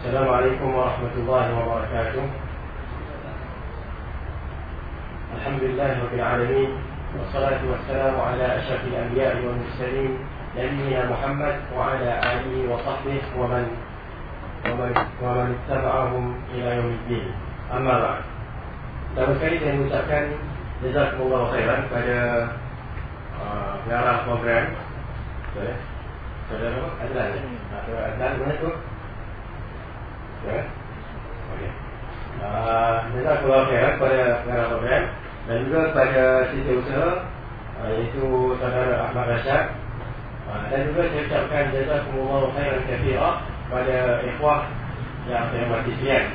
السلام عليكم ورحمة الله وبركاته. الحمد لله رب العالمين والصلاة والسلام على أشرف الأنبياء والمرسلين نبينا محمد وعلى آله وصحبه ومن ومن ومن اتبعهم إلى يوم الدين. أما بعد Pertama sekali saya mengucapkan Jazakumullah khairan pada uh, Pengarah program. Saudara Saudara apa? Adlan Atau Adlan mana tu? Ya Okey uh, Jazakumullah khairan pada pengarah program Dan juga pada usaha uh, Iaitu saudara Ahmad Rashad. Uh, Dan juga saya ucapkan Jazakumullah khairan kafirah Pada ikhwah yang saya mati sekalian.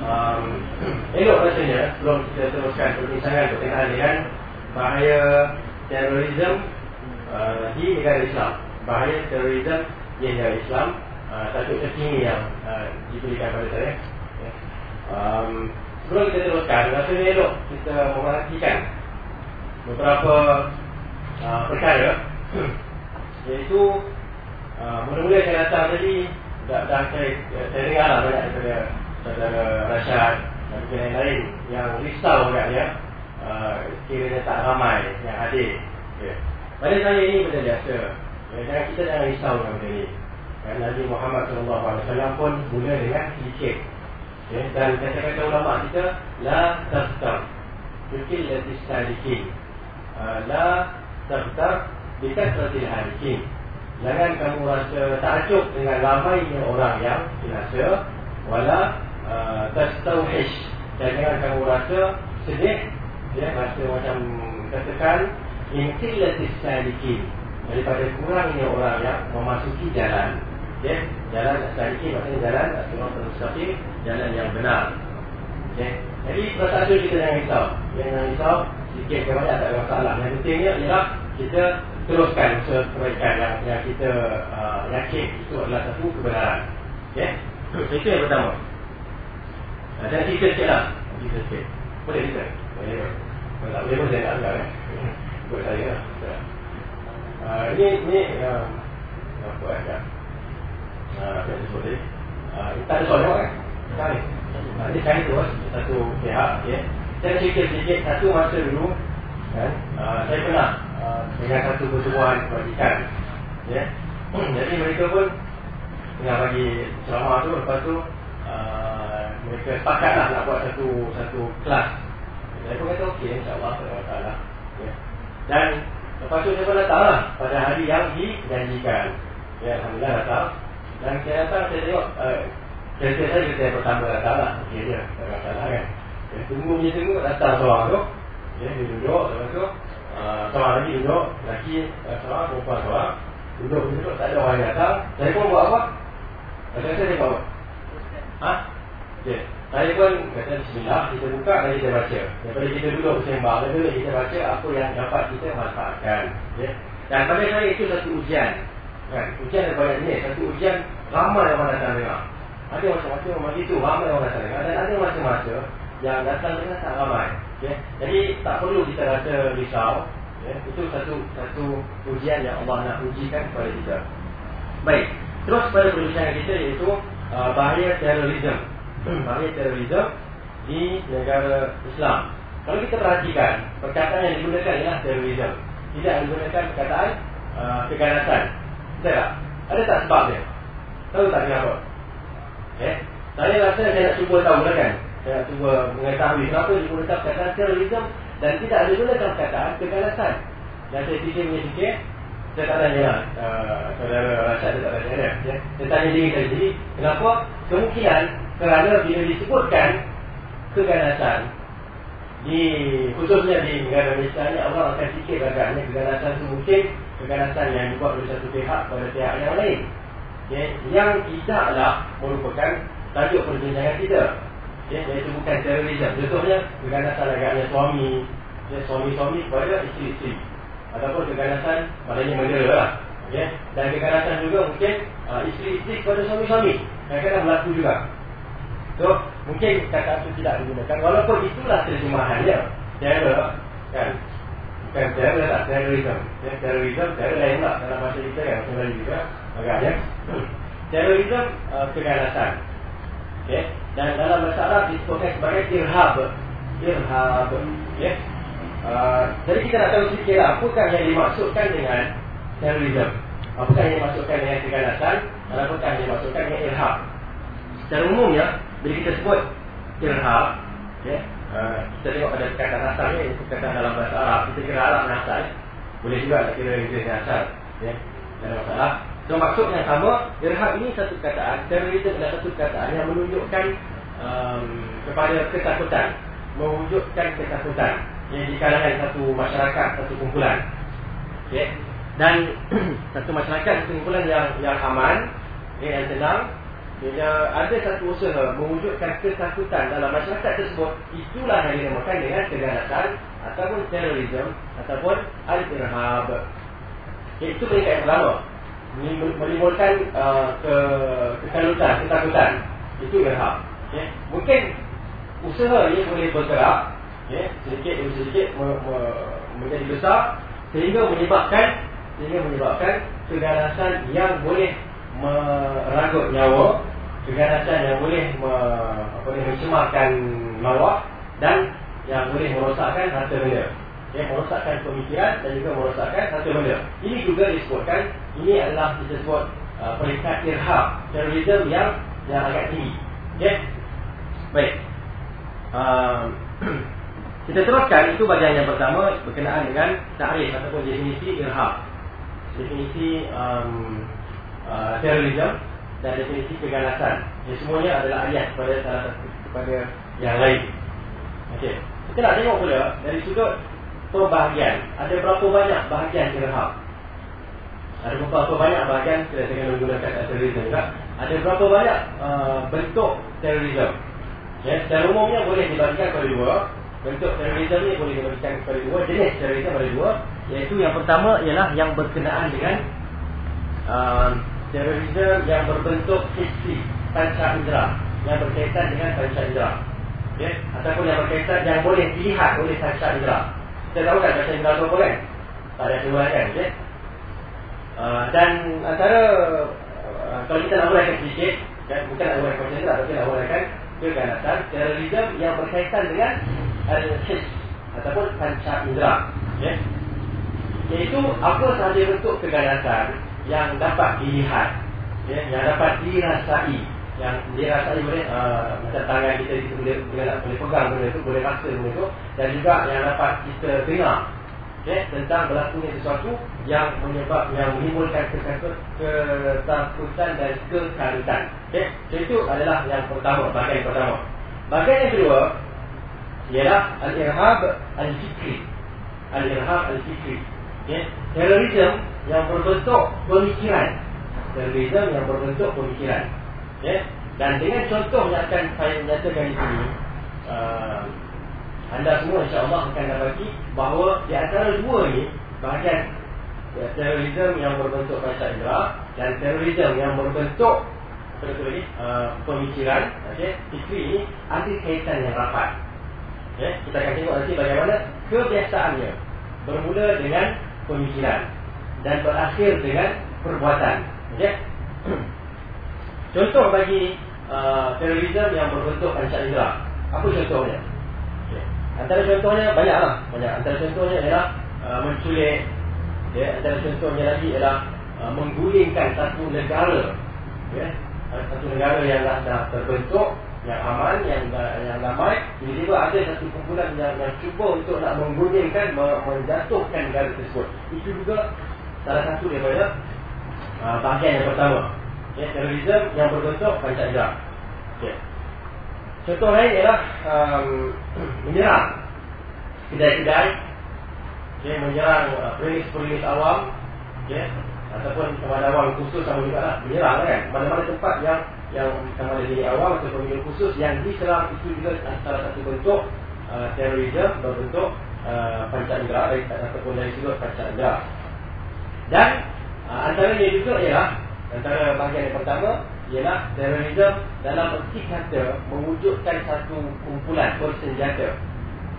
Um, elok rasanya sebelum kita teruskan perbincangan berkenaan dengan bahaya terorisme uh, di negara Islam. Bahaya terorisme di negara Islam satu terkini yang uh, diberikan pada saya um, sebelum kita teruskan rasanya elok kita memerhatikan beberapa uh, perkara iaitu uh, mula-mula saya datang tadi dah, dah saya, saya dengar lah banyak daripada saudara Rashad dan yang lain yang risau agaknya uh, kiranya tak ramai yang hadir. Okay. Pada saya ini benda biasa. Ya, jangan kita jangan risau dengan benda ini. Dan Nabi Muhammad SAW pun mula dengan sedikit. Ya, dan kata-kata ulama kita la taftar Yukil latis uh, La taftar Bikasratil hadikin. Jangan kamu rasa takjub dengan ramainya orang yang binasa. Wala Uh, tertauhish dan jangan kamu rasa sedih. Ya rasa macam katakan intillatis salikin daripada kurangnya orang yang memasuki jalan ya jalan salikin maksudnya jalan Rasulullah SAW jalan yang benar. Ya jadi perasaan kita jangan risau. Jangan risau sikit ke banyak tak ada masalah. Yang pentingnya ialah kita teruskan kebaikan yang, yang kita uh, yakin itu adalah satu kebenaran. Ya itu yang pertama. Dan cerita sikit lah. Cerita sikit. Boleh cerita? Boleh Kalau tak boleh pun saya tak anggap kan Buat saya lah. Uh, Ini Ini uh, Apa agak Apa yang disebut tadi Tak ada soal kan? Tak ada uh, Ini kali tu Satu pihak okay. Saya cerita sedikit Satu masa dulu kan? Saya pernah Dengan satu pertemuan Kebajikan yeah. Jadi mereka pun Tengah bagi ceramah tu Lepas tu mereka sepakat lah nak buat satu satu kelas. Saya pun kata okey insyaAllah Allah ya. Dan lepas tu saya pun datang lah pada hari yang dijanjikan. Ya Alhamdulillah datang. Dan saya datang saya tengok uh, saya saya saya pertama datang lah. Okey je. Tak ada masalah kan. Ya, tunggu punya tunggu datang seorang tu. Dia duduk lepas tu. Uh, seorang lagi duduk. Laki uh, seorang, perempuan seorang. Duduk-duduk tak ada orang yang datang. Saya pun buat apa? Saya saya buat apa? Ha? Okay. Saya pun kata bismillah kita buka dan kita baca. Daripada kita duduk bersembah dulu kita baca apa yang dapat kita manfaatkan. Okay. Dan pada saya itu satu ujian. Kan? Ujian ada banyak jenis. Satu ujian ramai orang datang dengar. Ada macam-macam macam itu ramai orang datang dengar. Dan ada macam-macam yang datang dengar tak ramai. Okay. Jadi tak perlu kita rasa risau. Okay. Itu satu satu ujian yang Allah nak ujikan kepada kita. Baik. Terus pada perbincangan kita iaitu uh, bahaya terorisme bahaya terorisme di negara Islam. Kalau kita perhatikan, perkataan yang digunakan ialah terorisme. Tidak digunakan perkataan uh, keganasan. Tak? Ada tak sebab dia? Tahu tak kenapa? Eh? Saya rasa saya nak cuba tahu lah kan? Saya nak cuba mengetahui kenapa digunakan perkataan terorisme dan tidak digunakan perkataan keganasan. Dan saya fikir-fikir, saya tak tanya lah uh, Saudara Rashad dia tak tanya dia ya? Saya tanya diri saya sendiri Kenapa kemungkinan kerana bila disebutkan keganasan di khususnya di negara Malaysia ni Allah akan fikir agaknya keganasan itu mungkin keganasan yang dibuat oleh satu pihak pada pihak yang lain. Okay. yang tidaklah merupakan tajuk perbincangan kita. Okay. iaitu bukan terorisme. Contohnya keganasan agaknya suami. Suami-suami kepada isteri-isteri. Ataupun keganasan maknanya mendera lah. Okay. dan keganasan juga mungkin uh, isteri-isteri kepada suami-suami. Kadang-kadang berlaku juga. So, mungkin kata itu tidak digunakan. Walaupun itulah terjemahannya. Terror kan Bukan terror tak, terorisme ya, Terorisme, terror lain lah Dalam bahasa kita yang sebenarnya juga Agaknya terorisme uh, keganasan. Okay. Dan dalam Arab disebutkan sebagai irhab. Irhab. Okay. Uh, jadi kita nak tahu sikit lah, apakah yang dimaksudkan dengan terorisme. Apakah yang dimaksudkan dengan keganasan dan apakah yang dimaksudkan dengan irhab. Secara umumnya, bila kita sebut irhab, okay, uh, kita tengok pada perkataan asalnya, perkataan dalam bahasa Arab, kita kira Arab nasal. Boleh juga kita kira Inggeris nasal. Okay. Dalam masalah. So maksud yang sama Irhab ini satu kataan Terorisme adalah satu kataan yang menunjukkan um, Kepada ketakutan Mewujudkan ketakutan Yang di kalangan satu masyarakat Satu kumpulan okay. Dan satu masyarakat Satu kumpulan yang yang aman okay, Yang tenang Bila ada satu usaha Mewujudkan ketakutan dalam masyarakat tersebut Itulah yang dinamakan dengan keganasan Ataupun terorisme Ataupun al-irhab Itu peringkat yang pertama menimbulkan uh, ke kekalutan, ketakutan. Itu berhak. Okay. Mungkin usaha ini boleh bergerak okay. sedikit demi sedikit me, me, menjadi besar sehingga menyebabkan sehingga menyebabkan keganasan yang boleh meragut nyawa, keganasan yang boleh ni, mencemarkan maruah dan yang boleh merosakkan harta benda yang merosakkan pemikiran dan juga merosakkan satu benda. Ini juga disebutkan ini adalah disebut uh, peringkat irhab terorisme yang yang agak tinggi. Okey. Baik. Uh, kita teruskan itu bahagian yang pertama berkenaan dengan takrif ataupun definisi irhab. Definisi um, uh, terorisme dan definisi keganasan. Yang semuanya adalah ayat kepada salah kepada yang lain. Okey. Kita nak tengok pula dari sudut perbahagian. Ada berapa banyak bahagian irhab? Ada berapa banyak bahagian kita dengan menggunakan terorisme juga. Ada berapa banyak uh, bentuk terorisme? Ya, secara umumnya boleh dibagikan kepada dua. Bentuk terorisme ni boleh dibagikan kepada dua. Jenis terorisme ada dua. Iaitu yang pertama ialah yang berkenaan dengan uh, terorisme yang berbentuk hissi, panca indera. Yang berkaitan dengan panca indera. Ya, ataupun yang berkaitan yang boleh dilihat oleh panca indera. Kita tahu kan macam indera apa kan? Tak ada keluar kan? Okay? Uh, dan antara uh, kalau kita nak uraikan sedikit kan, bukan nak uraikan macam lah, tapi nak uraikan keganasan terorisme yang berkaitan dengan al-his ataupun panca indera. Okay? Iaitu apa sahaja bentuk keganasan yang dapat dilihat, okay? yang dapat dirasai, yang dirasai boleh uh, macam tangan kita kita boleh boleh, boleh pegang benda itu boleh rasa benda itu dan juga yang dapat kita dengar okay, tentang berlakunya sesuatu yang menyebab yang menimbulkan ketakutan dan kekalutan okey so, itu adalah yang pertama bahagian pertama. Bahagian yang kedua ialah al-irhab al-fikri. Al-irhab al-fikri okey terorisme yang berbentuk pemikiran terorisme yang berbentuk pemikiran Ya? Dan dengan contoh yang akan saya nyatakan di sini uh, Anda semua insyaAllah akan dapati Bahawa di antara dua ni Bahagian ya, terorisme yang berbentuk panca indera Dan terorisme yang berbentuk Betul ni uh, Pemikiran okay? Fikri ini Ada kaitan yang rapat okay? Kita akan tengok nanti bagaimana Kebiasaannya Bermula dengan pemikiran Dan berakhir dengan perbuatan okay? Contoh bagi uh, terorisme yang berbentuk panca indera. Apa contohnya? Okay. Antara contohnya banyaklah. Banyak. Antara contohnya ialah uh, menculik. Okay. Antara contohnya lagi ialah uh, menggulingkan satu negara. Okay. Satu negara yang dah, dah terbentuk, yang aman, yang yang damai. Tiba-tiba ada satu kumpulan yang, yang cuba untuk nak menggulingkan, menjatuhkan negara tersebut. Itu juga salah satu daripada uh, bahagian yang pertama ya, terorisme yang berbentuk panca indera. Ya. Contoh lain ialah um, menyerang kedai-kedai, ya, menyerang uh, premis-premis awam, ya, ataupun kepada awam khusus sama juga lah, menyerang kan. Mana-mana tempat yang yang sama ada diri awam atau pemilik khusus yang diserang itu juga salah satu bentuk uh, terorisme berbentuk uh, panca indera ataupun dari sudut panca indera. Dan uh, antaranya juga ialah Antara bahagian yang pertama ialah terorisme dalam erti kata mewujudkan satu kumpulan bersenjata.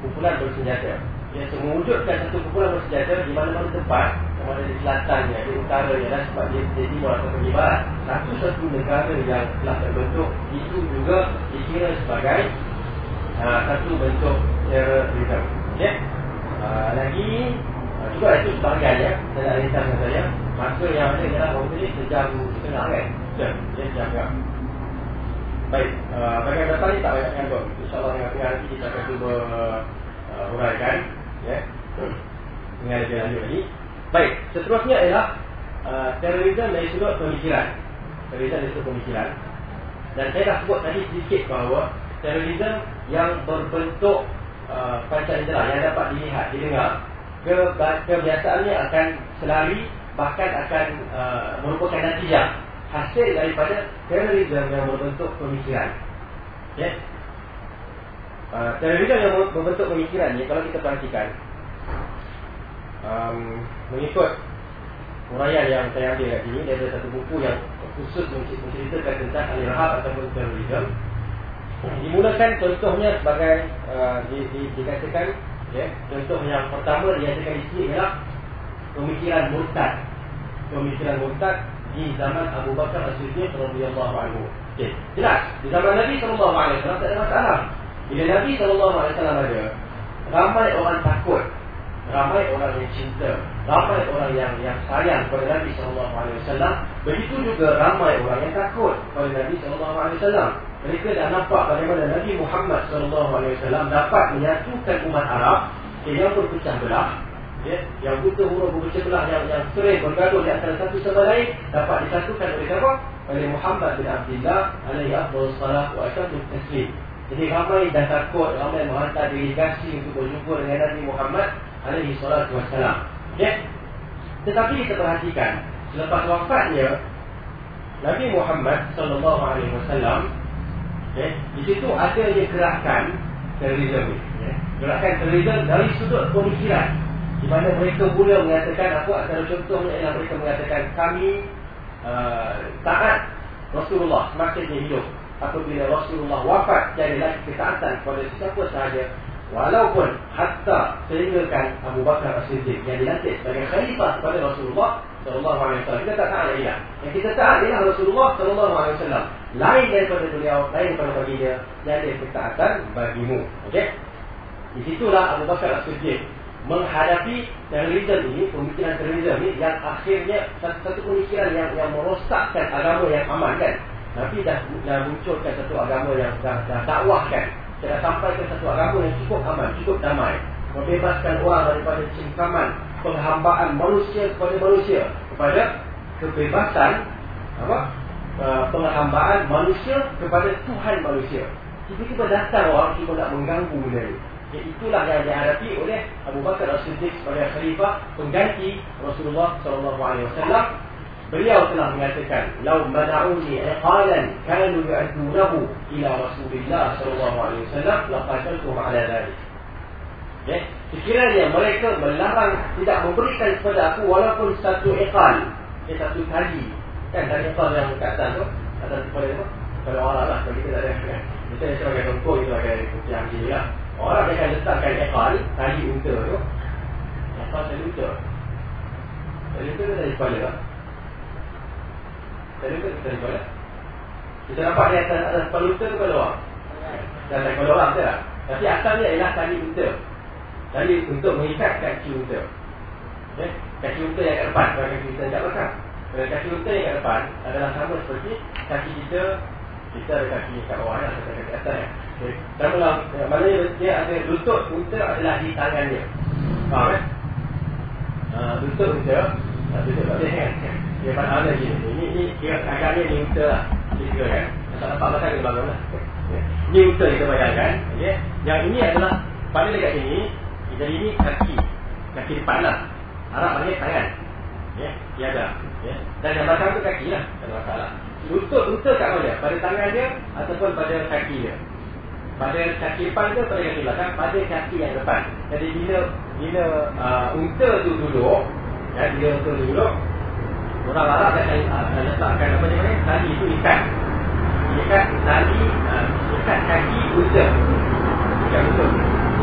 Kumpulan bersenjata. Ia mewujudkan satu kumpulan bersenjata di mana-mana tempat sama ada di selatannya, di utaranya dan sebab dia di atau di barat. Satu-satu negara yang telah terbentuk itu juga dikira sebagai uh, satu bentuk terorisme. Okay? Uh, lagi uh, juga itu sebagian ya, nak rintas dengan saya. Masa yang ada ialah waktu ini sejam setengah kan? Ya, sejam kan? Baik, uh, bagian depan ni tak banyak nyambung. InsyaAllah dengan tengah nanti kita akan cuba uh, huraikan. Ya. Dengan lebih lanjut lagi. Baik, seterusnya ialah uh, terorisme dari sudut pemikiran. Terorisme dari sudut pemikiran. Dan saya dah sebut tadi sedikit bahawa terorisme yang berbentuk uh, panca indera yang dapat dilihat, didengar, kebiasaannya akan selari bahkan akan uh, merupakan natijah hasil daripada terorisme yang berbentuk pemikiran. Okay? Uh, terorisme yang berbentuk pemikiran ni kalau kita perhatikan um, mengikut uraian yang saya ambil kat sini dia ada satu buku yang khusus menceritakan tentang al-irhab ataupun terorisme dimulakan contohnya sebagai uh, di, di, dikatakan ya, contoh yang pertama dinyatakan di sini ialah pemikiran murtad pemikiran murtad di zaman Abu Bakar As-Siddiq radhiyallahu anhu. Okey, jelas di zaman Nabi sallallahu alaihi wasallam tak ada masalah. Bila Nabi sallallahu alaihi wasallam ada, ramai orang takut ramai orang yang cinta, ramai orang yang yang sayang kepada Nabi sallallahu alaihi wasallam, begitu juga ramai orang yang takut kepada Nabi sallallahu alaihi wasallam. Mereka dah nampak bagaimana Nabi Muhammad wasallam dapat menyatukan umat Arab yang berpecah belah Ya, yang buta huruf berpecah belah yang yang sering bergaduh di antara satu sama lain dapat disatukan oleh siapa? Oleh Muhammad bin Abdullah alaihi salat wa atammu taslim. Jadi ramai dah takut, ramai menghantar delegasi untuk berjumpa dengan Nabi Muhammad alaihi salatu wassalam. Okay? Tetapi kita perhatikan, selepas wafatnya Nabi Muhammad sallallahu alaihi wasallam, okay, di situ ada yang gerakan terorisme. Okay? Gerakan terorisme dari sudut pemikiran. Di mana mereka mula mengatakan apa antara contohnya ialah mereka mengatakan kami uh, taat Rasulullah semasa dia hidup apabila Rasulullah wafat jadi lagi ketaatan kepada siapa sahaja Walaupun hatta sehinggakan Abu Bakar As-Siddiq yang dilantik sebagai khalifah kepada Rasulullah sallallahu alaihi wasallam kita tak taat dia. Yang kita taat ialah Rasulullah sallallahu alaihi wasallam. Lain daripada beliau, lain daripada bagi dia, jadi ketaatan bagimu. Okey? Di situlah Abu Bakar As-Siddiq menghadapi terorisme ini, pemikiran terorisme ini yang akhirnya satu, satu pemikiran yang yang merosakkan agama yang aman kan. Tapi dah, dah munculkan satu agama yang dah, dah dakwahkan kita sampai ke satu agama yang cukup aman, cukup damai. Membebaskan orang daripada cengkaman penghambaan manusia kepada manusia. Kepada kebebasan apa? Uh, penghambaan manusia kepada Tuhan manusia. Tiba-tiba datang orang cuba nak mengganggu ini. Ya, itulah yang dihadapi oleh Abu Bakar As-Siddiq sebagai khalifah pengganti Rasulullah SAW Beliau telah mengatakan, "Lau mana'uni iqalan kanu yu'addunahu ila Rasulillah sallallahu alaihi wasallam, laqataltuhum 'ala dhalik." Ya, sekiranya mereka melarang tidak memberikan kepada aku walaupun satu iqal, ya, satu tali. Kan dari iqal yang kat atas tu, atas kepala tu, kalau orang lah, kalau kita tak ada. Misalnya sebagai contoh itu ada yang gini lah. Orang akan letakkan iqal, tali unta tu. Iqal tali unta. Tali unta tu dari kepala lah. Tadi kita kita Kita nampak di atas kepala unta tu kalau orang. Dan atas kepala orang tak? Tapi asalnya ialah tali unta. Tali untuk mengikat kaki unta. Okay? Kaki unta yang kat depan, bukan kaki unta yang kat belakang. Kalau kaki unta yang kat depan adalah sama seperti kaki kita, kita ada kaki kat bawah ya, atau kaki atas ya. Okay. Sama lah, maknanya dia ada lutut unta adalah di tangan dia. Faham kan? Uh, lutut unta, lutut tak boleh kan? Dia pada ada gini. Ini ini kira agaknya ni unta lah. Kira kan. Tak dapat belakang dia bangun lah. Ini unta kita bayangkan. Okay. Yang ini adalah pada dekat sini. Jadi ini kaki. Kaki depan lah. Harap banyak tangan. Ya, dia ada. Ya. Dan yang belakang tu kaki lah. Tak ada masalah. Lutut unta kat mana? Pada tangan dia ataupun pada kaki dia. Pada kaki depan tu pada kaki belakang. Pada kaki yang depan. Jadi bila bila uh, unta tu duduk. Ya, dia unta tu duduk. Orang Arab akan, akan letakkan apa dia? Tali itu ikat. Ikat tali, uh, ikat kaki unta. Ikat unta.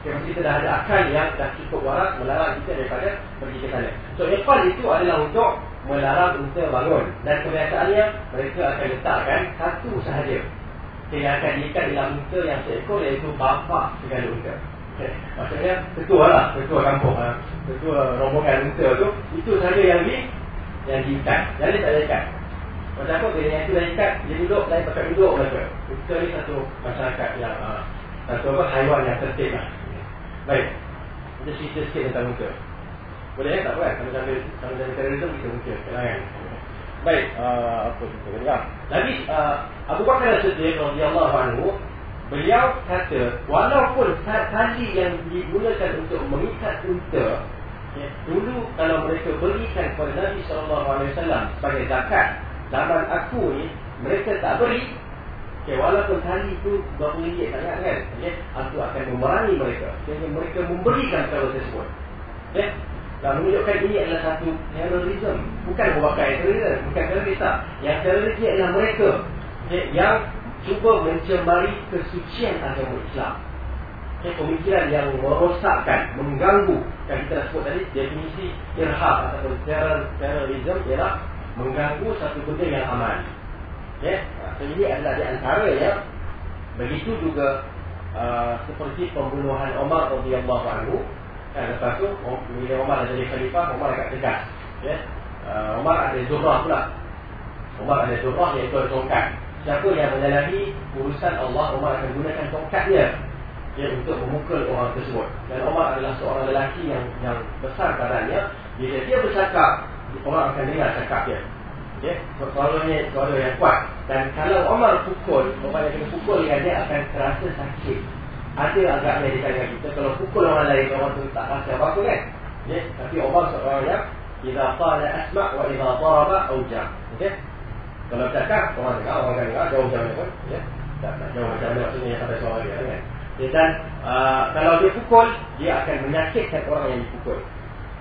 Mesti kita dah ada akal yang dah cukup waras melarang kita daripada pergi ke sana. So ekor itu adalah untuk melarang unta bangun dan kebiasaannya mereka akan letakkan satu sahaja yang akan diikat dalam unta yang seekor iaitu bapa segala unta. Okay. Maksudnya ketua lah, ketua kampung lah. Ketua rombongan unta tu, itu saja yang di yang diikat. Jadi tak ada ikat. Macam apa bila yang itu dah ikat, dia duduk, lain pakai duduk mereka. Unta ni satu masyarakat yang uh, satu apa, haiwan yang tertib lah. Baik. Kita cerita sikit tentang unta. Boleh ya? Tak apa kan? Kalau dalam terorisme kita mungkin. Kan? Baik, uh, apa kita dengar? Nabi uh, Abu Bakar As-Siddiq radhiyallahu anhu beliau kata walaupun tali yang digunakan untuk mengikat unta ya, dulu kalau mereka berikan kepada Nabi wasallam sebagai zakat zaman aku ni mereka tak beri okay, walaupun tali itu berapa ringgit sangat kan okay, aku akan memerangi mereka. Sehingga mereka memberikan kalau tersebut. Okay. Dan menunjukkan ini adalah satu terorisme Bukan berbagai terorisme Bukan terorisme Yang terorisme adalah mereka Yang cuba mencemari kesucian agama Islam. Okay, Pemikiran yang merosakkan Mengganggu Yang kita sebut tadi Definisi irhab Ataupun teror, terorisme Ialah mengganggu satu benda yang aman okay. So ini adalah di antara ya Begitu juga uh, Seperti pembunuhan Omar radhiyallahu anhu Kan, lepas tu, bila Umar dah jadi khalifah, Umar agak tegas. Ya? Uh, Umar ada zurrah pula. Umar ada zurrah iaitu ada tongkat. Siapa yang menyalahi urusan Allah, Umar akan gunakan tongkatnya ya, untuk memukul orang tersebut. Dan Umar adalah seorang lelaki yang yang besar badannya. Bila dia bercakap, orang akan dengar cakap dia. Ya, suaranya suara yang kuat. Dan kalau Umar pukul, orang yang pukul dengan dia akan terasa sakit. Ada agaknya di tangan kita kalau pukul orang lain orang tu tak rasa apa-apa kan? Ya tapi Allah seorang yang idza qala asma wa idza daraba auja okey kalau cakap orang dengar orang dengar jauh jauh pun ya. Tak tak jauh macam mana maksudnya sampai suara dia kan ya, dan uh, kalau dia pukul dia akan menyakitkan orang yang dipukul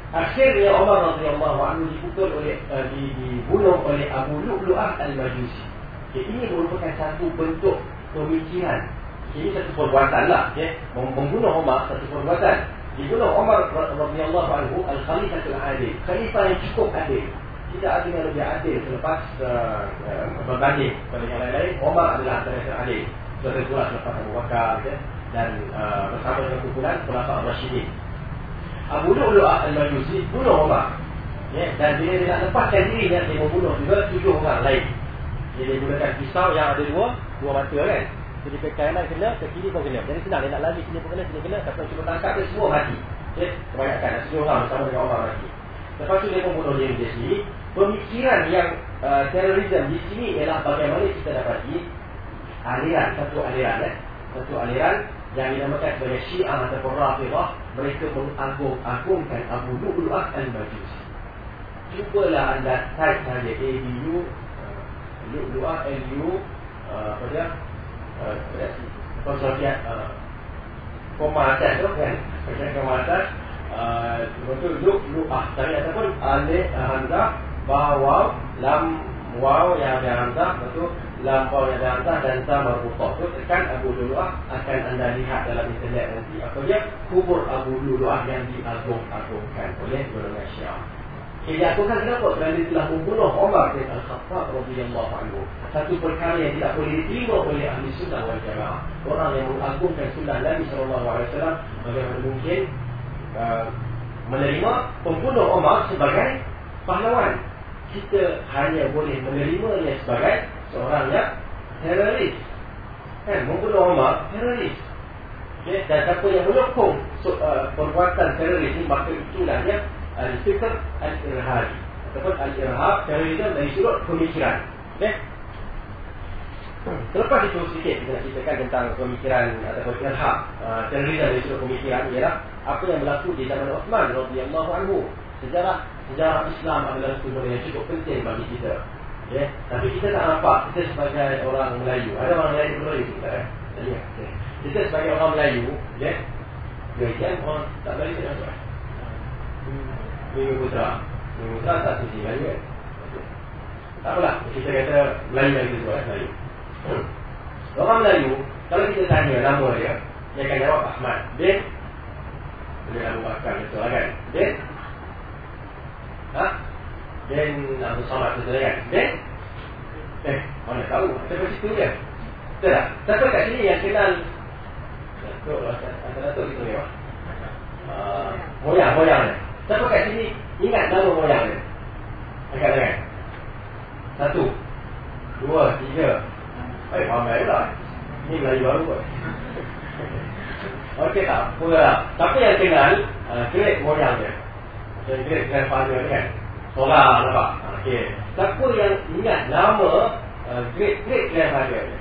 akhirnya Umar radhiyallahu anhu dipukul oleh uh, dibunuh oleh Abu Lu'lu'ah al-Majusi. Okay, ini merupakan satu bentuk pemikiran. Ini satu perbuatan lah okay? Membunuh Umar satu perbuatan. Dibunuh Umar radhiyallahu anhu Al-Khalifatul Adil. Khalifah yang cukup adil. Tidak ada yang lebih adil Selepas uh, uh, berbanding pada yang lain-lain. Umar adalah antara yang adil. Suatu pula selepas Abu Bakar okay? Dan uh, bersama dengan kumpulan Khulafah Rashidin Abu Lu'lu'ah Al-Majusi Bunuh Umar yeah? Dan bila dia nak lepaskan diri Dia membunuh juga tujuh orang lain Dia menggunakan pisau yang ada dua Dua mata kan jadi ke kanan kena, ke kiri pun kena. Jadi senang dia nak lari sini pun kena, sini kena. Tapi cuma tangkap dia semua mati. Okay? Kebanyakan ada tujuh orang bersama dengan orang mati. Lepas tu dia pun bunuh diri dia sendiri. Pemikiran yang uh, terorisme di sini ialah bagaimana kita dapati aliran, satu aliran. Eh? Satu aliran yang dinamakan sebagai Syiah ataupun Rafidah. Mereka mengagung-agungkan Abu Lu'lu'ah al-Majusi. Cubalah anda type saja A-B-U uh, Lu'lu'ah L-U uh, apa dia? Konsorsiat uh, koma atas tu kan? Macam koma atas betul uh, duk duk ah cari ataupun alif hamzah ba waw lam waw yang ada hamzah betul lam waw yang ada hamzah dan ta marbutah tu tekan abu luluah akan anda lihat dalam internet nanti apa dia kubur abu luluah yang diagung-agungkan oleh golongan syiah dia lakukan kenapa? Kerana dia telah membunuh Umar bin Al-Khattab radhiyallahu anhu. Satu perkara yang tidak boleh diterima oleh ahli sunnah wal jamaah. Orang yang mengagungkan sunnah Nabi sallallahu alaihi wasallam bagaimana mungkin uh, menerima pembunuh Umar sebagai pahlawan. Kita hanya boleh menerimanya sebagai seorang yang teroris. Kan membunuh Umar teroris. Okay? Dan siapa yang menyokong so, uh, perbuatan teroris ini maka itulah yang Al-Fikr Al-Irhabi Ataupun Al-Irhab Terorisme dari sudut pemikiran okay? Selepas itu sedikit kita nak ceritakan tentang pemikiran Ataupun Irhab uh, Terorisme dari sudut pemikiran Ialah apa yang berlaku di zaman Osman anhu Sejarah sejarah Islam adalah benda yang cukup penting bagi kita. Ya, tapi kita tak nampak kita sebagai orang Melayu. Ada orang Melayu Melayu kita eh. Ya. Kita sebagai orang Melayu, ya. Kemudian orang tak Melayu tak nampak. Minggu Putra. Minggu Putra tak sisi Melayu kan. Tak apalah, kita kata Melayu yang kita sebut Melayu. Orang Melayu, kalau kita tanya nama dia, dia akan jawab Ahmad. Dia Boleh Abu Bakar betul lah kan? Dia Ha? Dan Abu Samad tu kan? Dia Eh, mana tahu? Siapa situ dia? Betul tak? Siapa kat sini yang kenal Datuk lah, antara Datuk gitu ni uh, Moyang, moyang dia Siapa kat sini ingat nama moyang dia? Angkat tangan Satu Dua, tiga Eh, ramai pula Ini Melayu baru kot Okey tak? Pula Tapi yang kenal uh, Great moyang dia Macam great grandfather dia kan? Solar nampak. Okey. Siapa yang ingat nama uh, Great great grandfather dia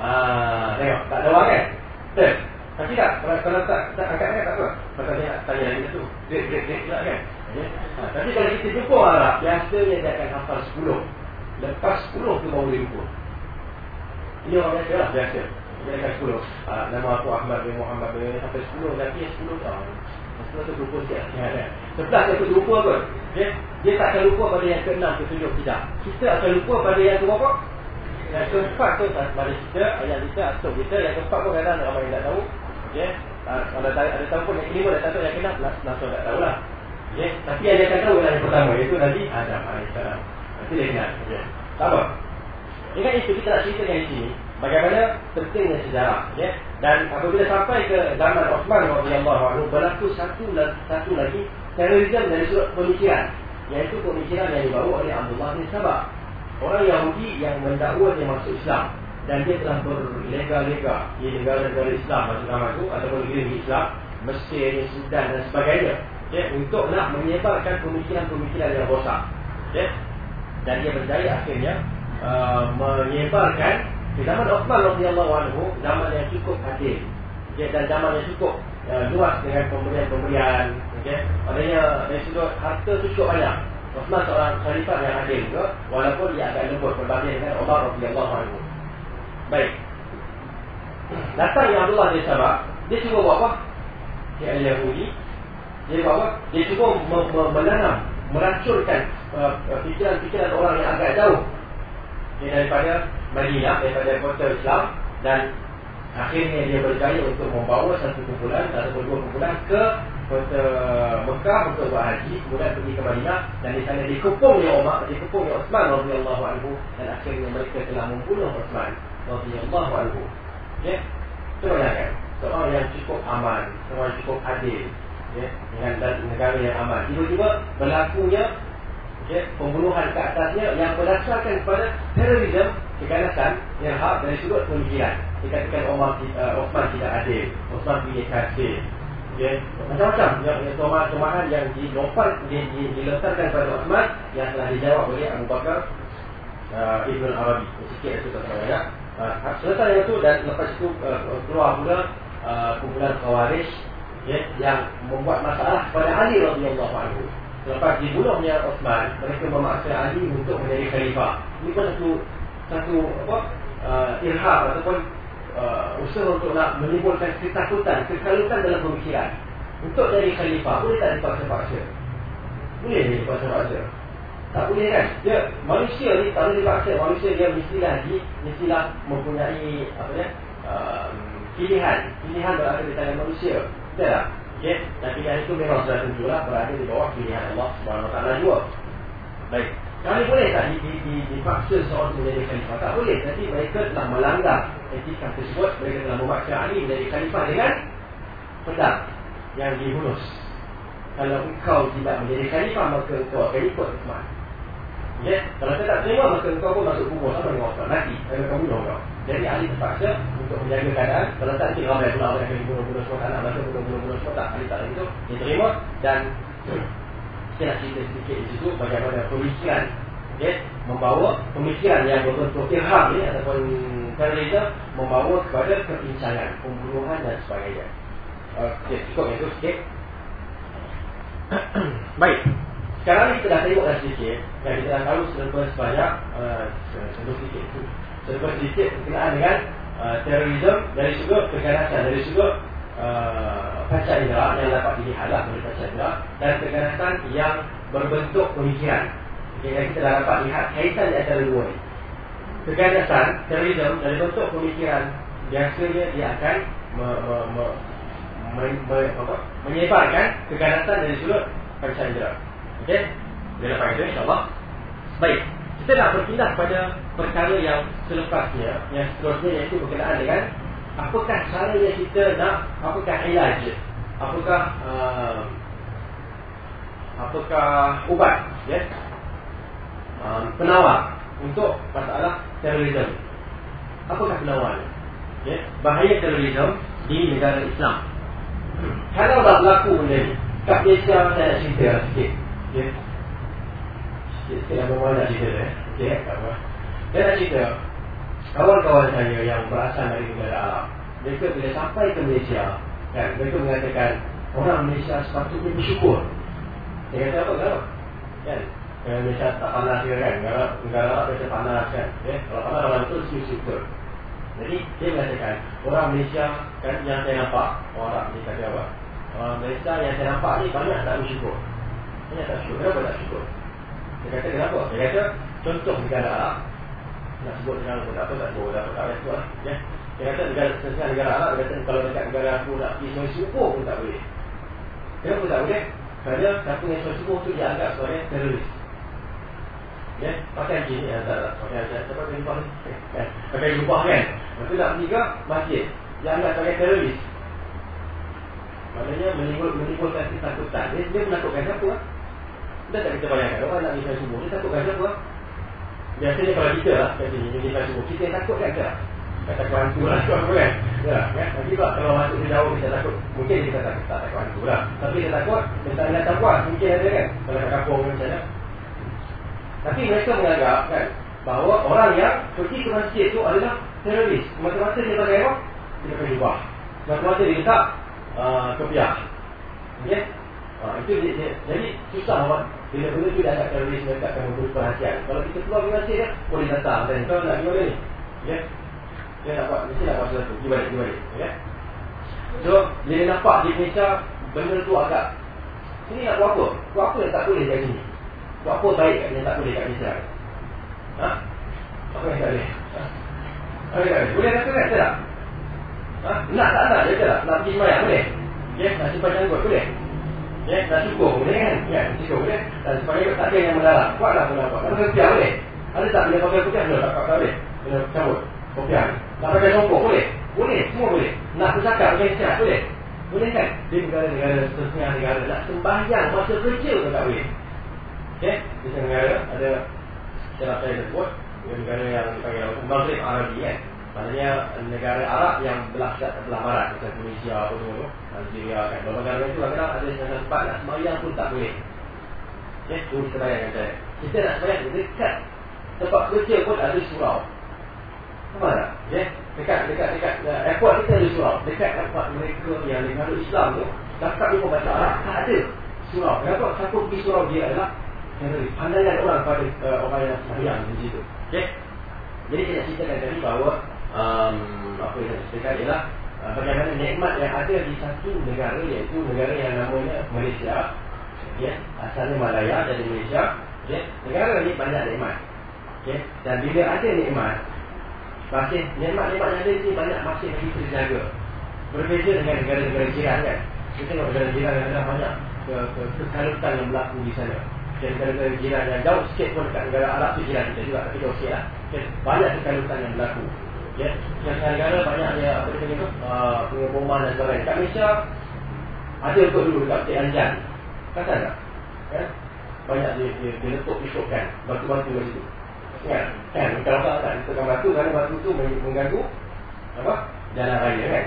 Haa Tengok. Tak ada orang kan? Betul. Tapi tak Kalau, kalau tak, tak angkat kan tak apa. Pasal dia nak tanya lagi tu. Great great great juga kan? Okay. ha, Tapi kalau kita jumpa orang Biasanya dia akan hafal 10 Lepas 10 tu baru dia jumpa. Ini orang biasa lah Biasa. Dia akan 10 uh, Nama aku Ahmad bin Muhammad bin Sampai 10 Lagi 10 tahun 10 tu lupa sikit ya, ya. 11 tu lupa kot okay? Dia tak akan lupa pada yang ke-6 ke-7 tidak Kita akan lupa pada yang ke-4 Yang ke-4 tu pada kita Ayat kita atau kita Yang ke-4 pun kadang ramai yang tak tahu okay? uh, Kalau ada, ada tahu pun yang kelima dah tak tahu Yang ke-6 langsung tak tahu lah okay? Tapi yang dia akan tahu yang pertama Iaitu Nabi Adam AS Nanti dia kenal okay? Apa Dengan itu kita nak ceritakan di sini Bagaimana pentingnya sejarah ya? Dan apabila sampai ke zaman Osman radhiyallahu anhu berlaku satu satu lagi terorisme dari sudut pemikiran iaitu pemikiran yang dibawa oleh Abdullah bin Sabah orang Yahudi yang mendakwa dia masuk Islam dan dia telah berlega-lega di negara-negara Islam macam nama itu ataupun negeri Islam Mesir, Sudan dan sebagainya ya, untuk nak menyebarkan pemikiran-pemikiran yang rosak ya. dan dia berjaya akhirnya uh, menyebarkan di zaman Uthman radhiyallahu anhu zaman yang cukup adil. Okay, dan zaman yang cukup uh, luas dengan pemberian-pemberian, okey. Adanya dari sudut harta cukup banyak. Uthman seorang khalifah yang adil juga walaupun dia agak lembut berbanding dengan Umar radhiyallahu anhu. Baik. Datang yang Abdullah bin Sabah, dia cuba buat apa? Dia Yahudi. Dia buat apa? Dia cuba menanam, meracunkan uh, fikiran-fikiran orang yang agak jauh daripada Madinah daripada kota Islam. Dan akhirnya dia berjaya untuk membawa satu kumpulan atau dua kumpulan ke kota Mekah untuk buat haji kemudian pergi ke Madinah. Dan di sana dikepung oleh Umar dikepung oleh Osman radhiyallahu anhu. Dan akhirnya mereka telah membunuh Osman radhiyallahu anhu. Ya? Itu kan seorang yang cukup aman seorang yang cukup adil ya? Dengan negara yang aman. Tiba-tiba berlakunya ya, pembunuhan ke atasnya yang berdasarkan kepada terorisme keganasan yang hak dari sudut pemikiran dikatakan Omar uh, Osman tidak adil Osman punya kasih okay. macam-macam yang, yang tumahan yang dilompat di, di, kepada Osman yang telah dijawab oleh Abu Bakar uh, Ibn Arabi sikit itu tak ya. Uh, selesai itu dan lepas itu uh, keluar pula uh, kumpulan Khawarij yeah, yang membuat masalah kepada Ali radhiyallahu anhu Selepas dibunuhnya Osman, mereka memaksa Ali untuk menjadi khalifah. Ini pun satu satu apa uh, irhab ataupun uh, usaha untuk nak menimbulkan ketakutan, kekalutan dalam pemikiran. Untuk jadi khalifah boleh tak dipaksa-paksa? Boleh dia dipaksa-paksa? Tak boleh kan? Dia manusia ni tak boleh dipaksa. Manusia dia mestilah di mestilah mempunyai apa dia? Uh, pilihan. Pilihan berada di tangan manusia. Betul tak? Okay. Dan pilihan itu memang sudah tentulah berada di bawah pilihan Allah Subhanahu Wa Taala juga. Baik. Kali boleh tak di, di, di, dipaksa seorang menjadi khalifah? Tak boleh. Jadi mereka telah melanggar etika tersebut. Mereka telah memaksa Ali menjadi khalifah dengan pedang yang dihunus. Kalau engkau tidak menjadi khalifah, maka engkau akan ikut Uthman. Ya? Kalau saya tak terima, maka engkau pun masuk kubur sama dengan Uthman. Nanti, kalau kau bunuh kau. Jadi Ali terpaksa untuk menjaga keadaan. Kalau tak, nanti ramai pula orang yang akan dibunuh-bunuh semua. Tak nak masuk bunuh-bunuh semua. Tak, Ali tak begitu. Dia terima dan saya nak cerita sedikit di situ bagaimana pemikiran ya, membawa pemikiran yang berbentuk irham ni ataupun terorisme membawa kepada kepincangan, pembunuhan dan sebagainya. Okey, cukup itu sikit. Baik. sekarang ni kita dah tengok dah sedikit dan kita dah tahu selepas sebanyak uh, selepas sedikit selepas sedikit berkenaan dengan uh, terorisme dari sudut keganasan dari sudut uh, panca indera yang dapat dilihat lah oleh panca indera dan keganasan yang berbentuk pemikiran. Okay, kita dah dapat lihat kaitan di antara dua ni. Keganasan terorisme dari bentuk pemikiran biasanya dia akan me, me, me, me, me, apa, menyebarkan keganasan dari sudut panca indera. Okey dia dapat itu insyaAllah. Baik kita nak berpindah pada perkara yang selepasnya yang seterusnya iaitu berkenaan dengan apakah cara yang kita nak apakah ilaj apakah uh, apakah ubat ya? Um, penawar untuk masalah terorisme. Apakah penawarnya ya bahaya terorisme di negara Islam. Kalau dah berlaku benda ni kat Malaysia saya nak cerita sikit ya? Sikit-sikit yang bermakna cerita dia okay, tak apa saya nak cerita kawan-kawan saya yang berasal dari negara Arab mereka bila sampai ke Malaysia kan mereka mengatakan orang Malaysia sepatutnya bersyukur. Dia kata apa kalau kan eh, Malaysia tak panas ke kan? Negara, negara Arab biasa panas kan? Okay? kalau panas orang itu syukur jadi dia mengatakan orang Malaysia kan yang saya nampak orang Arab ni kata apa? Orang Malaysia yang saya nampak ni banyak tak bersyukur. Banyak tak bersyukur. Kenapa tak bersyukur? Dia kata kenapa? Dia kata contoh negara Arab nak sebut dengan apa tak apa tak sebut tak apa tak apa tak ya. Dia kata negara setengah negara Arab dia kata kalau dekat negara aku nak pergi semua subuh pun tak boleh. Kenapa tak boleh? Kerana siapa yang semua subuh tu dianggap sebagai teroris. Ya pakai gini ya tak tak pakai aja apa pakai kan? Pakai jubah kan? Lepas nak pergi ke masjid yang anggap sebagai teroris. Maknanya menimbul, menimbulkan ketakutan dia, dia menakutkan siapa? Dah tak kita bayangkan. Orang nak pergi subuh dia takutkan siapa Biasanya kalau kita lah Jadi semua Kita yang takut kan tak? Kata takut hantu lah. Takut apa kan? Ya kan Nanti kalau masuk ke jauh Kita takut. Mungkin kita takut Tak takut hantu lah. Tapi kita takut Tentang dengan takut Mungkin ada kan? Kalau kat kampung macam mana? Tapi mereka menganggap kan Bahawa orang yang Pergi ke masjid tu adalah Teroris. Masa-masa dia pakai apa? Dia pakai jubah. Masa-masa dia letak uh, Kepiah. Okay Ha, itu dia, dia, jadi susah bila benda tu dah agak teroris mereka akan memberi perhatian. Kalau kita keluar pergi masjid kan boleh datang dan kau nak gimana ni? Ya. Dia nak buat mesti nak buat sesuatu. Pergi balik, pergi balik. Ya. So, bila nampak di Malaysia benda tu agak ini nak buat apa? Buat apa yang tak boleh kat sini? Buat apa baik yang tak boleh kat Malaysia? Ha? Apa yang tak boleh? Ha? Boleh tak boleh? Boleh kata kan? Tak? Ha? Nak tak nak? Dia tak? Nak pergi semayang boleh? Ya, nak simpan janggut boleh? Ya, dah cukup boleh kan? Ya, cukup boleh. Dan supaya tak ada yang mendalam. Kuatlah mendalam. Kalau kepiah boleh. Ada tak bila pakai kepiah? Boleh tak pakai boleh. Bila cabut kepiah. Nak pakai songkok boleh. Boleh, semua boleh. Nak bercakap pakai siap boleh. Boleh kan? Di negara-negara setengah negara nak sembahyang masa kerja pun tak boleh. Okay? Di negara ada cara saya sebut negara yang dipanggil Maghrib Arabi kan. Maksudnya negara Arab yang belah belah barat Macam Tunisia, Ulu, Algeria kan Kalau negara itu kadang ada yang tempat nak semayang pun tak boleh okay? itu kita bayangkan saya Kita nak semayang dekat Tempat kerja pun ada surau Sama tak? Ya, dekat, dekat, dekat uh, airport kita ada surau Dekat tempat mereka yang negara Islam tu Dekat di pembaca Arab tak ada surau Kenapa? Siapa pergi surau dia adalah Pandangan orang pada uh, orang yang semayang di situ Okay? Jadi saya nak ceritakan tadi bahawa um, apa yang saya ialah uh, bagaimana nikmat yang ada di satu negara iaitu negara yang namanya Malaysia. Ya asalnya Malaya dari Malaysia ya negara ini banyak nikmat. Ya dan bila ada nikmat masih nikmat-nikmat yang ada ini banyak masih lagi terjaga berbeza dengan negara-negara jiran kan. Kita tengok negara jiran yang ada banyak ke, ke, kekalutan yang berlaku di sana. Dan negara-negara jiran yang jauh sikit pun dekat negara Arab tu jiran kita juga tapi jauh sikit lah. Banyak kekalutan yang berlaku Ya, yang negara banyak dia apa dia tu, uh, pengeboman dan sebagainya. Kat Malaysia ada kot dulu dekat Cik Anjan. Kata tak? Ya? Banyak dia, dia, dia letup pisaukan batu-batu kat situ. Ingat? Kan? Kalau tak tak letakkan batu kerana batu tu mengganggu apa? Jalan raya kan?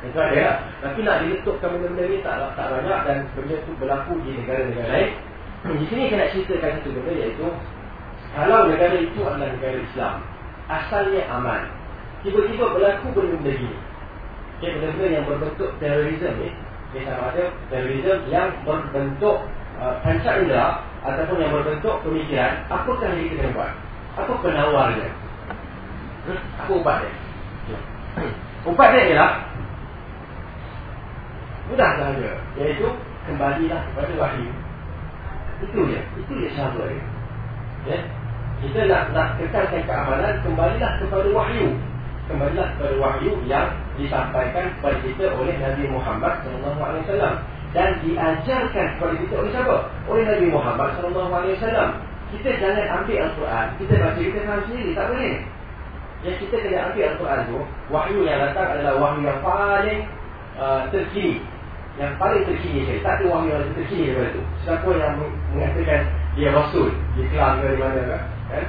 Itu ada lah. Tapi nak diletupkan benda-benda ni tak, tak banyak dan benda tu berlaku di negara-negara lain. Di sini saya nak ceritakan satu benda iaitu kalau negara itu adalah negara Islam, asalnya aman, tiba-tiba berlaku benda-benda gini. Okay, benda-benda yang berbentuk terorisme ni. Okay, sama ada terorisme yang berbentuk uh, pancak indera ataupun yang berbentuk pemikiran, apakah yang kita buat? Apa penawarnya? Hmm? Apa ubat dia? Ubat dia ialah mudah sahaja, iaitu kembalilah kepada wahyu. Itu dia, itu dia sahabat dia. Ya? Kita nak nak kekalkan keamanan, kembalilah kepada wahyu. Kembalilah kepada wahyu yang disampaikan kepada kita oleh Nabi Muhammad SAW dan diajarkan kepada kita oleh siapa? Oleh Nabi Muhammad SAW. Kita jangan ambil Al-Quran, kita baca kita faham sendiri, tak boleh. Yang kita kena ambil Al-Quran tu, wahyu yang datang adalah wahyu yang paling uh, terkini. Yang paling terkini sekali. Tak ada wahyu yang terkini daripada itu. Siapa yang mengatakan dia rasul, dia kelam ke mana kan?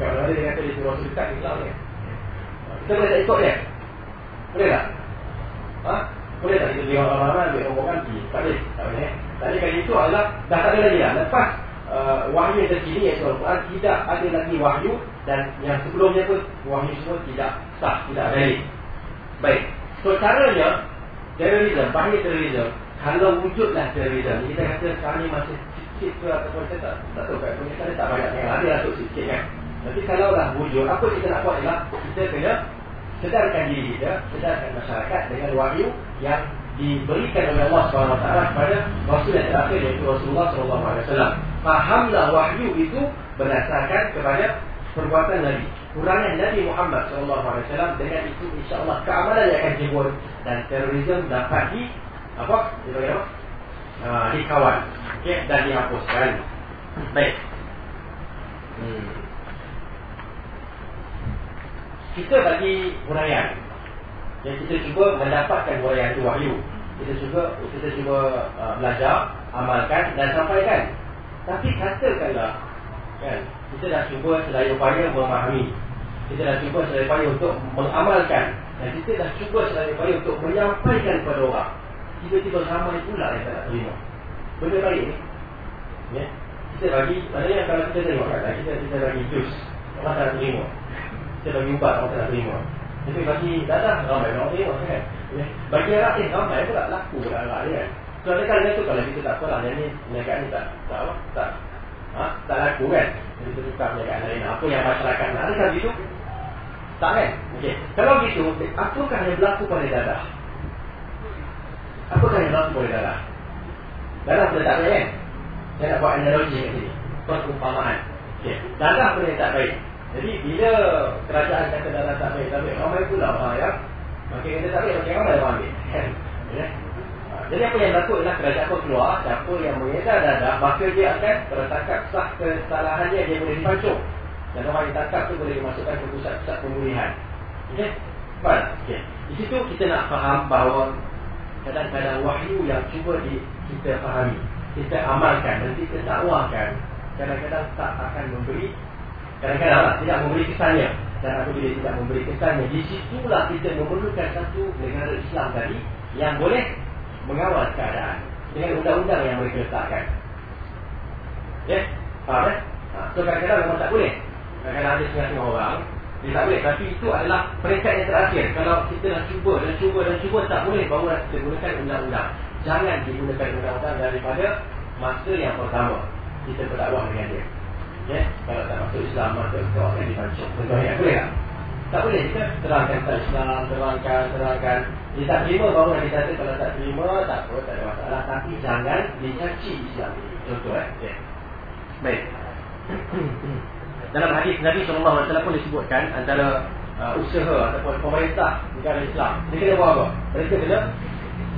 Kalau ada dia kata dia rasul dia kelam kan? Kita boleh tak ikut dia? Boleh tak? Ha? Boleh tak kita tengok ramai-ramai ambil orang ganti? Tak boleh. Tak boleh. Tadi kali itu adalah dah tak ada lagi dah. Lepas uh, wahyu yang terkini iaitu Al-Quran tidak ada lagi wahyu dan yang sebelumnya pun wahyu semua tidak sah, tidak valid. Baik. So caranya terorisme, bahaya terorisme kalau wujudlah terorisme kita kata sekarang ni masih sikit ke ataupun saya tak, tak tahu kan punya tak banyak yang ada lah sikit kan tapi kalau lah wujud apa kita nak buat ialah kita kena sedarkan diri kita, sedarkan masyarakat dengan wahyu yang diberikan oleh Allah SWT kepada Rasul yang terakhir iaitu Rasulullah SAW. Fahamlah wahyu itu berdasarkan kepada perbuatan Nabi. Kurangan Nabi Muhammad SAW dengan itu insyaAllah keamanan yang akan jebol dan terorisme dapat di apa? Di apa? Uh, dikawal okay? dan dihapuskan. Baik. Hmm kita bagi huraian. Yang kita cuba mendapatkan huraian itu wahyu. Kita cuba kita cuba uh, belajar amalkan dan sampaikan. Tapi katakanlah kan kita dah cuba sedaya upaya memahami. Kita dah cuba sedaya upaya untuk mengamalkan. Dan kita dah cuba sedaya upaya untuk menyampaikan kepada orang. Tiba-tiba ramai pula yang tak nak terima. Benda baik ni. Ya. Kita bagi maknanya kalau kita tengok kata kita kita bagi jus orang tak terima kita bagi ubat orang tak terima Tapi bagi dadah ramai orang terima kan Bagi arah eh ramai pula laku pula arah dia kan So ada kali tu kalau kita tak apalah Yang ni niagaan ni tak tak apa tak ha? tak laku kan Jadi kita tukar niagaan lain Apa yang masyarakat nak Adakah gitu? Tak kan? Okay. Kalau gitu Apakah yang berlaku pada dadah? Apakah yang berlaku pada dadah? Dadah boleh tak baik kan? Saya nak buat analogi kat sini Perumpamaan okay. Dadah boleh tak baik jadi bila kerajaan kata dah tak baik, tak baik, ramai pula orang yang makin kata tak baik, makin ramai orang ambil. Ya. Jadi apa yang berlaku adalah kerajaan pun keluar, siapa yang mengedar dadah, maka dia akan tertangkap sah kesalahan dia, dia boleh dipancung. Dan orang yang tangkap tu boleh dimasukkan ke pusat-pusat pemulihan. Okey? Faham? Okey. Di situ kita nak faham bahawa kadang-kadang wahyu yang cuba di, kita fahami, kita amalkan dan kita dakwahkan, kadang-kadang tak akan memberi Kadang-kadang lah, tidak memberi kesannya. Dan apabila tidak memberi kesannya Di situlah kita memerlukan satu negara Islam tadi Yang boleh mengawal keadaan Dengan undang-undang yang mereka letakkan. Ya, faham eh? Ha, so kadang-kadang memang tak boleh. Kadang-kadang ada setengah-setengah orang Dia tak boleh, tapi itu adalah peringkat yang terakhir. Kalau kita dah cuba dan cuba dan cuba Tak boleh, baru kita gunakan undang-undang. Jangan digunakan undang-undang daripada Masa yang pertama. Kita berdakwah dengan dia Ya, kalau tak masuk Islam maka kau akan dipancung. Contohnya boleh tak? Tak boleh kita terangkan tentang Islam, terangkan, terangkan. Dia tak terima baru nanti kata kalau tak terima tak apa, tak ada masalah. Tapi jangan dicaci Islam ini. Contoh eh. Ya. Baik. Dalam hadis Nabi SAW pun disebutkan antara uh, usaha ataupun pemerintah negara Islam. Dia kena buat apa? Mereka kena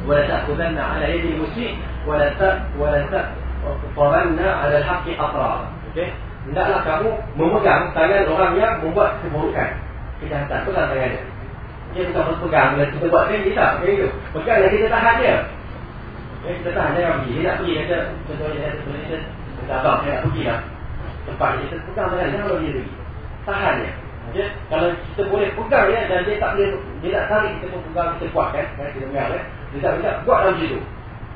ولا تأخذن على يد المسيء ولا ولا تقرن على الحق أطراف. Okay? Hendaklah kamu memegang tangan orang yang membuat keburukan. Kejahatan, pegang tangan dia. Dia bukan berpegang, bila kita buat dia, tak Macam itu, pegang dan kita tahan dia. Okay, Kita tahan dia pergi, dia nak pergi Kata, contohnya dia kata, dia kata saya nak pergi lah. Tempat dia, kita pegang tangan dia, dia pergi. Tahan dia. Okay? Kalau kita boleh pegang dia dan dia tak boleh Dia nak tarik, kita pun pegang, kita kuat kan Kita pegang kan, dia tak boleh buat dalam situ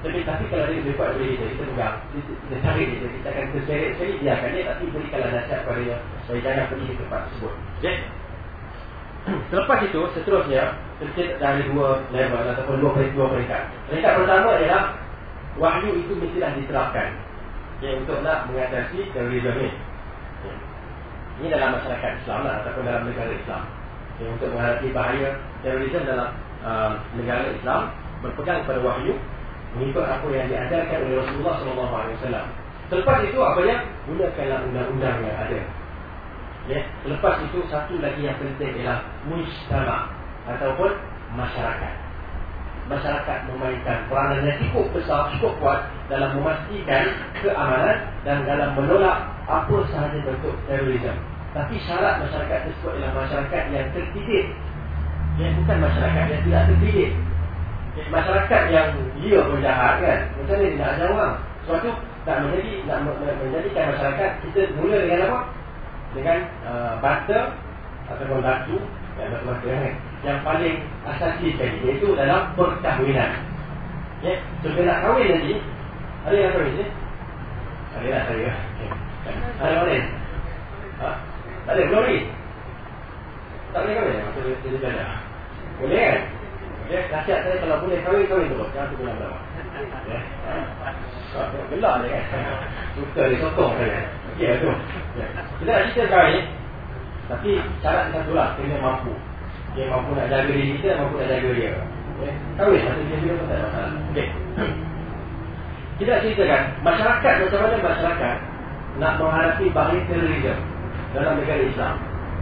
tapi, tapi kalau dia lebih kuat daripada kita, kita pegang Kita cari dia, kita akan terseret sekali Biarkan dia, tapi berikanlah nasihat kepada dia Supaya jangan pergi ke tempat tersebut okay? Selepas itu, seterusnya dah ada dua level Ataupun dua peringkat, peringkat pertama adalah Wahyu itu mestilah diterapkan okay, nak mengatasi terorisme ni. Okay. Ini dalam masyarakat Islam lah, ataupun dalam negara Islam. Okay, untuk menghadapi bahaya terorisme dalam uh, negara Islam berpegang pada wahyu mengikut apa yang diajarkan oleh Rasulullah SAW. Selepas itu apa yang gunakanlah undang-undang yang ada. Ya, selepas itu satu lagi yang penting ialah mujtama ataupun masyarakat. Masyarakat memainkan peranan yang cukup besar, cukup kuat dalam memastikan keamanan dan dalam menolak apa sahaja bentuk terorisme. Tapi syarat masyarakat tersebut ialah masyarakat yang terdidik. Ya, bukan masyarakat yang tidak terdidik. Ya, masyarakat yang dia berjahat kan. Macam mana dia nak ajar orang? Sebab tu tak menjadi nak menjadikan masyarakat kita mula dengan apa? Dengan uh, butter ataupun batu dan batu-batu yang yang paling asasi sekali iaitu dalam perkahwinan. Ya, so nak kahwin nanti, ada yang kahwin ni? Ada lah saya. Okay. Ada mana? Ha? Ada, belum lagi. Tak boleh kahwin? Maksudnya dia jalan. Boleh kan? Okay. Nasihat saya kalau boleh kahwin, kahwin tu. Jangan tu bilang lama. Ya. Gelak dia kan. Suka dia sotong saya. Okey, tu. Kita nak cerita ni. Tapi syarat satu lah, kena mampu. Dia mampu nak jaga diri kita, mampu nak jaga dia. Kahwin, masa dia juga tak ada masalah. Okey. Kita nak ceritakan, masyarakat macam mana masyarakat nak menghadapi bahaya terorisme dalam negara Islam.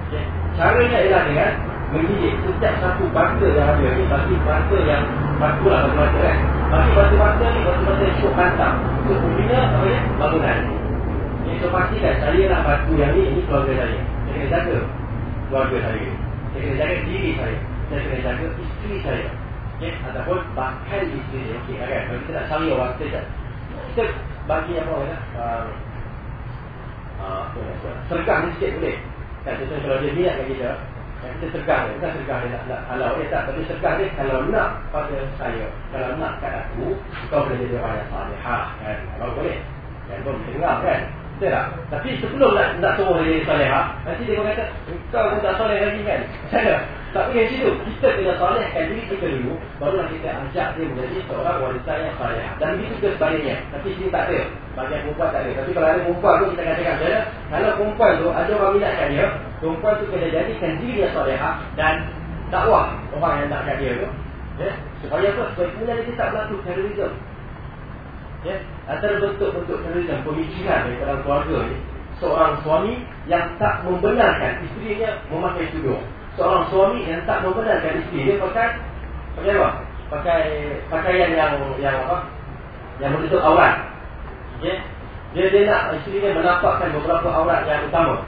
Okay. Caranya ialah dengan mendidik setiap satu bangsa yang ada ni, bagi bangsa yang batu lah batu-batu kan. Bagi batu-batu ni, batu-batu yang cukup pantang untuk membina apa ya, bangunan. Jadi so pastikan, saya lah batu yang ni, ini keluarga saya. Saya kena jaga keluarga saya. Saya kena jaga diri saya. Saya kena jaga isteri saya. Okay. Ataupun bahkan isteri saya. Okey, kan? Kalau kita nak cari orang, kita, kita bagi apa ya? Uh, uh, sergah ni sikit boleh. Kan, kalau dia niat dengan kita, kan, kita sergah dia. Bukan sergah dia nak, nak halau dia tak. Tapi sergah dia kalau nak pada saya, kalau nak kat aku, kau boleh jadi orang yang salihah. Kan? Kalau boleh. Kan, kau bisa dengar kan? Tak? Tapi sebelum nak, nak semua dia jadi salihah, nanti dia kata, kau pun tak salih lagi kan? Macam mana? Tak pergi situ. Kita kena salihkan diri kita dulu, barulah kita ajak dia menjadi seorang wanita yang salihah. Dan begitu juga sebaliknya. Tapi sini tak ada. Bagian perempuan tak ada. Tapi kalau ada perempuan tu, kita katakan macam mana? Kalau perempuan tu, ada orang minatkan dia, perempuan tu kena jadikan diri dia salihah dan dakwah orang yang nak dia tu. Ya? Supaya apa? Supaya kemudian dia tak berlaku terorisme. Ya? Antara bentuk-bentuk terorisme, pemikiran dari dalam keluarga ni, seorang suami yang tak membenarkan isterinya memakai tudung seorang suami yang tak membenarkan isteri dia pakai pakai apa? Pakai pakaian yang yang apa? Yang menutup aurat. Okey. Dia dia nak isteri dia menampakkan beberapa aurat yang utama.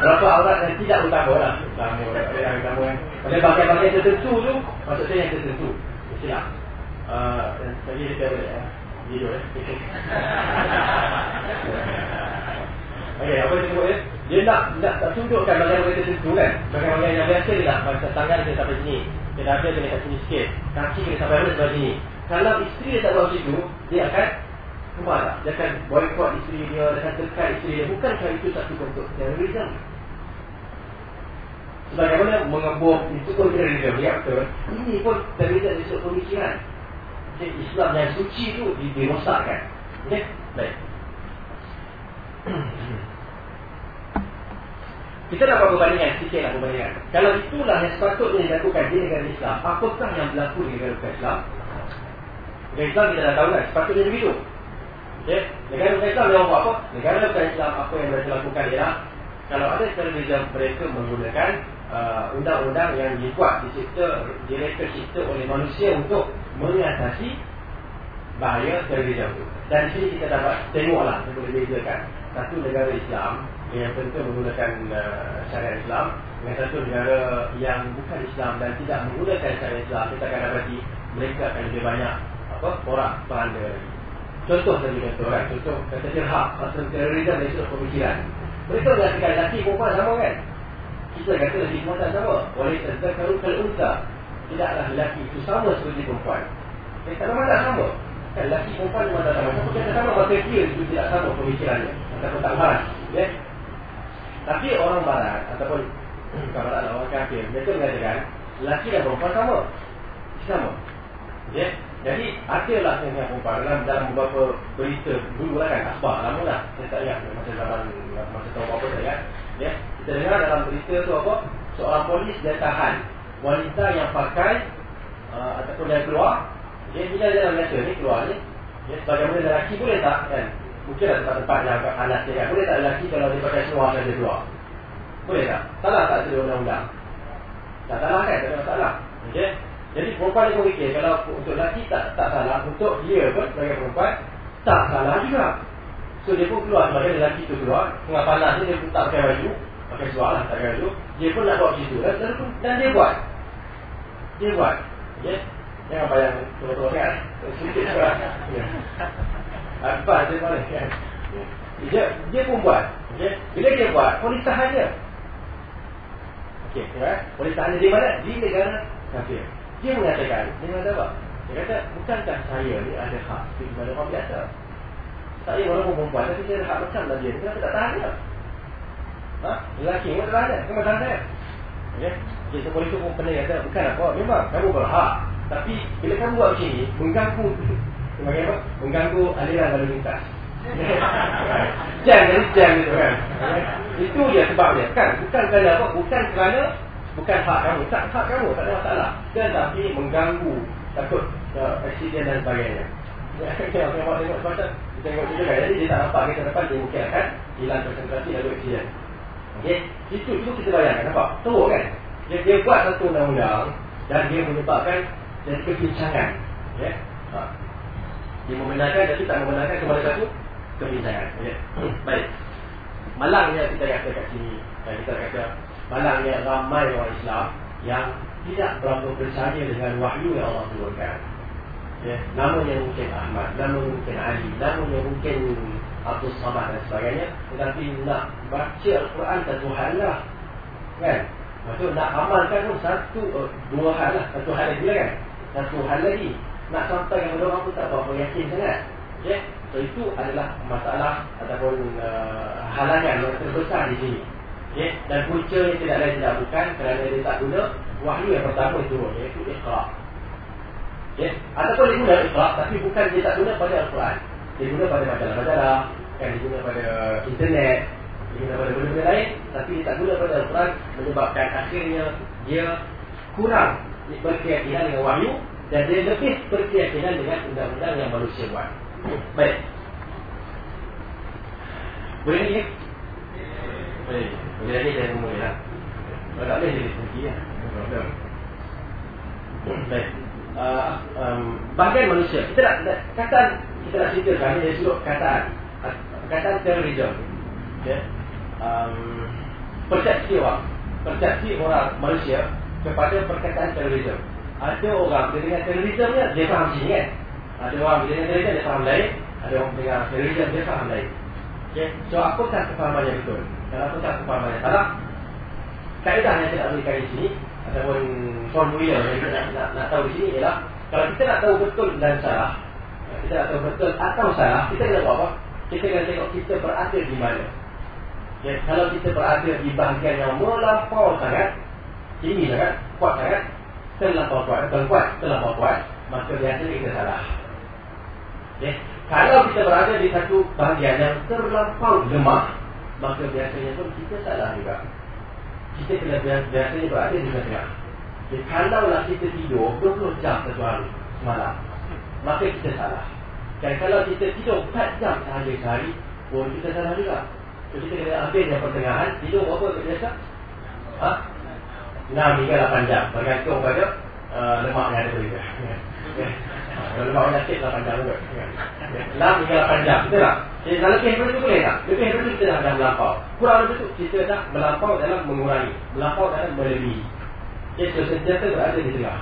Beberapa aurat yang tidak utama lah. Utama yang utama kan. Kalau pakai-pakai tertentu tu, maksudnya yang tertentu. Silap. Okey, apa dia sebut dia? Dia nak nak tak tunjukkan bagaimana kita tentu kan. Bagaimana yang biasa dia nak macam tangan dia sampai sini. Dia dah ada kena kat sini sikit. Kaki kena sampai mana sampai sini. Kalau isteri dia tak buat situ, dia akan kemar tak? Dia akan boykot isteri dia, dia akan tekan isteri dia. Bukankah itu satu bentuk terorisme? Sebagaimana mengebom itu pun terorisme, ya betul. Ini pun terorisme dari sudut pemikiran. Islam yang suci itu dirosakkan. Okay? Baik. Kita dapat perbandingan, sikitlah perbandingan. Kalau itulah yang sepatutnya dilakukan di negara Islam, apakah yang berlaku di negara Islam? Negara Islam kita dah tahu kan, sepatutnya begitu. Okay? Negara Islam yang buat apa? Negara Islam apa yang mereka lakukan ialah kalau ada television mereka menggunakan uh, undang-undang yang dibuat dicipta, direka cipta oleh manusia untuk mengatasi bahaya television itu. Dan di sini kita dapat tengoklah, kita boleh bezakan. Satu negara Islam yang tentu menggunakan uh, syariat Islam dengan satu negara yang bukan Islam dan tidak menggunakan syariat Islam kita akan dapati mereka akan lebih banyak apa orang peranda contoh tadi contoh kan? Contoh kata jerhak atau terorisme dari sudut pemikiran. Mereka mengatakan lelaki perempuan sama kan? Kita kata lelaki perempuan sama. Oleh terdekaru kelunta tidaklah lelaki itu sama seperti perempuan. Mereka memang tak sama. Kan lelaki perempuan tak sama siapa kata sama maka dia itu tidak sama pemikirannya. Ataupun tak barat ya. Tapi orang barat ataupun kalau ada orang kafir mereka mengatakan lelaki dan perempuan sama. Sama ya. Jadi adalah yang perempuan dalam, dalam beberapa berita dulu lah kan Asbah lama lah. Saya tak ingat masa zaman Masa tahun apa saya ingat ya, Kita dengar dalam berita tu apa Seorang polis dia tahan Wanita yang pakai uh, Ataupun dia keluar dia Bila dia biasa ni keluar ni ya, Sebagaimana lelaki boleh tak kan? Mungkin ada tempat-tempat yang agak panas dia kan? Boleh tak lelaki kalau dia pakai seluar saja keluar? Boleh tak? Salah tak sedia undang-undang? Tak salah kan? Tak ada masalah. Okay? Jadi perempuan dia berfikir Kalau untuk lelaki tak tak salah Untuk dia pun sebagai perempuan Tak salah juga. So dia pun keluar Sebagai lelaki tu keluar. Tengah panas ni dia pun tak pakai baju. Pakai seluar lah tak pakai baju. Dia pun nak buat macam tu dan, dan dia buat Dia buat okay? Jangan bayang tua-tua kan juga ya. Apa dia kan dia, dia pun buat okay? Bila dia buat Polis tahan dia okay, ya? Polis tahan dia di mana? Di negara kafir Dia mengatakan Dia mengatakan? Dia kata Bukankah saya ni ada hak Seperti mana orang biasa orang perempuan Tapi saya ada hak macam lah dia Kenapa tak tahan dia? Ha? Lelaki pun tak tahan dia Kenapa tahan dia? Okay? Okay, so polis tu pun pernah kata Bukan apa Memang kamu berhak. Tapi bila kamu buat macam ni Mengganggu Sebagai apa? Mengganggu aliran lalu lintas. Jadi jam gitu kan. Itu dia sebabnya. Kan bukan kerana apa? Bukan kerana Bukan hak kamu. Tak hak kamu Tak ada masalah. Tetapi mengganggu Takut uh, Accident dan sebagainya. Kita tengok tengok semacam Kita tengok kan Jadi dia tak nampak Kita depan dia mungkin akan Hilang konsentrasi lalu accident. Okay Itu, itu kita bayangkan Nampak? Teruk kan dia, dia buat satu undang-undang Dan dia menyebabkan dan kebincangan ya. Ha. dia membenarkan tapi tak membenarkan kepada satu kebincangan ya. Baik. Malangnya kita kata kat sini dan kita kata malangnya ramai orang Islam yang tidak berapa percaya dengan wahyu yang Allah turunkan ya. Namanya mungkin Ahmad namanya mungkin Ali namanya mungkin Abdul Samad dan sebagainya tetapi nak baca Al-Quran satu hal lah kan Maksud nak amalkan pun satu, uh, dua hal lah. Satu hal lagi lah kan? Satu hal lagi. Nak sampai yang orang pun tak berapa yakin sangat. Okay? so itu adalah masalah ataupun uh, halangan yang terbesar di sini. Okay? dan punca yang tidak lain tidak bukan kerana dia tak guna wahyu yang pertama itu iaitu ikhlas. Okay? ataupun dia guna ikhlas tapi bukan dia tak guna pada Al-Quran. Dia guna pada majalah-majalah kan? Dia guna pada internet dia pada benda-benda lain tapi dia tak guna pada Al-Quran menyebabkan akhirnya dia kurang berkeyakinan dengan wahyu dan dia lebih berkeyakinan dengan undang-undang yang manusia buat. Baik. Boleh ni? Boleh. Boleh ni saya mula lah. Kalau tak boleh jadi sendiri lah. Baik. Uh, um, bahagian manusia kita nak, nak kata kita nak ceritakan ini sebut kataan kataan terorisme okay. Um, persepsi orang persepsi orang manusia kepada perkataan terorisme. Ada orang bila dengar terorisme ni dia faham sini kan. Ada orang bila dengar terorisme dia faham lain. Ada orang dengar terorisme dia faham lain. Okay. So apakah kefahaman yang betul? Dan apakah kefahaman yang salah? Kaedah yang saya nak berikan di sini ataupun formula yang kita nak, nak, nak tahu di sini ialah kalau kita nak tahu betul dan salah, kita nak tahu betul atau salah, kita kena buat apa? Kita kena tengok kita berada di mana. Ya, kalau kita berada di bahagian yang melampau sangat, tinggi sangat, kuat sangat, terlampau kuat, bukan kuat, terlampau kuat, maka biasanya kita salah. Okay. Kalau kita berada di satu bahagian yang terlampau lemah, maka biasanya pun kita salah juga. Kita kena biasanya berada di tengah. Okay. Kalaulah kita tidur 20 jam satu hari semalam, maka kita salah. Dan kalau kita tidur 4 jam sahaja sehari, pun kita salah juga. So, kita kena ambil yang pertengahan, tidur berapa biasa? Ha? 6 hingga 8 jam bergantung pada uh, lemak yang ada pada kita. Kalau lemak yang sakit 8 jam juga. 6 hingga 8 jam. Betul tak? Jadi kalau lebih daripada itu boleh tak? Lebih daripada itu kita dah, dah melampau. Kurang daripada itu kita dah melampau dalam mengurangi. Melampau dalam melebihi. Jadi so, sentiasa berada di tengah.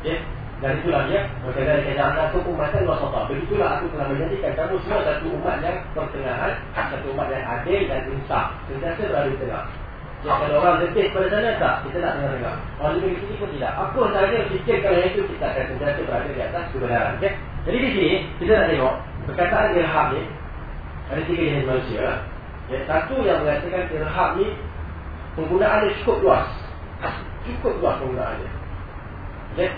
Okay? Dan itulah dia Maka dari kejahanan itu umatan wasata Begitulah aku telah menjadikan kamu semua Satu umat yang pertengahan Satu umat yang adil dan insaf Sentiasa berada di tengah Ya, kalau orang lebih pada sana tak, kita nak dengar-dengar. Orang lebih sini pun tidak. Apa sahaja fikirkan yang itu, kita akan sentiasa berada di atas kebenaran. Okay? Jadi di sini, kita nak tengok, perkataan irham ni, ada tiga jenis manusia. Ya, satu yang mengatakan irham ni, penggunaan dia cukup luas. Cukup luas penggunaan dia. Okay?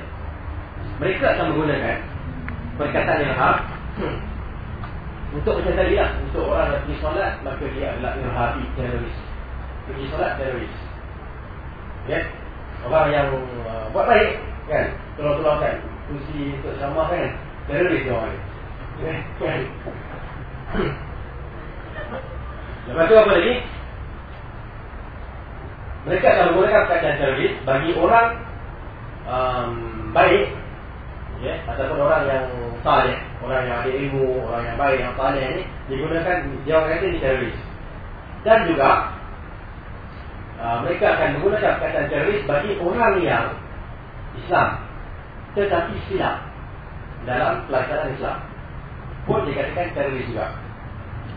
Mereka akan menggunakan perkataan irhab hmm. untuk macam tadi lah untuk orang yang pergi solat maka dia adalah irhabi teroris. Pergi solat teroris. Ya? Orang yang uh, buat baik kan? Keluar-keluarkan kursi untuk sama kan? Teroris dia orang. Ya kan? Lepas tu apa lagi? Mereka akan menggunakan perkataan teroris bagi orang um, baik ya, ataupun orang yang salih, orang yang ada ilmu, orang yang baik, yang salih ni digunakan dia orang kata ni teroris. Dan juga uh, mereka akan menggunakan perkataan teroris bagi orang yang Islam tetapi silap dalam pelaksanaan Islam. Pun dikatakan teroris juga.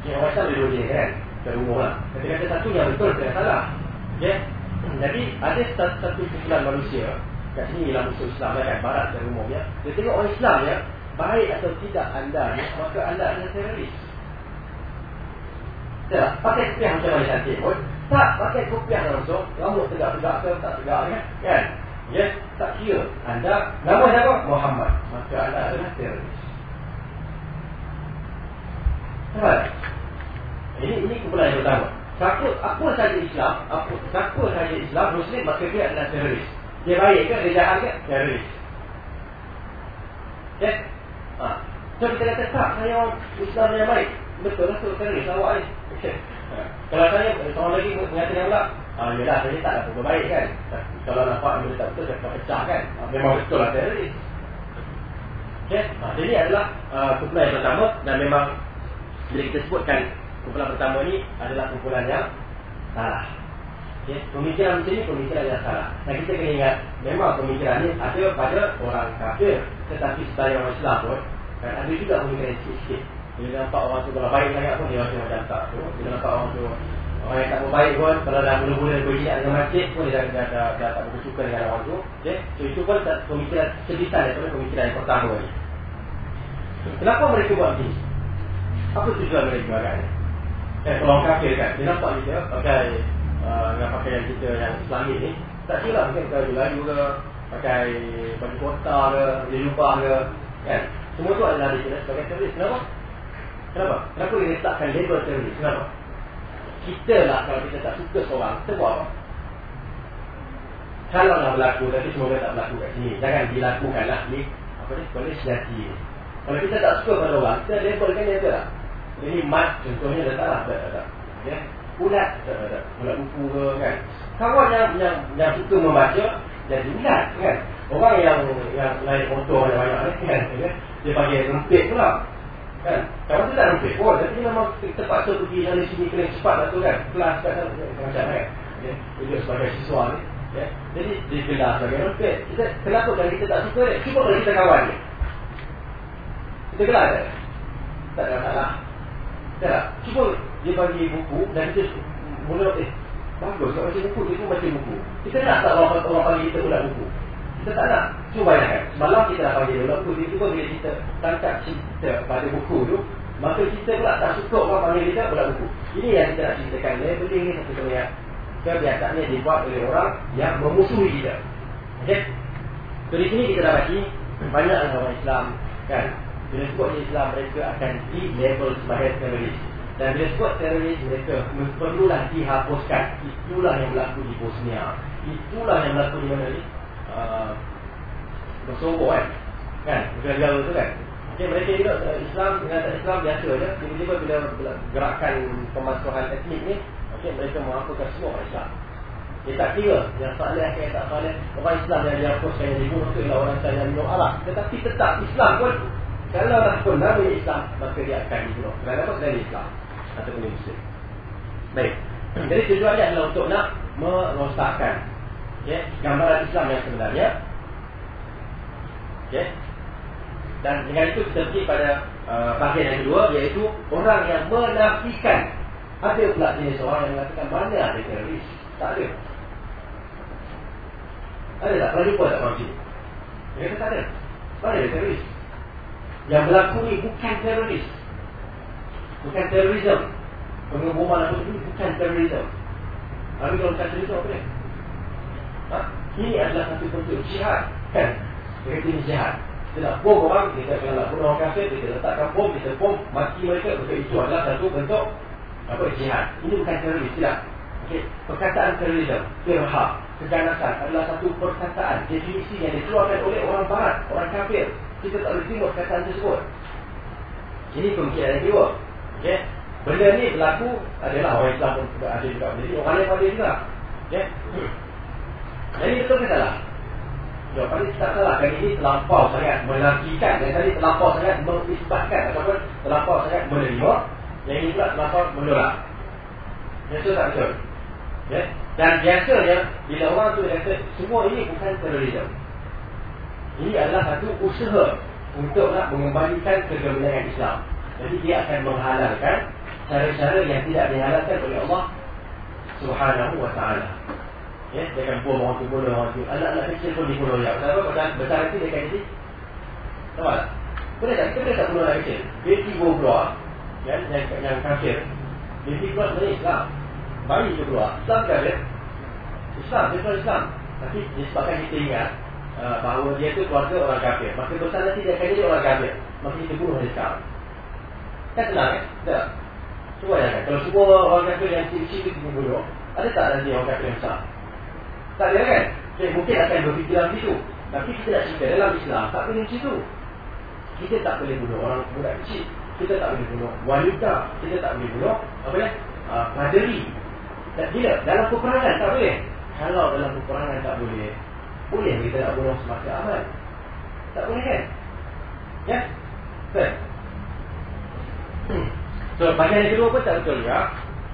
Yang orang Islam boleh dia kan? Terumur lah. Kata-kata satu yang betul, tidak salah. Ya? Jadi ada satu, satu kumpulan manusia kat sini ialah musuh Islam kan barat dan umumnya dia tengok orang Islam ya baik atau tidak anda ni maka anda adalah teroris. Tak pakai kopiah macam mana cantik pun tak pakai kopiah langsung. Rambut tegak-tegak ke tak tegak kan kan? Ya tak kira. Anda nama siapa? Muhammad. Maka anda adalah teroris. Nampak? Ini ini kumpulan yang pertama. Siapa apa saja Islam, apa siapa saja Islam Muslim maka dia adalah teroris. Dia baik ke? Dia jahat ke? Teroris. Ya? Ha. So kita kata tak, saya orang Islam yang baik. Betul lah tu teroris awak ni. Ha. Kalau saya, seorang lagi mengatakan pula, Ah, yelah, saya tak ada baik kan. Kalau nampak benda tak betul, saya akan pecah kan. Ah, memang betul lah teroris. Okay. Ha. Jadi adalah uh, kumpulan yang pertama dan memang bila kita sebutkan kumpulan pertama ni adalah kumpulan yang salah. Ya, pemikiran macam ni pemikiran yang salah. Dan kita kena ingat, memang pemikiran ni ada pada orang kafir. Tetapi sebagai orang Islam pun, kan, ada juga pemikiran sikit-sikit. Bila nampak orang tu kalau baik sangat pun, dia rasa macam tak tu. Bila nampak orang tu, orang yang tak berbaik pun, kalau dah mula-mula berjinak dengan masjid pun, dia dah, dah, dah, dah tak bersuka dengan orang tu. Okay? So, itu pun pemikiran sebitan daripada pemikiran yang pertama ni. Kenapa mereka buat begini? Apa tujuan mereka agak ni? Eh, orang kafir kan, dia nampak dia pakai Ah, dengan pakaian kita yang Islami ni. Tak kira mungkin pakai baju ke pakai baju kota ke baju jubah ke kan? Semua tu adalah dikira sebagai teroris kenapa? Kenapa? Kenapa dia letakkan label teroris kenapa? Kita lah kalau kita tak suka seorang kita buat apa? Kalau nak berlaku tapi semoga tak berlaku kat sini. Jangan dilakukan lah. Ni apa ni? Boleh sejati kalau kita tak suka pada orang kita labelkan dia lah. Ini mat contohnya letak lah tak, tak, tak. Ya? Ulat ulat buku ke kan? Kawan yang yang yang suka membaca jadi ulat kan? Orang yang yang naik motor yang banyak ni kan? Dia panggil rempit pula kan? Kawan tu tak rempit pun tapi memang terpaksa pergi sana sini kena cepat lah tu kan? Kelas sana macam kan? Dia sebagai siswa ni ya. jadi dia kelas sebagai rempit kita kenapa kalau kita tak suka dia? Cuba kalau kita kawan dia. Kita kelas tak tak ada masalah. Tak cuba dia bagi buku dan kita mula eh bagus baca buku dia pun baca buku. Kita nak tak orang, orang panggil kita ulat buku? Kita tak nak. Cuba bayangkan semalam kita dah panggil ulat buku dia pun bila kita tangkap cerita pada buku tu maka kita pula tak suka orang panggil kita ulat buku. Ini yang kita nak ceritakan labeling ni satu kali yang kebiasaannya dibuat oleh orang yang memusuhi kita okay? so di sini kita dapati banyak orang Islam kan? Bila sebut Islam mereka akan di label sebagai teroris dan bila sebut teroris mereka perlulah dihapuskan. Itulah yang berlaku di Bosnia. Itulah yang berlaku di mana ni? Uh, Bersobo kan? Kan? Negara-negara tu kan? Okay, mereka juga uh, Islam dengan tak Islam biasa je. Tiba-tiba bila gerakan pemasuhan etnik ni, okay, mereka mengakukan semua orang Islam. Dia tak kira yang salih ke tak salih. Orang Islam yang dihapuskan yang dibunuh tu ialah orang Islam yang minum arak. Tetapi tetap Islam pun kalau dah pun nama Islam, maka dia akan dibunuh. Kenapa? Dari Islam ataupun muslim. Baik. Jadi tujuannya adalah untuk nak merosakkan ya, gambaran Islam yang sebenarnya. Okay. Dan dengan itu kita pergi pada uh, bahagian yang kedua iaitu orang yang menafikan ada pula jenis orang yang mengatakan mana ada teroris. Tak ada. Ada tak? Pernah jumpa tak orang sini? Dia kata tak ada. Mana ada teroris? Yang berlaku ni bukan teroris. Bukan terorisme Pengeboman apa itu bukan terorisme Tapi kalau bukan terorisme apa ni? Ha? Ini adalah satu bentuk jihad Kan? Dia kata ini jihad. Kita nak bom orang, kita nak bunuh orang kafir, kita letakkan bom, kita bom, mati mereka. Maka itu adalah satu bentuk apa jihad. Ini bukan teroris, tidak. Okay. Perkataan terorisme, irhab, keganasan adalah satu perkataan, definisi yang dikeluarkan oleh orang barat, orang kafir. Kita tak boleh terima perkataan tersebut. Ini pemikiran yang kedua. Okay. Benda ni berlaku adalah orang Islam pun ada juga. Jadi orang lain ada juga. Okay. Jadi betul ke salah? Jawapan ini tak salah. Kali ini terlampau sangat menafikan. Yang tadi terlampau sangat mengisbatkan. Ataupun terlampau sangat menerima. Yang ini pula terlampau menolak. Betul tak betul? Ya? Dan biasanya bila orang tu kata semua ini bukan terorisme. Ini adalah satu usaha untuk nak mengembalikan kegemilangan Islam. Jadi dia akan menghalalkan cara-cara yang tidak dihalalkan oleh Allah Subhanahu wa taala. Ya, dia akan buang orang tu bunuh orang tu. Anak-anak kecil pun dibunuh ya. Kenapa? Pasal besar itu dia akan jadi tak? Boleh tak? Kita boleh tak anak kecil? Baby keluar kan? yang, yang kafir Baby keluar sebenarnya Islam bayi itu keluar Islam kan dia Islam, dia keluar Islam tapi disebabkan kita ingat uh, bahawa dia tu keluarga orang kafir maka besar nanti dia akan jadi orang kafir maka kita bunuh dia sekarang kan tenang kan? tak cuba kan kalau semua orang kafir yang ciri-ciri itu dibunuh ada tak nanti orang kafir yang besar tak ada kan okay, mungkin akan berfikiran situ tapi kita nak cerita dalam Islam tak boleh macam tu kita tak boleh bunuh orang budak kecil kita tak boleh bunuh wanita kita tak boleh bunuh apa ya uh, tak bila dalam peperangan tak boleh. Kalau dalam peperangan tak boleh, boleh kita nak bunuh semasa aman. Tak boleh kan? Ya? Betul. So, bagian yang kedua pun tak betul juga.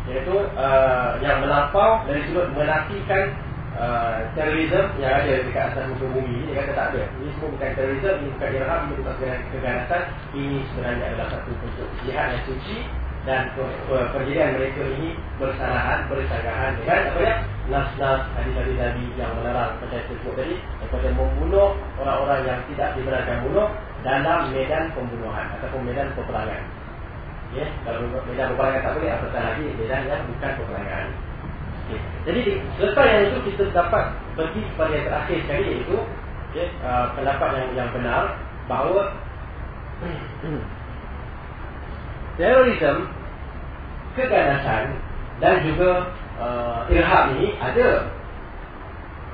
Iaitu uh, yang melampau dari sudut menafikan uh, terorisme yang ada dekat atas muka bumi Dia kata tak ada. Ini semua bukan terorisme, ini bukan irhab, ini bukan keganasan. Ini sebenarnya adalah satu bentuk jihad yang suci dan perjalanan mereka ini bersalahan, bersagahan dengan apa ya? Nas-nas hadis-hadis Nabi yang melarang percaya tersebut tadi daripada membunuh orang-orang yang tidak dibenarkan bunuh dalam medan pembunuhan ataupun medan peperangan. Ya, kalau medan peperangan tak boleh, apatah lagi medan yang bukan peperangan. Okay. Jadi selepas yang itu kita dapat pergi kepada yang terakhir sekali iaitu ya, uh, pendapat yang yang benar bahawa terorisme, keganasan dan juga uh, irhab ini ada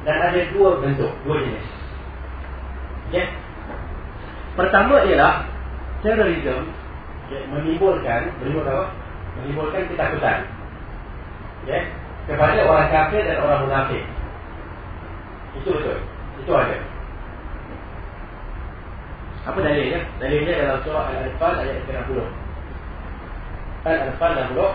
dan ada dua bentuk, dua jenis. Okay. Pertama ialah terorisme okay, menimbulkan, menimbulkan apa? Menimbulkan ketakutan. Okay. Kepada orang kafir dan orang munafik. Itu betul. Itu ada. Apa dalilnya? Dalilnya dalam surah Al-Anfal ayat 30. الأنفال له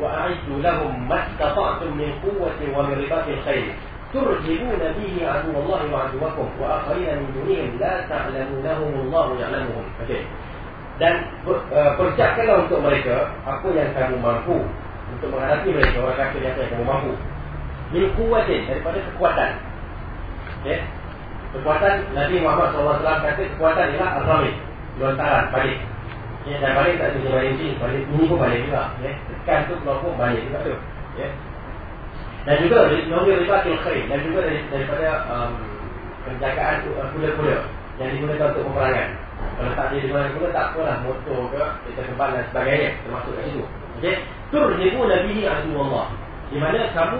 وأعدوا لهم ما استطعتم من قوة ومن رباط الخير ترهبون به عدو الله وعدوكم وآخرين من دونهم لا تعلمونهم الله يعلمهم okay. dan uh, persiapkanlah untuk mereka apa yang kamu mampu untuk menghadapi mereka orang kafir yang kamu mampu min kuwatin daripada kekuatan okay. kekuatan Nabi Muhammad SAW kata kekuatan ialah al-ramid lontaran balik Ya, dan balik tak balik sini, balik ini pun balik juga. Ya, tekan tu keluar pun balik juga tu. Ya. Dan juga dari nombor ribatul khair dan juga dari, daripada um, penjagaan uh, kuda-kuda yang digunakan untuk peperangan. Kalau tak ada digunakan kuda tak apalah motor ke, kereta kembang dan sebagainya termasuk kat situ. Okey. Turhibu nabihi adu Allah. Di mana kamu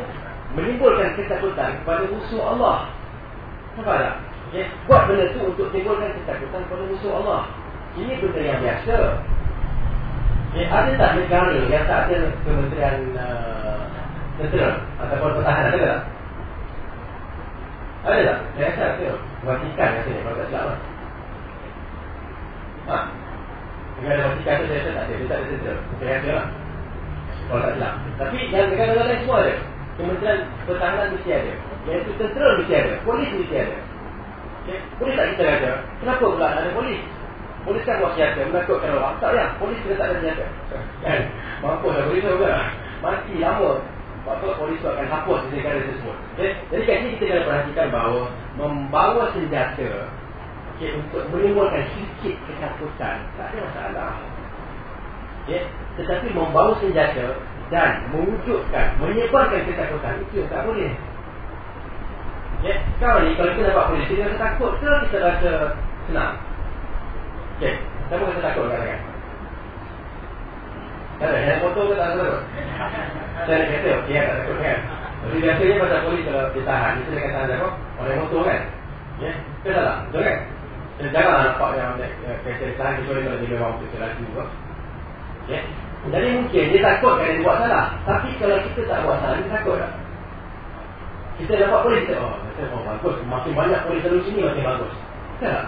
menimbulkan ketakutan kepada musuh Allah. Nampak tak? Okay. Buat benda tu untuk timbulkan ketakutan kepada musuh Allah. Ini benda yang biasa. Eh, ada tak negara yang tak ada kementerian uh, tentera ataupun pertahanan ada tak? Ada tak? Saya rasa ada. Vatikan rasanya kalau tak silap. Ha? Negara Vatikan tu saya rasa tak ada. Dia tak ada tentera. Saya rasa lah. Kalau tak silap. Tapi yang negara-negara lain semua ada. Kementerian pertahanan mesti ada. Iaitu tentera mesti ada. Polis mesti ada. Okay? Boleh tak kita kata? Kenapa pula ada polis? Polis kan buat senjata Menakutkan orang Tak ya Polis kita tak ada senjata Kan Mampu lah polis tu kan Mati lama Apa polis tu akan hapus negara tersebut okay? Jadi kat sini kita kena perhatikan bahawa Membawa senjata okay, Untuk menimbulkan sikit ketakutan Tak ada masalah okay? Tetapi membawa senjata Dan mewujudkan Menyebarkan ketakutan Itu tak boleh Okay. Sekarang ni kalau kita dapat polis, kita rasa takut ke kita rasa senang? Okay. Siapa kata takut katakan? Tak ada, yang motor ke tak takut? Saya nak kata, okey, tak takut kan? Jadi biasanya pasal polis kalau ditahan, kita nak kata apa? Orang motor kan? Ya, yeah. ke tak? Betul kan? Dan janganlah nampak yang kereta ditahan, kecuali kalau dia memang betul laju ke? Ya. Jadi mungkin dia takut kan dia buat salah. Tapi kalau kita tak buat salah, dia takut tak? Kita dapat polis, kita, oh, kita, oh bagus. Makin banyak polis selalu sini, makin bagus. Betul tak?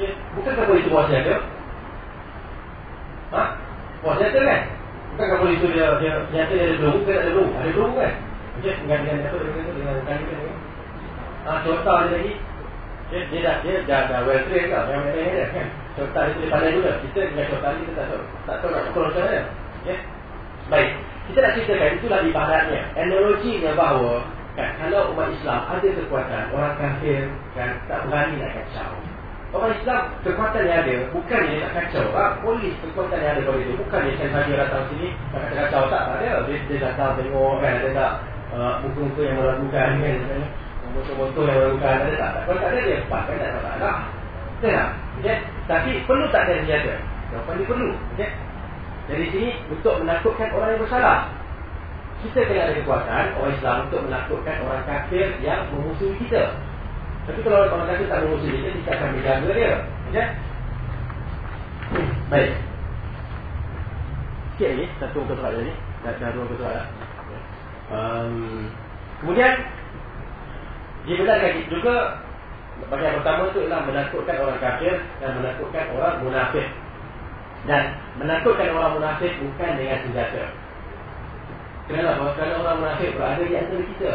Ya. Bukankah polis itu buat siapa? Ha? Buat siapa kan? Bukankah polis itu dia, senjata dia ada ke tak ada peluru? Ada peluru kan? Okey, dengan dengan apa dengan dengan dengan kain kan? Ah, contoh dia lagi. Dia, dia dah dia dah dah well trained kan, yang mana dia kan? Contoh dia pandai juga. Kita dengan contoh kita tak tahu. Tak tahu nak ukur macam mana. Okey. Baik. Kita nak ceritakan itulah ibaratnya. Analoginya bahawa kan kalau umat Islam ada kekuatan, orang kafir kan tak berani nak kacau. Orang Islam kekuatan yang ada bukan dia nak kacau. Ah, polis kekuatan yang ada pada dia bukan dia saya saja datang sini nak kacau, tak ada. Dia, dia datang tengok kan ada tak uh, muka-muka yang melakukan kan motor-motor yang melakukan ada tak? Kalau tak ada dia lepas kan tak ada. Betul tak? Okay? Tapi perlu tak ada senjata? Jawapan dia perlu. Okay? Dari sini untuk menakutkan orang yang bersalah. Kita kena ada kekuatan orang Islam untuk menakutkan orang kafir yang memusuhi kita. Tapi kalau orang kafir tak memusuhi kita, kita akan menjaga dia. Okay? Baik. Sikit lagi, satu muka surat lagi. Dah, dah dua muka surat Um, kemudian dibenarkan juga bagian pertama itu adalah menakutkan orang kafir dan menakutkan orang munafik. Dan menakutkan orang munafik bukan dengan senjata. Kenapa? Kerana orang munafik berada di antara kita.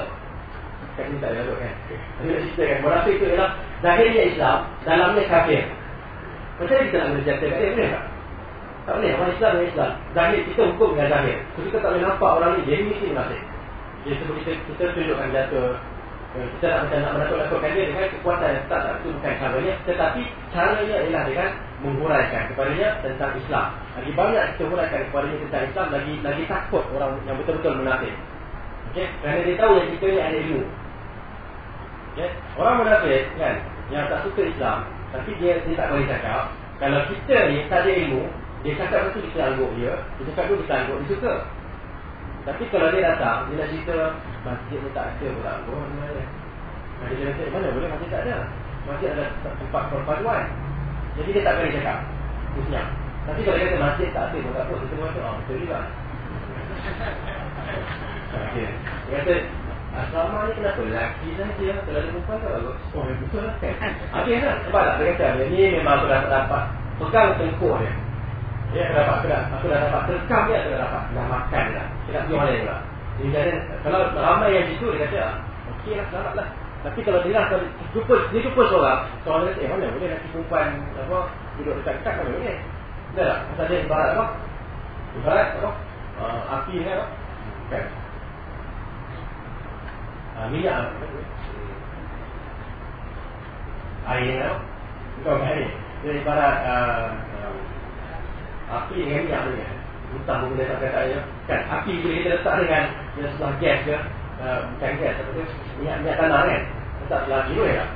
Kan ini tak ada kan? Ini nak. Munafik itu adalah zahirnya Islam, dalamnya kafir. Macam kita nak menjata kat dia? Boleh tak? Tak boleh. Orang Islam dengan Islam. Zahir, kita hukum dengan zahir. So, kita tak boleh nampak orang ni. Jadi mesti munafik. Jadi sebab kita, kita tunjukkan data eh, kita nak macam nak menakut-nakutkan dia dengan kekuatan yang tak itu bukan caranya tetapi caranya ialah dengan menghuraikan kepadanya tentang Islam lagi banyak kita huraikan kepadanya tentang Islam lagi lagi takut orang yang betul-betul munafik okay? kerana dia tahu yang kita ni ada ilmu okay? orang munafik kan yang tak suka Islam tapi dia, dia tak boleh cakap kalau kita ni tak ada ilmu dia cakap itu kita anggap dia dia cakap itu kita anggap dia suka tapi kalau dia datang, dia nak cerita masjid ni tak ada pula. Oh, mana dia? Masjid dia kata, mana boleh masjid tak ada? Masjid ada tempat perpaduan. Jadi dia tak boleh cakap. Khususnya. Tapi kalau dia kata masjid tak ada, tak apa, kita kata, oh, betul juga. Okay. Dia kata, Asrama ni kenapa? Lelaki saja. Kalau ada perempuan tak bagus. Oh, betul lah. Habis kan? Sebab tak? Dia kata, ni memang aku dapat dapat. Pegang tengkuk dia. Ya, aku dapat, aku dah, aku dah dapat terkam dia, aku dah dapat. Dah makan dah. Dia nak pergi mana pula. Jadi, jadi, kalau ramai yang situ, dia kata, okey lah, selamat lah. Tapi kalau dia nak, jumpa, dia jumpa seorang, seorang dia kata, eh mana boleh nanti perempuan, apa, duduk dekat-dekat, mana boleh. Betul tak? Pasal dia ibarat apa? Ibarat apa? Uh, api ni apa? Kan? Uh, minyak? Air ni apa? Bukan air. Dia ibarat uh, api dengan minyak dia. Entah pun dia tak kata ya. Kan api boleh kita letak dengan yang sebelah gas ke, uh, bukan gas tu, minyak minyak tanah kan. Letak lagi boleh tak?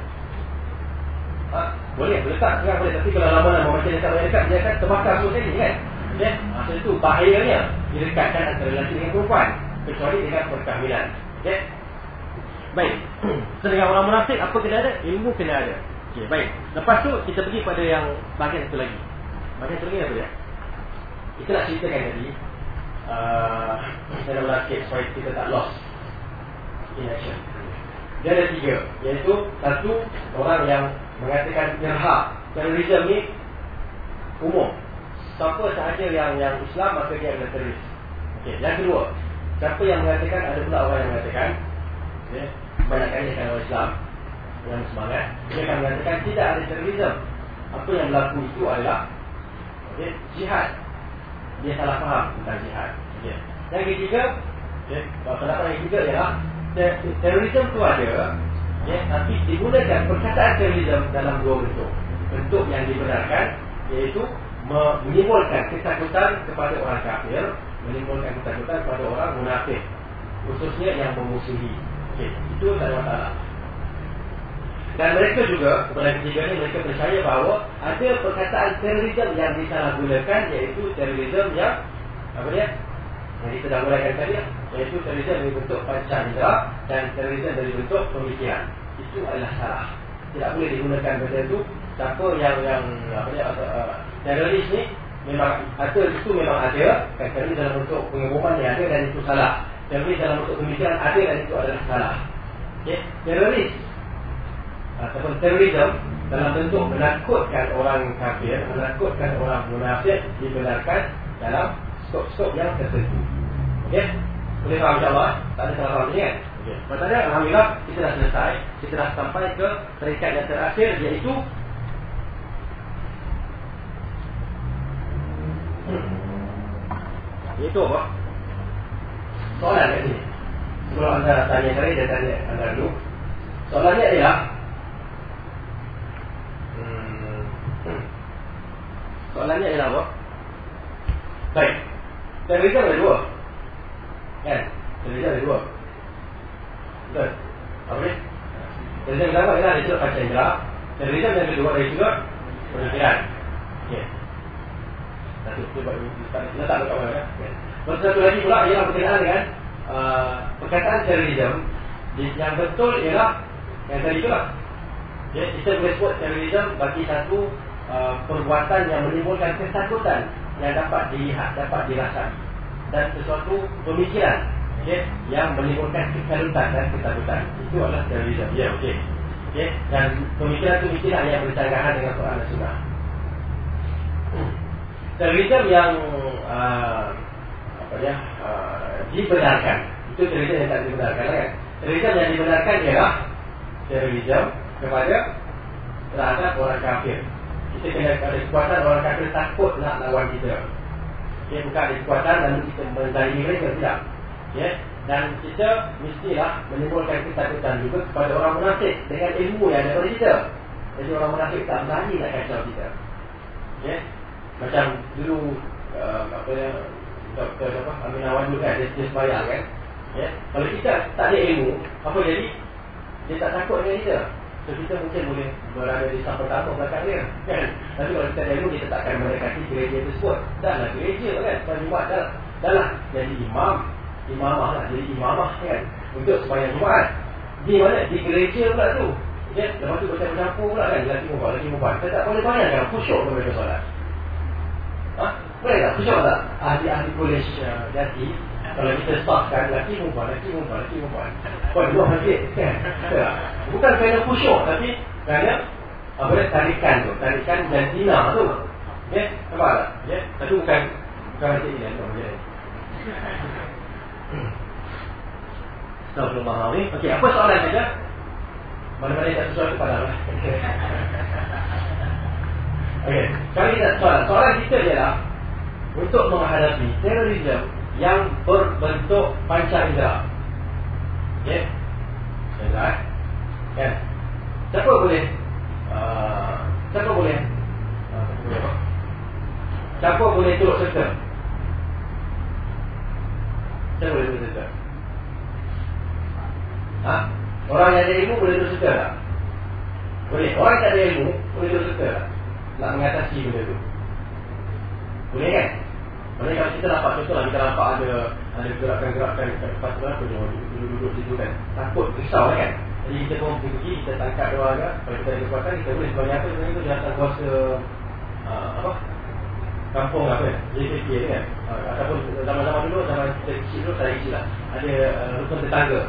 Ha? Boleh, boleh tak sekarang boleh Tapi kalau lama-lama macam dekat banyak dekat Dia akan terbakar semua sekali kan okay? Masa itu bahayanya Direkatkan antara lelaki dengan perempuan Kecuali dengan perkahwinan okay? Baik So dengan orang munafik Apa kena ada? Ilmu kena ada okay, Baik Lepas tu kita pergi pada yang Bahagian satu lagi Bahagian satu lagi apa dia? Kita nak ceritakan tadi uh, Saya nak merakit supaya kita tak lost In action Dia ada tiga Iaitu Satu Orang yang mengatakan Nyerha Terorisme ni Umum Siapa sahaja yang yang Islam Maka dia adalah teroris okay. Yang kedua Siapa yang mengatakan Ada pula orang yang mengatakan okay. Kebanyakan dia orang Islam Yang semangat Dia akan mengatakan Tidak ada terorisme Apa yang berlaku itu adalah okay. Jihad dia salah faham tentang jihad. Okay. Yang ketiga, okay. pendapat yang ketiga ialah terorisme itu ada, okay. tapi digunakan perkataan terorisme dalam dua bentuk. Bentuk yang dibenarkan iaitu menimbulkan ketakutan kepada orang kafir, menimbulkan ketakutan kepada orang munafik, khususnya yang memusuhi. Okay. Itu tak ada masalah. Dan mereka juga, kepada ketiga ni mereka percaya bahawa ada perkataan terorisme yang disalahgunakan iaitu terorisme yang apa dia? Yang kita dah mulakan tadi iaitu terorisme dari bentuk pancasila dan terorisme dari bentuk pemikiran. Itu adalah salah. Tidak boleh digunakan benda itu. Siapa yang yang apa dia uh, teroris ni memang ada itu memang ada. Teroris dalam bentuk pengumuman yang ada dan itu salah. Teroris dalam bentuk pemikiran ada dan itu adalah salah. Okay? Teroris ataupun terorisme dalam bentuk menakutkan orang kafir, menakutkan orang munafik dibenarkan dalam skop-skop yang tertentu. Okey? Boleh faham insyaAllah? Tak ada salah faham ni kan? Okey. Maksudnya, Alhamdulillah, kita dah selesai. Kita dah sampai ke peringkat yang terakhir, iaitu. Iaitu apa? Soalan sini. Sebelum anda tanya tadi, dia tanya anda dulu. Soalannya ialah, Soalannya ialah apa? Baik. Television ada dua. Kan? Television ada dua. Betul? Apa ni? Television pertama ialah ada sudut kaca indera. Yang kedua ada sudut pemikiran. Okay. Satu, cuba kita tak tahu ya. Lepas satu lagi pula ialah berkenaan dengan uh, perkataan terorisme yang betul ialah yang tadi itulah. Okay. Kita boleh sebut terorisme bagi satu Uh, perbuatan yang menimbulkan ketakutan yang dapat dilihat, dapat dirasakan. Dan sesuatu pemikiran okay, yang menimbulkan kekalutan dan ketakutan. Itu adalah terorisme. Ya okey. Okey dan pemikiran-pemikiran yang bercanggah dengan Quran dan Sunnah. Terorisme yang uh, apa dia uh, dibenarkan. Itu terorisme yang tak dibenarkan kan? Terorisme yang dibenarkan ialah terorisme kepada terhadap orang kafir kita kena ada kekuatan orang kata takut nak lawan kita. Okay, bukan ada kekuatan dan kita menzalimi mereka tidak. Okay. Dan kita mestilah menimbulkan ketakutan juga kepada orang munafik dengan ilmu yang ada pada kita. Jadi orang munafik tak berani nak kacau kita. Okay. Macam dulu uh, apa yang Dr. apa Amin Awan dulu kan dia, dia sembahyang kan. Okay. Kalau kita tak ada ilmu, apa jadi? Dia tak takut dengan kita. So kita mungkin boleh berada di saf pertama belakang dia kan? Tapi kalau kita dahulu kita takkan mendekati gereja tersebut. Dan lah gereja kan? Pada Jumat dah, dah lah. Jadi imam. Imamah lah Jadi imamah kan? Untuk sepanjang Jumat Di mana? Di gereja pula tu. Ya, lepas tu bercampur-campur pula kan? Lagi mubah, lagi mubah Kita tak boleh bayangkan Kusyuk pun mereka solat. Ha? Boleh tak? Kusyuk tak? Ahli-ahli kolej uh, jati kalau kita sahkan laki perempuan, laki perempuan, laki perempuan. Kau dua masjid kan? Bukan kerana khusyuk tapi kerana apa dia tarikan tu, tarikan dan zina tu. Ya, nampak tak? Ya, tapi bukan bukan masjid ni, masjid ni. Astagfirullahaladzim. Okey, apa soalan saja? Mana-mana tak sesuai kepada Allah. Okey, sekarang kita soalan. Soalan kita ialah untuk menghadapi terorisme yang berbentuk panca indera. Okey. Jelas. Kan? Siapa boleh? Uh, siapa boleh? Uh, siapa boleh turut serta? Siapa boleh turut serta? Ha? Orang yang ada ilmu boleh turut serta tak? Boleh. Orang yang tak ada ilmu boleh turut serta tak? Nak mengatasi benda tu. Boleh kan? Maksudnya kalau kita nampak contoh lah Kita nampak ada Ada gerakan-gerakan Dekat tempat tu lah Duduk-duduk situ kan. Takut, risau lah kan. Jadi kita pun pergi Kita tangkap dia orang Kalau kita ada kekuatan Kita boleh sebenarnya apa Sebenarnya tu dia datang kuasa uh, Apa? Kampung apa kan. JPP kan. Uh, Ataupun zaman-zaman dulu Zaman kita kecil dulu Saya kecil lah. Ada uh, rukun tetangga.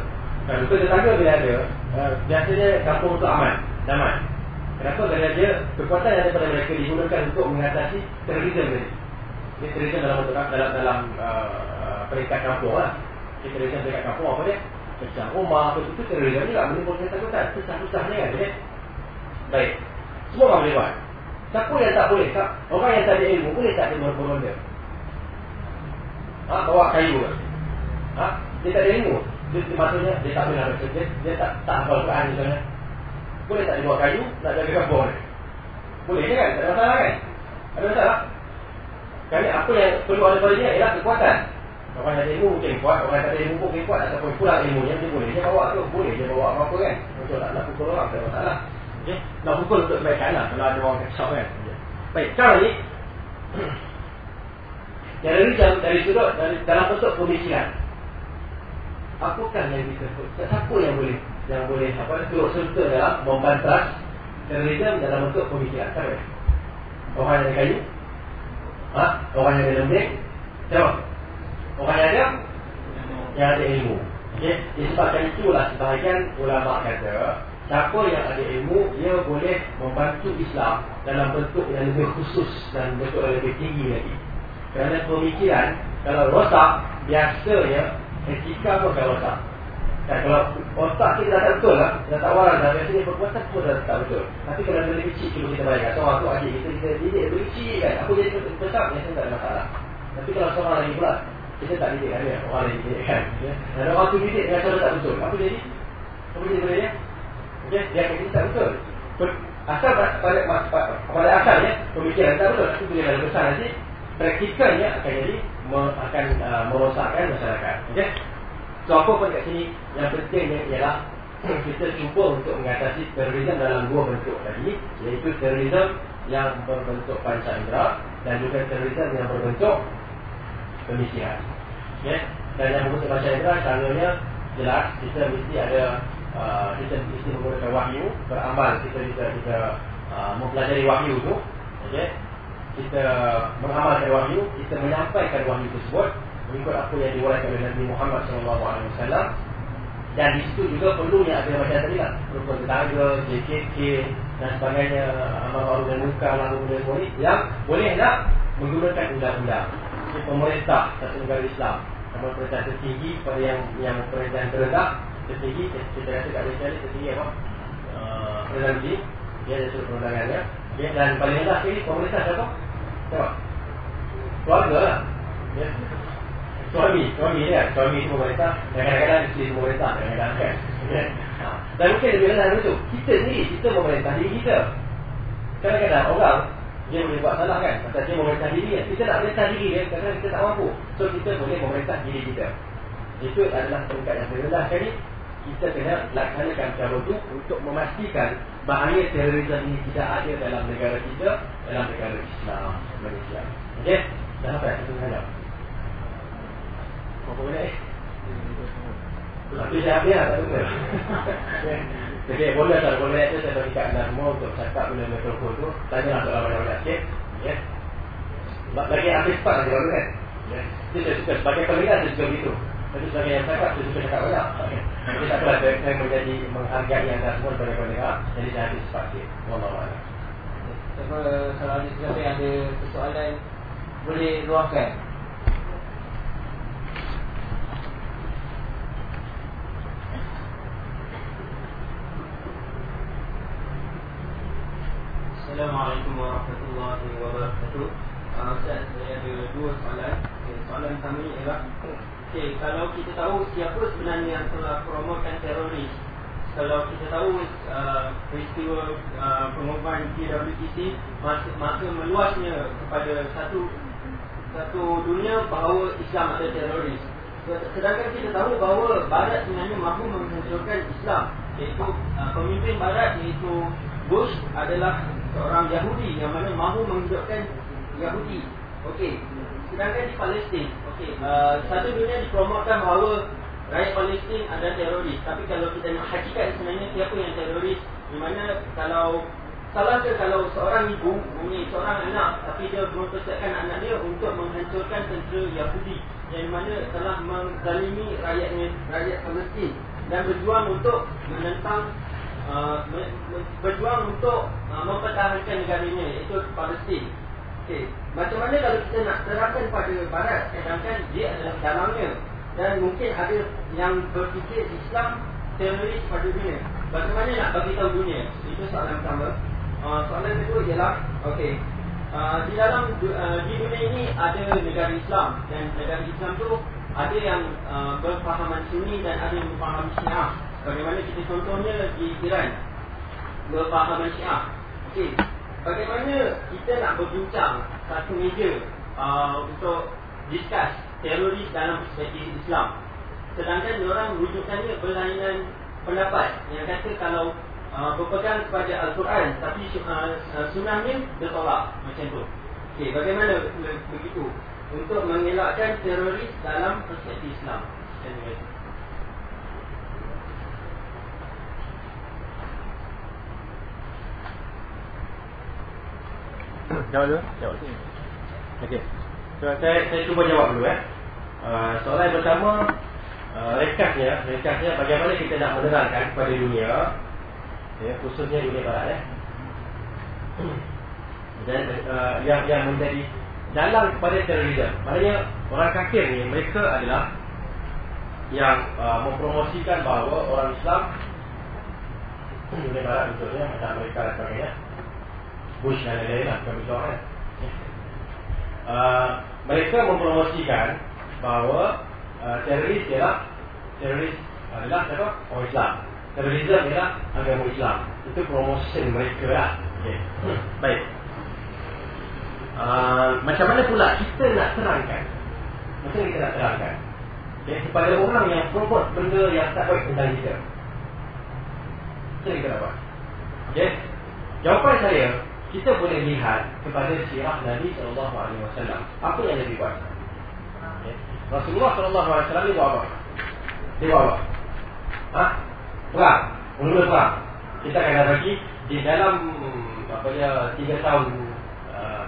Nah, rukun tetangga bila ada uh, Biasanya kampung tu aman Damai. Kenapa? Kerana dia kekuatan yang ada pada mereka digunakan untuk mengatasi terorisme tadi. Ini tradisi dalam dalam dalam uh, peringkat kampung lah. Ini tradisi peringkat kampung apa dia? Pecah rumah, apa itu ni lah menimbulkan ketakutan. Susah-susah ni kan. Dia. Baik. Semua orang boleh buat. Siapa yang tak boleh? Orang yang tak ada ilmu boleh tak dia beronda? Ha? Bawa kayu ke? Ha? Dia tak ada ilmu. Dia, maksudnya dia tak boleh nak dia, dia tak tak hafal Quran misalnya. Boleh tak dia bawa kayu nak jaga kampung ni? Boleh je kan? Tak ada masalah kan? Ada masalah? Kerana apa yang perlu ada pada dia ialah kekuatan. Orang yang ada ilmu mungkin kuat, orang yang tak ada ilmu mungkin kuat ataupun pulang ilmunya dia boleh dia bawa tu, boleh dia bawa apa-apa kan. Untuk nak nak pukul orang tak masalah. Okay? Nak pukul untuk kebaikan lah kalau ada orang kacau kan. Okay. Baik, sekarang ni terorisme dari sudut dari, dalam bentuk pemikiran. Apakah yang disebut? Siapa yang boleh yang boleh apa turut serta dalam membantah terorisme dalam bentuk pemikiran? Siapa? Orang yang kayu? Ha? Orang yang ada lembik? Siapa? Orang yang ada? Yang ada ilmu. Okay? Disebabkan itulah sebahagian ulama kata Siapa yang ada ilmu Dia boleh membantu Islam Dalam bentuk yang lebih khusus Dan bentuk yang lebih tinggi lagi Kerana pemikiran Kalau rosak Biasanya Etika pun akan rosak dan kalau otak kita dah tak betul lah Dah tak waras dah Biasanya perbuatan pun dah tak betul Tapi kalau dari kecil Cuba kita bayangkan Seorang tu adik kita Kita didik dari kecil kan Apa jadi besar Biasanya tak ada masalah Tapi kalau seorang lagi pula kita tak didik kan? Orang lain didik kan ya? Dan orang tu didik dengan cara tak betul Apa jadi? Apa jadi boleh ya? Okay? Dia akan jadi tak betul Asal pada, pada, pada, asalnya Pemikiran tak betul Tapi bila dalam besar nanti Praktikalnya akan jadi Akan uh, merosakkan masyarakat okay? So apa pun kat sini Yang pentingnya ialah Kita cuba untuk mengatasi terorisme dalam dua bentuk tadi Iaitu terorisme yang berbentuk panca indera Dan juga terorisme yang berbentuk pemikiran. Ya. Dan yang berbentuk macam itu caranya jelas kita mesti ada uh, kita mesti menggunakan wahyu beramal kita kita kita uh, mempelajari wahyu tu okey kita mengamalkan wahyu kita menyampaikan wahyu tersebut mengikut apa yang diwariskan oleh Nabi Muhammad SAW dan di situ juga perlu yang ada macam tadi lah rukun tetangga, JKK dan sebagainya amal baru dan muka lalu dan semua ni yang boleh nak menggunakan undang-undang pemerintah satu negara Islam Nama pemerintah tertinggi pada yang yang pemerintah terendah tertinggi kita rasa kat Malaysia ni tertinggi apa uh, Perdana Menteri dia ada surat perundangannya ya, dan paling rendah sekali pemerintah siapa? siapa? keluarga lah. Suami suami dia suami itu pemerintah dan kadang-kadang isteri pemerintah kadang-kadang kan. Ya. Ha. dan mungkin lebih rendah itu kita sendiri kita memerintah diri kita. Kadang-kadang orang dia boleh buat salah kan. Pasal dia memerintah diri kan Kita nak memerintah diri dia Kerana kita tak mampu. So kita boleh memerintah diri kita. Itu adalah peringkat yang terendah sekali Kita kena laksanakan cara itu Untuk memastikan Bahaya terorisme ini tidak ada dalam negara kita Dalam negara Islam. Malaysia. Okey? Dah Kita Apa boleh eh Tapi saya habis lah Tak betul Jadi boleh tak boleh itu saya bagi kat anda semua untuk cakap guna mikrofon tu. Tanya lah soalan banyak-banyak sikit. Ya. Bagi habis cepat nanti baru kan. Ya. Itu saya suka. Sebagai pendengar saya suka begitu. Tapi sebagai yang cakap saya suka cakap banyak. Jadi tak apalah saya menjadi menghargai anda semua sebagai pendengar. Jadi saya habis cepat sikit. Wallahualam. Kalau ada siapa yang ada persoalan boleh luahkan. Assalamualaikum warahmatullahi wabarakatuh. Uh, Ustaz, saya ada dua soalan. Okay, soalan ni ialah okay, kalau kita tahu siapa sebenarnya yang telah promokan teroris, kalau kita tahu uh, peristiwa uh, pengumuman PWTC masa, masa meluasnya kepada satu satu dunia bahawa Islam ada teroris. Sedangkan kita tahu bahawa Barat sebenarnya mampu menghancurkan Islam iaitu uh, pemimpin Barat iaitu Bush adalah seorang Yahudi yang mana mahu menghidupkan Yahudi. Okey. Sedangkan di Palestin, okey, uh, satu dunia dipromotkan bahawa rakyat Palestin ada teroris. Tapi kalau kita nak hakikat sebenarnya siapa yang teroris? Di mana kalau salah ke kalau seorang ibu mempunyai seorang anak tapi dia mempersiapkan anak dia untuk menghancurkan tentera Yahudi yang mana telah menzalimi rakyatnya rakyat Palestin dan berjuang untuk menentang Uh, berjuang untuk uh, mempertahankan negaranya iaitu Palestin. Okey, macam mana kalau kita nak terapkan pada barat sedangkan dia adalah dalamnya dan mungkin ada yang berfikir Islam teroris pada dunia. Bagaimana nak bagi tahu dunia? Itu soalan pertama. Uh, soalan kedua ialah okey. Uh, di dalam uh, di dunia ini ada negara Islam dan negara Islam tu ada yang uh, berfahaman Sunni dan ada yang berfahaman Syiah. Bagaimana kita contohnya di Iran Berpahaman syiah Okey Bagaimana kita nak berbincang Satu meja uh, Untuk discuss Teroris dalam perspektif Islam Sedangkan orang wujudkannya berlainan pendapat Yang kata kalau uh, berpegang kepada Al-Quran tapi uh, sunnahnya dia tolak macam tu. Okey, bagaimana begitu? Untuk mengelakkan teroris dalam perspektif Islam. Terima kasih. Jawab dulu. Jawab. Okey. So, saya saya cuba jawab dulu eh. Uh, soalan pertama uh, rekasnya, rekasnya bagaimana kita nak menerangkan kepada dunia ya, khususnya dunia barat eh. Dan uh, yang yang menjadi dalam kepada terorisme. Maknanya orang kafir ni mereka adalah yang uh, mempromosikan bahawa orang Islam dunia barat contohnya macam mereka dan sebagainya Bush dan lain-lain lah Kami seorang kan. Uh, Mereka mempromosikan Bahawa uh, Teroris ialah Teroris adalah apa? Orang Islam. Terorisme ialah agama Islam. Itu promosi mereka lah. Okay. hmm. Baik. Uh, Macam mana pula kita nak terangkan? Macam kita nak terangkan? Okay. Kepada orang yang promote benda yang tak baik tentang kita. Macam kita dapat Okay Jawapan saya kita boleh lihat kepada sirah Nabi sallallahu alaihi wasallam. Apa yang Nabi buat? Okay. Rasulullah sallallahu alaihi wasallam buat apa? Dia buat apa? Ha? Perang. Mula perang. Kita akan bagi di dalam apa dia tiga tahun uh,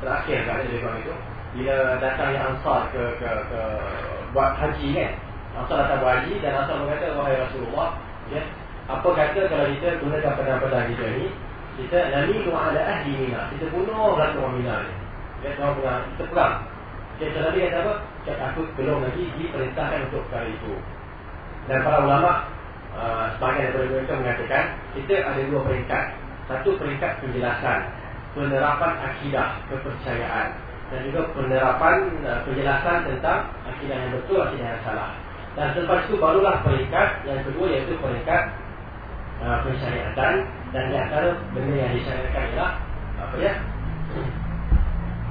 terakhir kan dia buat itu. Bila datang yang Ansar ke ke ke buat haji kan. Ansar datang buat haji dan Ansar berkata wahai Rasulullah, ya, apa kata kalau kita gunakan pedang-pedang kita ni kita namilu ala ahli mina. Kita bunuh rakyat orang mina ni. Dia tahu perang kita perang. Kita Nabi kata apa? Kita takut belum lagi diperintahkan untuk perkara itu. Dan para ulama uh, sebagian daripada mereka mengatakan kita ada dua peringkat. Satu peringkat penjelasan. Penerapan akidah kepercayaan. Dan juga penerapan uh, penjelasan tentang akidah yang betul akidah yang salah. Dan selepas itu barulah peringkat yang kedua iaitu peringkat uh, pensyariatan dan di antara benda yang disyariatkan ialah apa ya?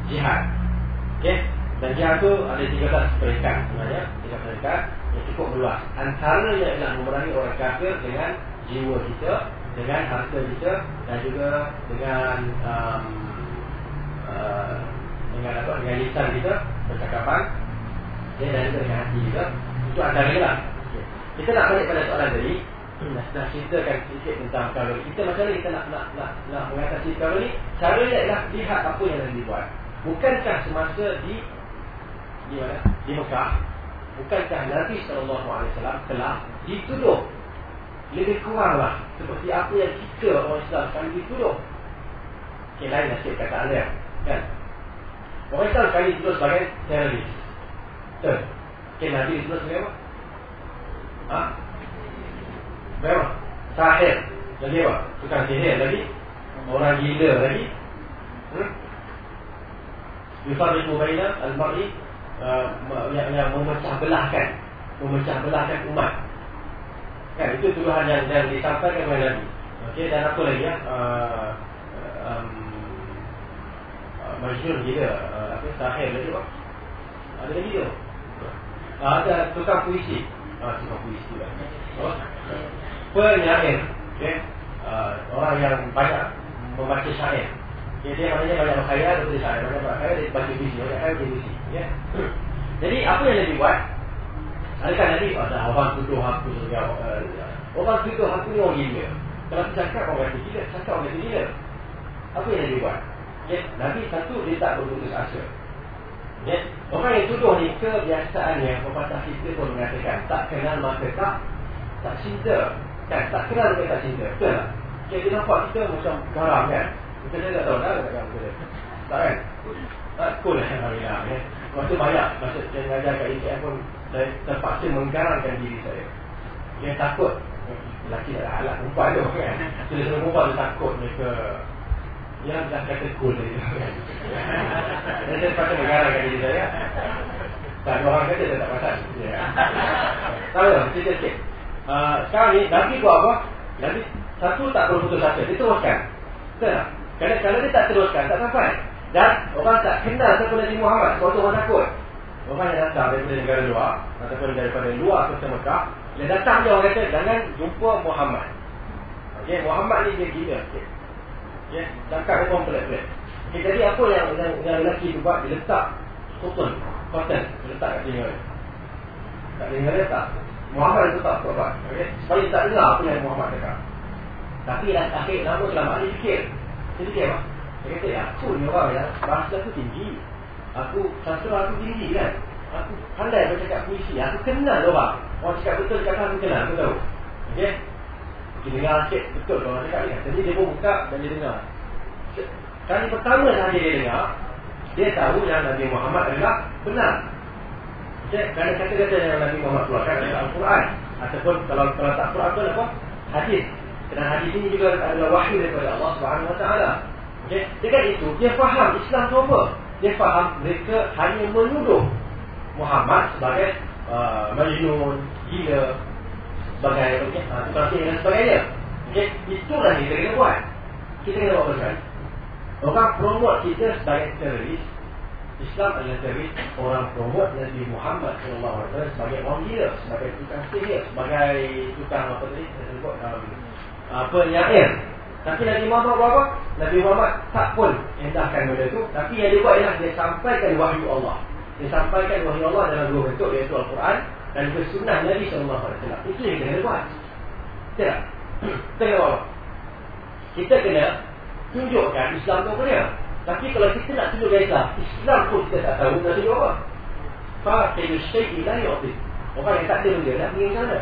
Jihad. Okey. Dan jihad tu ada 13 peringkat sebenarnya, 13 peringkat yang cukup luas. Antaranya ialah memerangi orang kafir dengan jiwa kita, dengan harta kita dan juga dengan um, uh, dengan apa? Dengan lisan kita, percakapan ya, dan juga dengan hati kita. Itu antaranya lah. Okay. Kita nak balik pada soalan tadi nak, nak ceritakan sedikit tentang perkara Kita macam mana kita nak nak nak, nak mengatasi perkara ni Caranya adalah lihat apa yang Nabi buat Bukankah semasa di Di mana? Di Mekah Bukankah Nabi SAW telah dituduh Lebih kurang lah Seperti apa yang kita orang Islam sekali dituduh Okay, lain nasib kata anda kan? Orang Islam sekali dituduh sebagai teroris Betul? Okay, Nabi dituduh sebagai apa? Ha? Memang. Sahir Lagi apa? Tukang sihir lagi. Orang gila lagi. Hmm? Yufariku baina al-mar'i uh, yang, memecah belahkan. Memecah belahkan umat. Kan itu tuduhan yang, yang disampaikan oleh Nabi. Okey dan apa lagi ya? Uh, um, uh, Masyur gila. Uh, Apa? Sahir lagi apa? Ada lagi tu uh, Ada tukang puisi. Uh, Tukang puisi lah. Oh penyair okay? uh, orang yang banyak membaca syair okay, dia maknanya banyak berkhayal betul syair banyak berkhayal dia baca puisi banyak khayal dia puisi jadi apa yang Nabi buat? Adakah Nabi ada orang tuduh aku uh, orang tuduh aku ni orang gila. Kalau cakap orang kata gila cakap orang kata gila. Apa yang Nabi buat? Okay? Nabi satu dia tak berputus asa. Okay? orang yang tuduh ni kebiasaannya pepatah kita pun mengatakan tak kenal maka tak tak cinta Kan tak kenal dia tak cinta Betul tak? Jadi dia nampak kita macam garam kan Kita dia tak tahu dah tak garam kita Tak kan? Tak cool lah ya. Masa banyak Masa saya mengajar kat IKM pun Saya terpaksa menggaramkan diri saya Dia takut Lelaki tak ada alat perempuan tu kan Jadi semua perempuan tu takut mereka Ya dah kata cool tadi kan Dan saya terpaksa menggaramkan diri saya Tak ada orang kata dia tak pasal ya. Tak? Cerita sikit uh, sekarang ni Nabi buat apa? Nabi satu tak perlu putus asa, dia teruskan. Betul tak? Kerana kalau dia tak teruskan, tak sampai. Dan orang tak kenal siapa Nabi Muhammad, sebab tu orang takut. Orang yang datang daripada negara luar, ataupun daripada luar kota Mekah, dia datang dia orang kata, jangan jumpa Muhammad. Okay, Muhammad ni dia gila okay. Okay, cakap dia pun pelik-pelik okay, Jadi apa yang, yang, yang lelaki tu buat Dia letak cotton Cotton letak kat dia Kat telinga dia tak Muhammad itu tak? Supaya dia tak dengar apa yang Muhammad cakap? Tapi akhir lama selama dia fikir? Dia fikir apa? Dia kata aku ni orang ya Bahasa aku tinggi. Aku sastra aku tinggi kan? Aku pandai bercakap puisi. Aku kenal orang. Orang cakap betul cakap aku kenal Aku tahu. Okay dia dengar sikit betul kalau cakap ni. Jadi dia pun buka dan dia dengar. Kali pertama sahaja dia dengar Dia tahu yang Nabi Muhammad adalah benar Kerana kata-kata yang Nabi Muhammad keluarkan adalah Al-Quran Ataupun kalau, kalau tak Quran tu apa? Hadis Kerana hadis ini juga adalah wahyu daripada Allah SWT okay? Dengan itu dia faham Islam tu apa? Dia faham mereka hanya menuduh Muhammad sebagai uh, Majnun, gila sebagai okay, uh, tukang sihir dan sebagainya. Okay, itulah yang kita kena buat. Kita kena buat apa sekali? Orang promote kita sebagai teroris. Islam adalah teroris. Orang promote Nabi Muhammad SAW sebagai orang gila, sebagai tukang sihir, sebagai tukang apa tadi? Sebut, um, apa nyair. Tapi Nabi Muhammad buat apa? Nabi Muhammad tak pun endahkan benda itu. Tapi yang dia buat ialah dia sampaikan wahyu Allah. Dia sampaikan wahyu Allah dalam dua bentuk iaitu Al-Quran dan juga sunnah Nabi SAW. Itu yang kena buat. Tak? Kita kena Kita kena tunjukkan Islam tu apa dia. Tapi kalau kita nak tunjukkan Islam, Islam pun kita tak tahu nak tunjuk apa. Faqidu syai'i la yu'ti. Orang yang tak ada benda nak pergi ke mana?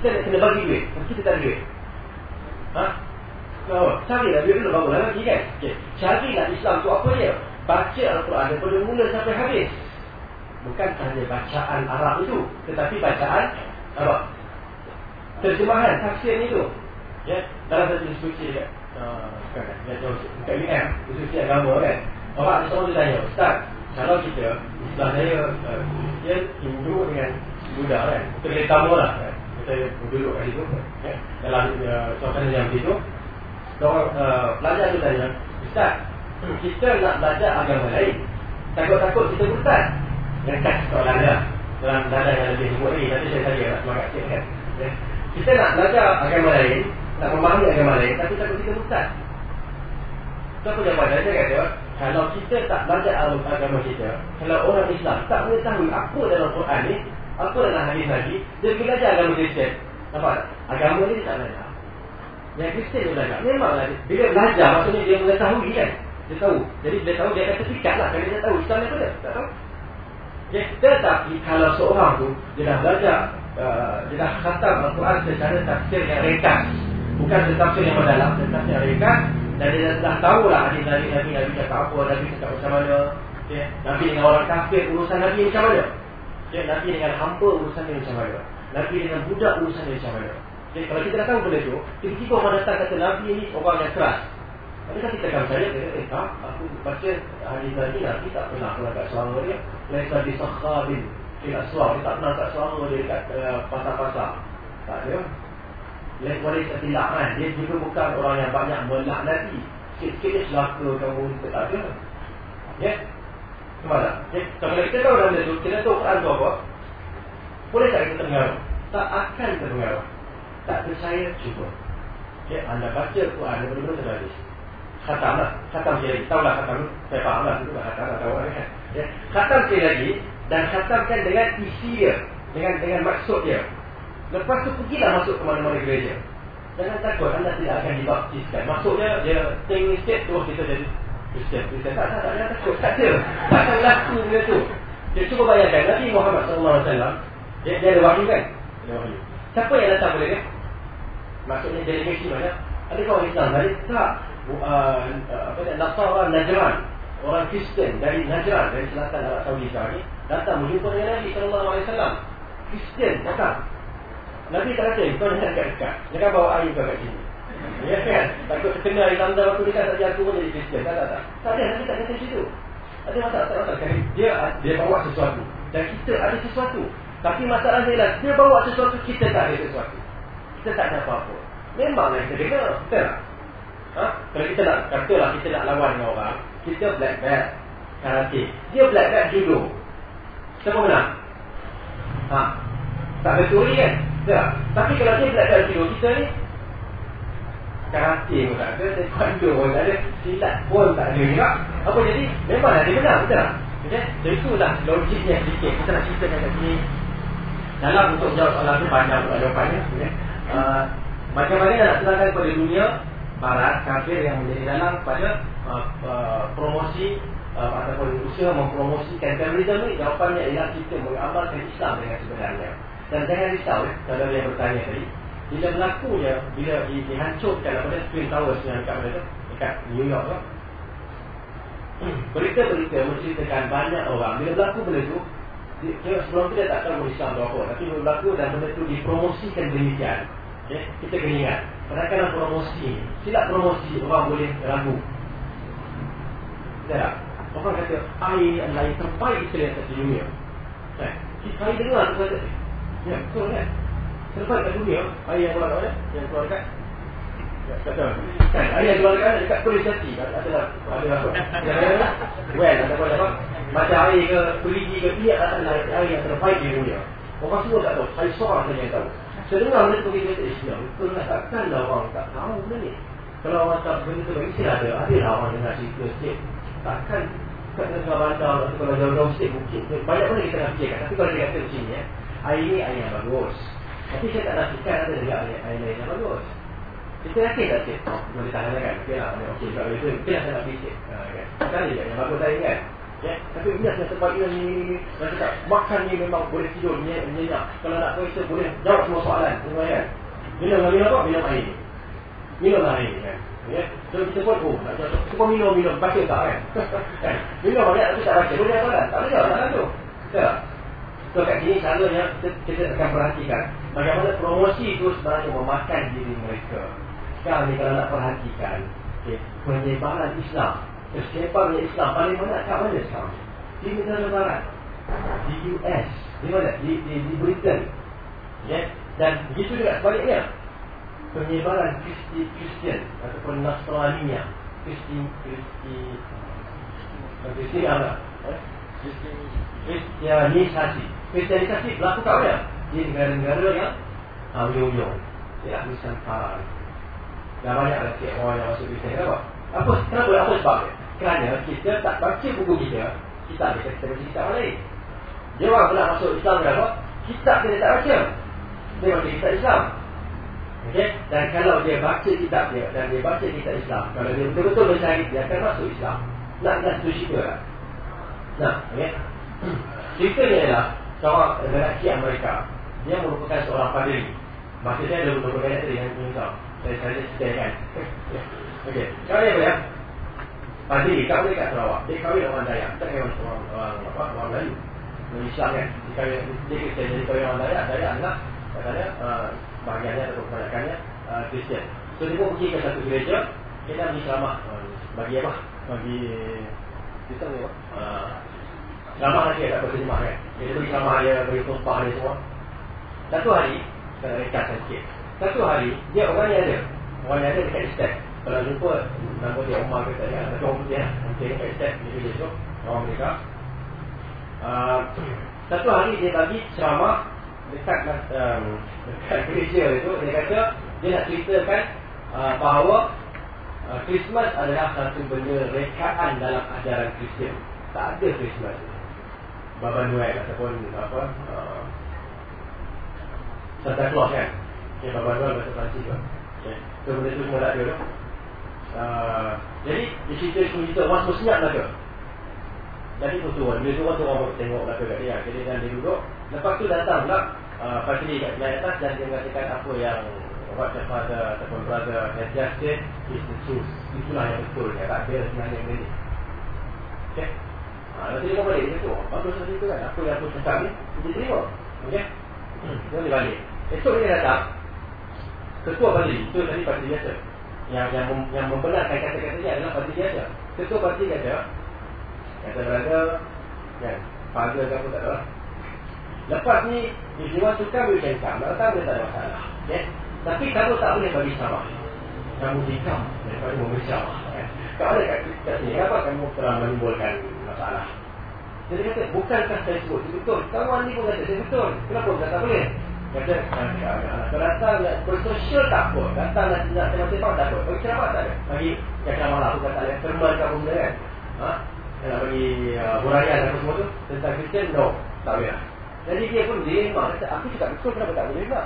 Kita nak kena bagi duit. Tapi kita tak ada duit. Ha? Oh, carilah duit dulu lah lagi kan? Okay. Carilah Islam tu apa dia? Baca Al-Quran daripada mula sampai habis bukan sahaja bacaan Arab itu tetapi bacaan apa terjemahan tafsir itu ya dalam satu diskusi dekat uh, kan. Ya jauh dekat UM diskusi agama kan. Orang seorang dia tanya ustaz kalau kita Islam saya uh, dia Hindu dengan Buddha kan. Kita boleh tambah lah kan. Kita duduk kat situ ya dalam uh, suasana yang begitu uh, pelajar tu tanya ustaz kita nak belajar agama lain. Takut-takut kita buta yang tak soalan dia dalam dada yang lebih sebut ni. Nanti saya saja nak semangat sikit kan kita nak belajar agama lain nak memahami agama lain tapi takut kita tu apa jawapan? Dia dia kata kalau kita tak belajar agama kita kalau orang Islam tak mengetahui apa dalam Quran ni apa dalam hadis lagi dia pergi belajar agama Kristian. Nampak tak? Agama ni dia tak belajar. Yang Kristian dia belajar. Memanglah bila belajar maksudnya dia mengetahui kan? Dia tahu. Jadi dia tahu dia akan terpikat lah. Kalau dia tahu Islam ni apa dia tak tahu. Ya, tetapi kalau seorang tu dia dah belajar, uh, dia dah khatam Al-Quran secara tafsir yang ringkas, bukan tafsir yang mendalam, tetapi yang ringkas dan dia dah, tahu lah hadis Nabi Nabi Nabi cakap apa, Nabi cakap macam mana, ya, Nabi dengan orang kafir urusan Nabi macam mana, ya, Nabi dengan hamba urusan dia macam mana, Nabi dengan budak urusan dia macam mana. Ya, kalau kita dah tahu benda tu, tiba-tiba orang datang kata Nabi ini orang yang keras, Adakah kita akan percaya dia? Eh tak, aku baca hadis tadi Nabi tak pernah pernah kat suara dia. Laisa di sakhabin Tidak suara, dia tak pernah kat suara dia dekat uh, pasar-pasar. Tak ada Lain waris ketilakkan Dia juga bukan orang yang banyak melaknati Sikit-sikit dia selaka kamu Kita tak ada. Ya? Kemana? Ya? Kalau kita tahu dalam itu Kita tahu Quran itu apa? Boleh tak kita terpengaruh? Tak akan terpengaruh. Tak percaya, cuba. Ya, anda baca Quran, benar-benar terhadis khatam lah. Khatam sekali. Lagi tahu lah khatam saya faham lah. Itu lah khatam lah tahu kan? Ya. khatam sekali lagi dan khatamkan dengan isi dia. Dengan dengan maksud dia lepas tu pergilah masuk ke mana-mana gereja. Jangan takut anda tidak akan dibaptiskan. Maksudnya dia tinggi sikit terus kita jadi Kristian Kristian tak tak tak jangan takut. Tak ada. Tak laku benda tu. Dia cuba bayangkan Nabi Muhammad SAW dia, dia ada wahyu kan? Ada wahyu. Siapa yang datang boleh kan? Maksudnya delegasi mana? Adakah orang Islam tadi tak uh, apa dia? Nasara Najran. Orang Kristen dari Najran dari selatan Arab Saudi sekarang ni datang berjumpa dengan Nabi wasallam. Kristen datang Nabi tak kata kau jangan dekat-dekat jangan bawa air kau kat sini. Ya kan? Takut terkena air tanda waktu dekat tak jatuh pun jadi Kristen tak tak tak. Tak ada Nabi tak kata situ. Ada masalah tak masalah. Dia dia bawa sesuatu. Dan kita ada sesuatu. Tapi masalahnya ialah dia bawa sesuatu kita tak ada sesuatu. Kita tak ada apa-apa. Memanglah kita dengar betul tak? Ha? Kalau kita nak katalah kita nak lawan dengan orang Kita black belt Karate Dia black belt judo. Siapa menang? Ha? Tak betul kan? Tak. Tapi kalau dia black belt judo Kita ni karate pun tak ada, taekwondo pun tak ada, silat pun tak ada juga. Apa jadi? Memang ada benar, betul tak? Okay? Jadi itulah logiknya sedikit. Kita nak ceritakan kat sini. Dalam untuk jawab soalan tu banyak jawapannya. Okay? Uh, macam mana nak serahkan kepada dunia barat, kafir yang menjadi dalam pada uh, uh, promosi uh, ataupun usaha mempromosikan terorisme ni jawapannya ialah kita mengamalkan Islam dengan sebenarnya. Dan jangan risau ya, kalau yang bertanya tadi, bila berlakunya, bila di, dihancurkan apa dia, Twin Towers yang dekat mana tu, dekat New York tu, berita-berita menceritakan banyak orang, bila berlaku benda tu, dia, sebelum tu dia tak tahu Islam tu apa, tapi bila berlaku dan benda tu dipromosikan demikian, okay? kita kena ingat, kadang-kadang promosi, silap promosi, orang boleh ragu. Tak Orang kata air adalah yang terbaik kita lihat di dunia. Kita dengar tu kata. Ya, betul kan? Terbaik kat dunia, air yang keluar kat Yang keluar dekat ya, Kata Kan, air yang keluar dekat dekat polisasi Ada ada Ada apa Well, ada apa Macam air ke, perigi ke, dia adalah air yang terbaik di dunia. Orang semua tak tahu, air seorang saja yang tahu. Saya dengar benda tu pergi kata Islam Betul lah, takkan lah orang tak tahu benda ni. Kalau orang tak benda tu, mesti ada. Ada lah orang dengar cerita sikit. Takkan kat negara bandar kalau jauh-jauh sikit mungkin. Banyak benda kita nak fikirkan. Tapi kalau dia kata macam ni ya, air ni air yang bagus. Tapi saya tak nafikan ada juga air, lain yang bagus. Kita yakin tak cik boleh tahan kan? Ok lah ok kalau itu mungkin saya nak ha, kan? kan je yang bagus lain kan? Ya, tapi bias yang sebab ini ni Mereka tak makan ni memang boleh tidur nyenyak Kalau nak periksa boleh jawab semua soalan Semua kan? Minum minum apa? Minum air. Minum air kan? Ya. So kita pun oh nak cakap kita pun minum minum. Baca tak kan? kan? minum banyak tapi tak baca. Boleh apa kan? Tak boleh ada tu. So kat sini caranya kita, kita akan perhatikan bagaimana promosi itu sebenarnya memakan diri mereka. Sekarang ni kalau nak perhatikan okay, penyebaran Islam Kesebaran Islam paling mana kat mana sekarang? Di negara barat Di US Di mana? Di, di, di Britain yeah? Dan begitu juga sebaliknya penyebaran Kristi Kristian ataupun Nasrania Kristi Kristi Kristi apa? Eh? Kristianisasi Kristianisasi berlaku kat mana? Di negara-negara yang uh, Ujung-ujung Ya, Nusantara Dah banyak lah sikit orang yang masuk Kristian Kenapa? Apa, kenapa? Apa sebab dia? Kerana kita tak baca buku kita Kita ada kita baca kitab lain Dia orang pula masuk Islam kenapa? Kitab kita tak baca Dia baca kitab Islam Okay? Dan kalau dia baca kitab dia dan dia baca kitab Islam, kalau dia betul-betul mencari dia akan masuk Islam. Nak nak tu cerita lah. Nah, okay? cerita ni adalah seorang lelaki Amerika. Dia merupakan seorang padri. Masa saya ada beberapa banyak tadi yang tahu. Saya saya ceritakan. Okey, kalau dia boleh Padri, kau boleh kat Sarawak. Dia kahwin orang Dayak. Tak kahwin orang, orang, apa, orang Melayu. Islam kan. Dia kahwin, dia kata jadi kahwin orang Dayak. Dayak adalah, katanya, uh, bahagiannya atau kebanyakannya uh, Kristian. So dia pun pergi ke satu gereja, kita bagi selamat uh, bagi apa? Bagi kita ni apa? Uh, selamat lagi tak berterima kan. Bagi selamat dia, bagi tumpah dia semua. Satu hari, kita rekat sikit. Satu hari, dia orang yang ada. Orang yang ada dekat istek. Kalau jumpa, nama dia Umar ke tadi, ada orang putih lah. Mungkin dekat istek, dia boleh esok. Orang mereka. Uh, satu hari dia bagi ceramah dekat um, dekat gereja itu dia kata dia nak ceritakan uh, bahawa uh, Christmas adalah satu benda rekaan dalam ajaran Kristian. Tak ada Christmas. Baba Noel ataupun apa uh, Santa Claus kan. Okay, Baba Noel bahasa Perancis kan. Okay. So benda tu semua tak ada tu. Uh, jadi di situ semua kita orang semua senyap belaka. Jadi tu turun. Bila turun tu orang tengok belaka kat dia. Jadi dan dia duduk. Lepas tu datang pula uh, Fadli kat sebelah atas dan dia mengatakan apa yang what the father ataupun brother has just said is the truth. Itulah yang betul. Tak ada sebenarnya yang ini. Okay. Ha, nanti dia balik dia tu. Bagus lah itu kan. Apa yang aku cakap ni, dia terima. Hmm. Dia boleh balik. Esok dia datang. Ketua Fadli. Itu tadi Fadli biasa. Yang, yang, yang membenarkan kata-kata dia adalah Fadli biasa. Ketua Fadli kata, kata brother, kan, father ke apa tak tahu lah. Lepas ni If you want to come, you can come Kalau tak, tak ada masalah okay? Tapi kamu tak boleh bagi sama Kamu dikam Daripada membesar okay? Kalau ada kat, kat sini Kenapa kamu telah menimbulkan masalah Jadi kata Bukankah saya sebut Betul Kamu ni pun kata Saya betul Kenapa kata tak boleh Kata, datang nak bersosial tak apa. Datang nak nak tema-tema tak apa. Bagi ceramah tak ada. Bagi yang ceramah lah. Bukan tak ada firman kat benda kan. Ha? Nak bagi uh, huraian apa semua tu. Tentang Kristian, no. Tak boleh. Jadi dia pun dilema. Kata, aku cakap betul kenapa tak boleh juga.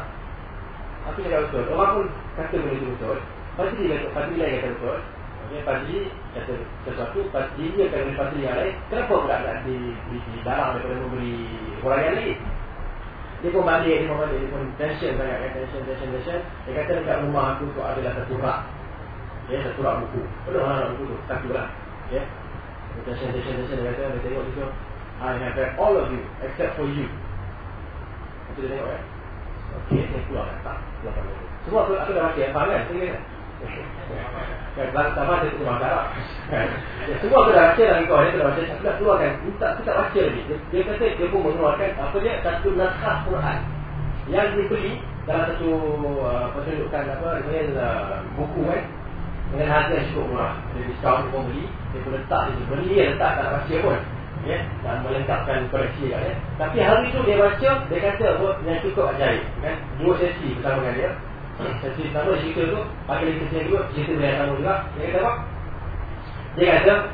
Aku cakap betul. Orang pun kata benda tu betul. Pasti dia kata, pasti dia kata betul. Okay, pasti kata sesuatu, pasti dia kata pasti yang lain. Kenapa pula nak di, di, di dalam daripada memberi huraian lagi? Dia pun balik, dia pun balik, dia pun tension sangat kan, tension, tension, tension. Dia kata dekat rumah aku tu adalah satu rak. Ya, satu rak buku. Penuh lah buku tu, satu lah. Ya. Tension, tension, tension, dia kata, dia tengok tu, I have read all of you, except for you. Itu dia tengok kan. Okey, saya keluar kan, tak. Keluar kan. Semua aku, aku dah baca, faham kan? Saya kata. Kan, sama saya tu masalah. Semua aku dah baca lagi kau, dia dah baca, aku dah keluarkan, aku tak baca lagi. Dia, dia kata dia pun mengeluarkan apa dia, satu naskah Quran yang dibeli dalam satu uh, pertunjukan apa, dia uh, buku kan, dengan harga yang cukup murah. Dia diskaun dia pun beli, dia pun letak, dia beli dia letak tak baca pun. Ya, dan melengkapkan koleksi kan, ya. Tapi hari itu dia baca, dia kata apa yang cukup ajaib. Kan? Dua sesi bersama dengan dia. Sesi pertama cerita tu Pakai lagi sesi kedua Cerita dia sama juga Dia kata apa? Dia kata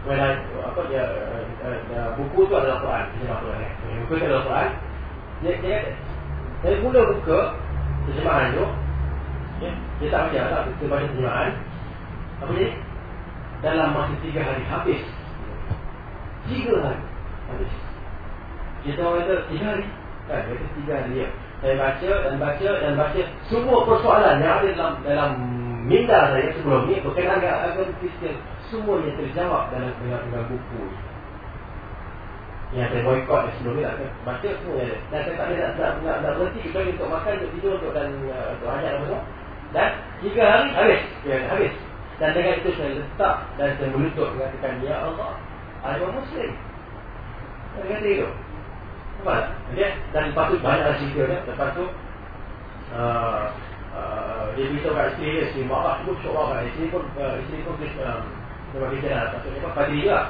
I, apa dia uh, uh, Buku tu adalah Quran eh. Buku tu adalah Quran Dia, dia kata Saya mula buka Terjemahan tu ya, Dia tak baca tak Dia baca terjemahan Apa dia? Dalam masa tiga hari habis Tiga hari Habis Kita orang kata tiga hari Kan? Dia kata tiga hari dia saya baca dan baca dan baca. Semua persoalan yang ada dalam dalam minda saya sebelum ni berkenaan dengan agama Kristian semuanya terjawab dalam dengan, buku. Yang saya boykot sebelum ni tak baca semua. Dan saya tak ada nak, nak, nak, nak berhenti kecuali untuk makan, untuk tidur, untuk dan uh, untuk hajat apa semua. Dan tiga hari habis ya, habis. Dan dengan itu saya letak dan saya melutut mengatakan Ya Allah ada Muslim. Saya kata itu Dan lepas tu banyak cerita dia Lepas tu Dia beritahu kat isteri dia Isteri mak aku syok mak Isteri pun uh, Isteri pun kita lah. Lepas tu dia pun Padi juga?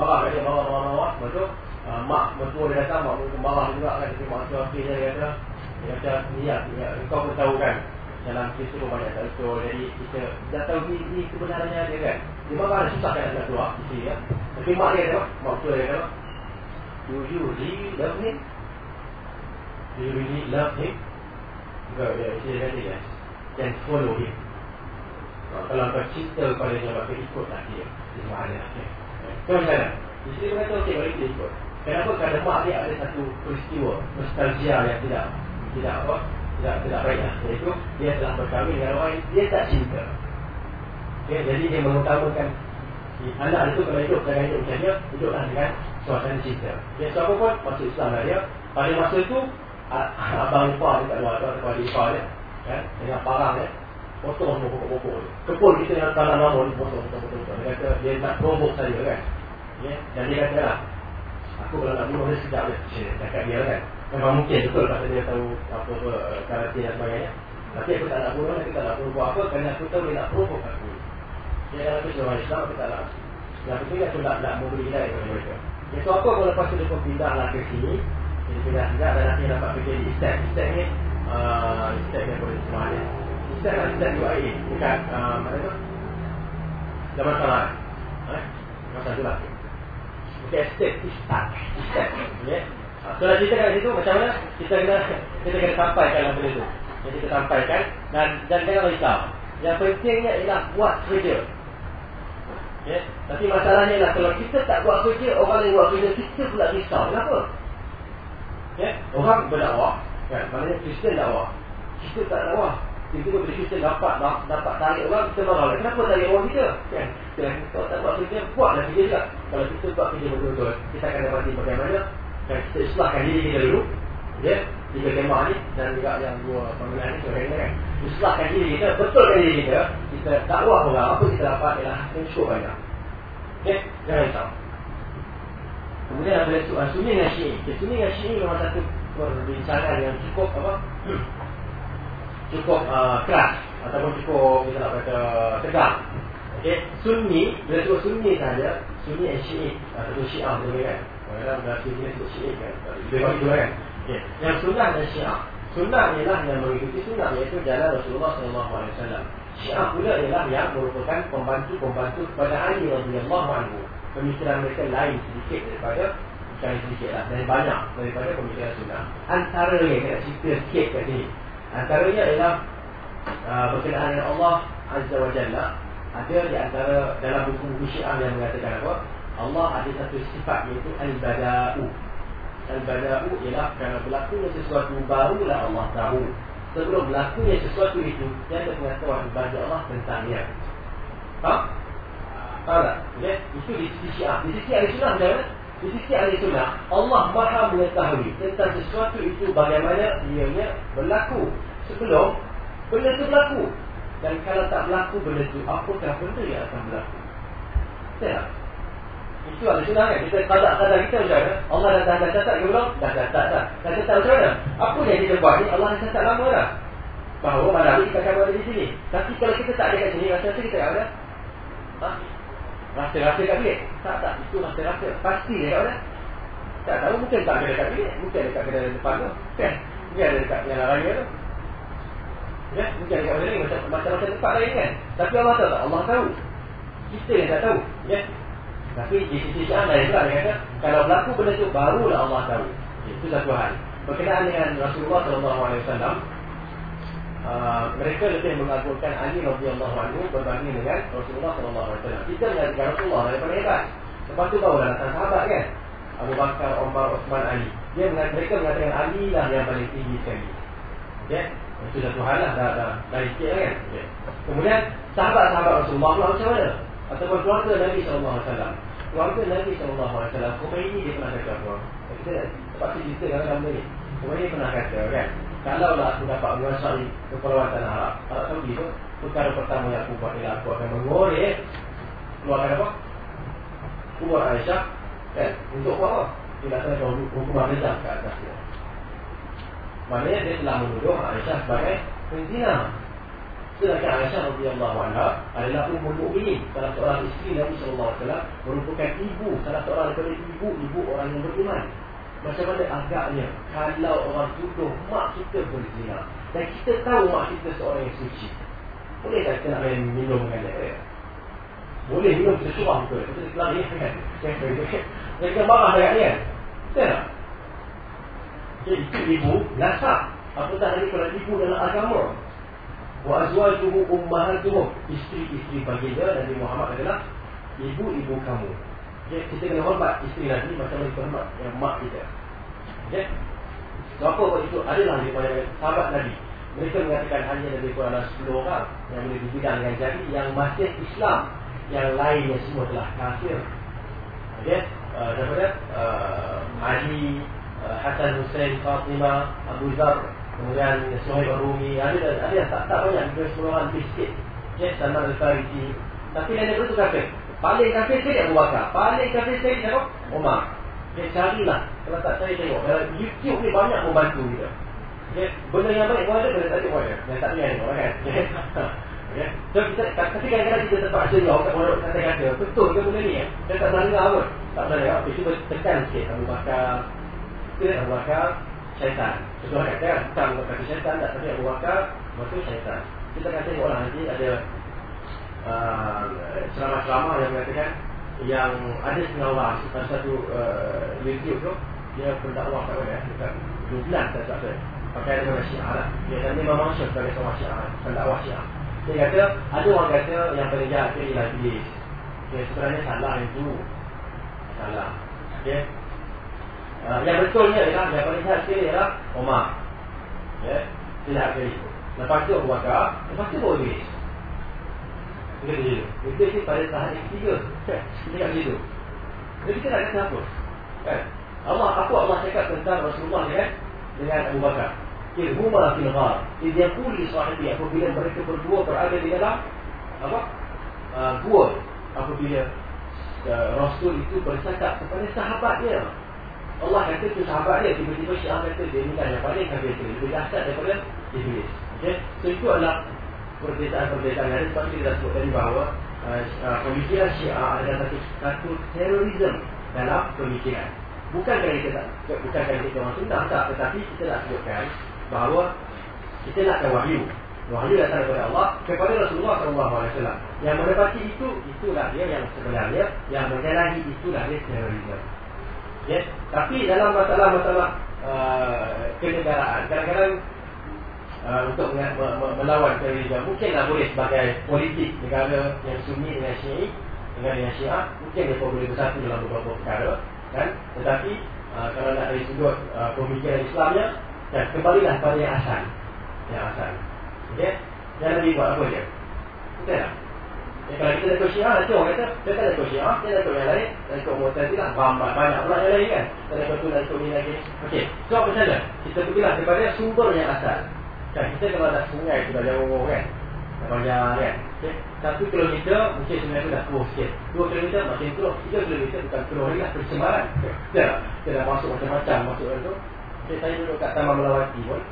Marah kat dia Marah marah marah Lepas tu uh, Mak mertua dia datang Mak mertua marah juga kan Tapi mak mertua akhirnya dia kata Dia kata Ni ya, ya Kau pun tahu kan dalam kisah pun banyak tak betul. Jadi kita dah tahu ni, ni kebenarannya dia kan. Dia marah dia susah kan nak keluar isteri ya. Tapi mak dia kata Mak mertua dia kata Do you really love him? Do you really love him? Enggak, ya, saya kata ya. Then follow him. Uh, kalau kau cinta kepada dia, maka ikutlah dia. Dia mana? Kau macam mana? Isteri berkata, okey, balik dia ikut. Kenapa? Kerana mak dia ada satu peristiwa nostalgia yang tidak tidak apa? Tidak tidak baik lah. Iaitu dia telah berkahwin dengan orang yang dia tak cinta. Okay, jadi dia mengutamakan anak itu kalau hidup dengan hidup macam dia, hiduplah dengan suasana cinta. Ya, siapa pun masuk Islam lah dia. Pada masa itu, abang ipar dia tak atau adik ipar dia. Kan? Dengan parang dia. Potong semua pokok-pokok dia. Kepul kita yang tanah lama ni potong, potong, potong, potong. Dia kata, dia nak provoke saya kan. Ya? Dan dia kata lah, aku kalau nak bunuh dia sekejap dia. Cik, cakap dia kan. Memang mungkin betul pasal dia tahu apa-apa karate dan sebagainya. Tapi aku tak nak bunuh, aku tak nak bunuh buat apa kerana aku tahu dia nak provoke aku. Dia kalau aku seorang Islam, aku tak nak. Yang penting aku nak, nak memberi hidayah kepada mereka. Itu apa kalau lepas tu dia pun pindahlah ke sini Dia pindah sekejap dan nanti dapat pergi di Istek Istek ni uh, Istek ni dia semua ni Istek lah Istek UAE Dekat uh, mana tu? Zaman salah. Eh? Masa tu lah Okay Istek Istek Istek yeah. So dah cerita kat situ macam mana? Kita kena Kita kena sampaikan lah benda tu. Yang kita sampaikan Dan dan jangan risau. Yang pentingnya ialah buat kerja Ya? Tapi masalahnya lah kalau kita tak buat kerja, orang lain buat kerja, kita pula risau. Kenapa? Ya? Orang berdakwah, kan? Maknanya Kristen dakwah. Kita tak dakwah. Tiba-tiba bila Kristen dapat dapat tarik orang, kita marah. Kenapa tarik orang kita? Kan? Kalau kita tak buat kerja, buatlah kerja juga. Kalau kita buat kerja betul-betul, kita akan dapat bagaimana. Kan? Kita islahkan diri kita dulu. Ya? Tiga tema ni dan juga yang dua panggilan ni sebagainya kan. Islahkan diri kita, betulkan diri kita. Kita dakwah orang, apa kita dapat ialah yang cukup banyak. Okay, jangan risau. Kemudian ada soal sunni dengan syi'i. Okay, sunni dengan syi'i memang satu perbincangan yang cukup apa? Cukup uh, keras ataupun cukup kita nak kata tegang. Okey, sunni bila sebut sunni saja, sunni dan syi'i atau syiah betul kan? Bahasa Inggeris sebut syi'i kan. Lebih baik dua kan. Yang sunnah dan syiah. Sunnah ialah yang mengikuti sunnah iaitu jalan Rasulullah SAW. Syiah pula ialah yang merupakan pembantu-pembantu kepada Ali anhu. Pemikiran mereka lain sedikit daripada bukan sedikit lah dan banyak daripada pemikiran sunnah. Antaranya kena cerita sikit kat sini. Antaranya ialah uh, berkenaan dengan Allah Azza wa Jalla ada di antara dalam buku-buku syiah yang mengatakan apa? Allah ada satu sifat iaitu Al-Bada'u Al-Bada'u ialah kerana berlakunya sesuatu barulah Allah tahu Sebelum berlakunya sesuatu itu Dia ada pengetahuan bagi Allah tentangnya Faham? Faham tak? Okay? Itu di sisi syiah Di sisi ahli sunnah macam mana? Di sisi ahli sunnah Allah maha mengetahui Tentang sesuatu itu bagaimana Dia berlaku Sebelum benda itu berlaku Dan kalau tak berlaku benda itu Apakah benda yang akan berlaku? Tak? Itu ada sunnah kan? Kita kadang-kadang kita macam mana? Allah dah, dah, catat ke belum? Dah catat dah. Dah catat macam mana? Apa yang kita buat ni? Allah dah catat lama dah. Bahawa malam ni kita akan berada di sini. Tapi kalau kita tak ada kat sini, rasa-rasa kita ada? Ha? Rasa-rasa kat bilik? Tak, tak. Itu rasa-rasa. Pasti dia kat mana? Tak tahu. Mungkin tak ada dekat bilik. Mungkin dekat kedai depan tu. Kan? Mungkin ada dekat yang raya tu. Ya? Mungkin dekat mana ni? Macam-macam tempat lain kan? Tapi Allah tahu tak? Allah tahu. Kita yang tak tahu. Ya? Tapi di sisi Syiah lain pula dia kata Kalau berlaku benda itu barulah Allah tahu. Itu satu hal. Berkenaan dengan Rasulullah SAW uh, Mereka lebih mengagumkan Ali radhiyallahu anhu Berbanding dengan Rasulullah SAW Kita mengatakan Rasulullah daripada hebat. Lepas tu barulah datang sahabat kan? Abu Bakar, Umar, Osman, Ali. Dia mengatakan, Mereka mengatakan Ali lah yang paling tinggi sekali. Ya, itu satu hal lah dah, dah, dah kan? Okay. Kemudian sahabat-sahabat Rasulullah pula macam mana? Ataupun keluarga Nabi SAW keluarga Nabi SAW Khomeini dia pernah kata apa? Kita tak cerita dalam ni. Khomeini pernah kata kan? Kalau lah aku dapat menguasai kepulauan tanah Arab Arab Saudi tu perkara pertama yang aku buat ialah aku akan mengorek keluarkan apa? Kubur Aisyah kan? Untuk apa? Dia nak tahu hukuman rezam ke atas dia. Maknanya dia telah menuduh Aisyah sebagai penzina Sedangkan Aisyah radhiyallahu anha adalah ummul mukminin, salah seorang isteri Nabi sallallahu alaihi wasallam merupakan ibu, salah seorang daripada ibu-ibu orang yang beriman. Macam mana agaknya kalau orang tuduh mak kita berzina dan kita tahu mak kita seorang yang suci. Boleh tak kita nak main minum dengan dia? Boleh minum sesuatu ke? Kita kelar ni kan? Mereka marah dengan dia. Betul tak? Jadi ibu nasab. Apatah lagi kalau ibu dalam agama Wa azwajuhu ummahatuhum. Isteri-isteri baginda Nabi Muhammad adalah ibu-ibu kamu. Okay, kita kena hormat isteri Nabi macam kita hormat yang mak kita. Okay? So, apa buat itu? Adalah daripada sahabat Nabi. Mereka mengatakan hanya lebih kurang 10 orang yang boleh dibilang dengan jari yang masih Islam. Yang lainnya semua telah kafir. Okay? Uh, daripada uh, Ali, uh, Hasan Hussein, Fatimah, Abu Zar, Kemudian Suhaib Rumi Ada ada yang tak, tak banyak Dia semua orang lebih sikit Ya, Salman Al-Fariji Tapi yang dia tu kafir Paling kafir sekali Abu Bakar Paling kafir sekali siapa? Umar Dia carilah Kalau tak cari tengok Dalam YouTube ni banyak membantu kita benda yang baik pun ada, benda tak ada pun ada Yang tak ada pun kan Ya. So kita tapi kadang-kadang kita terpaksa jawab kat orang kata-kata betul ke benda ni ya? Dia tak pernah dengar pun. Tak pernah dengar. Okay, cuba tekan sikit Abu Bakar. Abu Bakar syaitan. Contoh kata kan, bukan kata syaitan tak, tapi Abu Bakar, maksud syaitan. Kita akan tengok lah nanti ada uh, ceramah-ceramah yang mengatakan yang ada setengah orang, satu, satu uh, YouTube tu, dia berdakwah kat mana, dekat 2 bulan tak tak pakai nama syiah lah. Dia kata memang manusia sebagai seorang syiah, pendakwah syiah. Dia kata, ada orang kata yang paling jahat ke ialah iblis. Okay, sebenarnya salah itu. Salah. Okay. Uh, yang betulnya ialah yang paling jahat sekali ialah Omar. Ya, jahat sekali. Lepas tu Abu Bakar, lepas tu baru Iblis. Kita di situ. Iblis ni pada tahap yang ketiga. Kita kat situ. Jadi kita nak kata apa? Kan? Allah, apa Allah cakap tentang Rasulullah ni kan? Dengan Abu Bakar. Irhumah fil ghar. Idh yakuli sahibi apabila mereka berdua berada di dalam apa? Uh, gua. Apabila uh, Rasul itu bercakap kepada sahabatnya Allah kata tu sahabat dia Tiba-tiba Syiah kata dia kan yang paling kafir sekali Lebih dahsyat daripada Iblis okay? So itu adalah Perbezaan-perbezaan yang ada Sebab kita dah sebut tadi bahawa uh, Pemikiran Syiah adalah satu, satu terorisme Dalam pemikiran Bukan kerana kita tak, bukan kerana kita orang sunnah tak, tetapi kita nak sebutkan bahawa kita nakkan wahyu. Wahyu datang daripada Allah kepada Rasulullah SAW. Yang menepati itu, itulah dia yang sebenarnya. Yang menyalahi itulah dia terorisme. Ya? Tapi dalam masalah-masalah uh, kenegaraan, kadang-kadang uh, untuk melawan terorisme, mungkinlah boleh sebagai politik negara yang sunni dengan syi'i, negara yang syiah, mungkin mereka boleh bersatu dalam beberapa perkara. Kan? Tetapi, uh, kalau nak dari sudut uh, pemikiran Islamnya, dan kembalilah pada yang asal. Yang asal. Okey? Jangan Nabi buat apa je. Betul tak? Ya, kalau kita ikut syiah, nanti orang kata, kita ikut syiah, kita ikut yang lain, nak ikut mutazilah, banyak, banyak pula yang lain kan. Kita nak ikut tu, ikut ni lagi. Okey, so apa saja? Kita pergilah kepada sumber yang asal. Kan, kita kalau ada sungai, sudah jauh kan. Dah panjang kan. Okay. Satu kilometer, mungkin sebenarnya tu dah keruh sikit. Dua kilometer, makin keruh. Tiga kilometer, bukan keruh lagi lah, pencemaran. Kita, kita dah masuk macam-macam, masuk dalam tu. Okay, saya duduk kat Taman Melawati pun.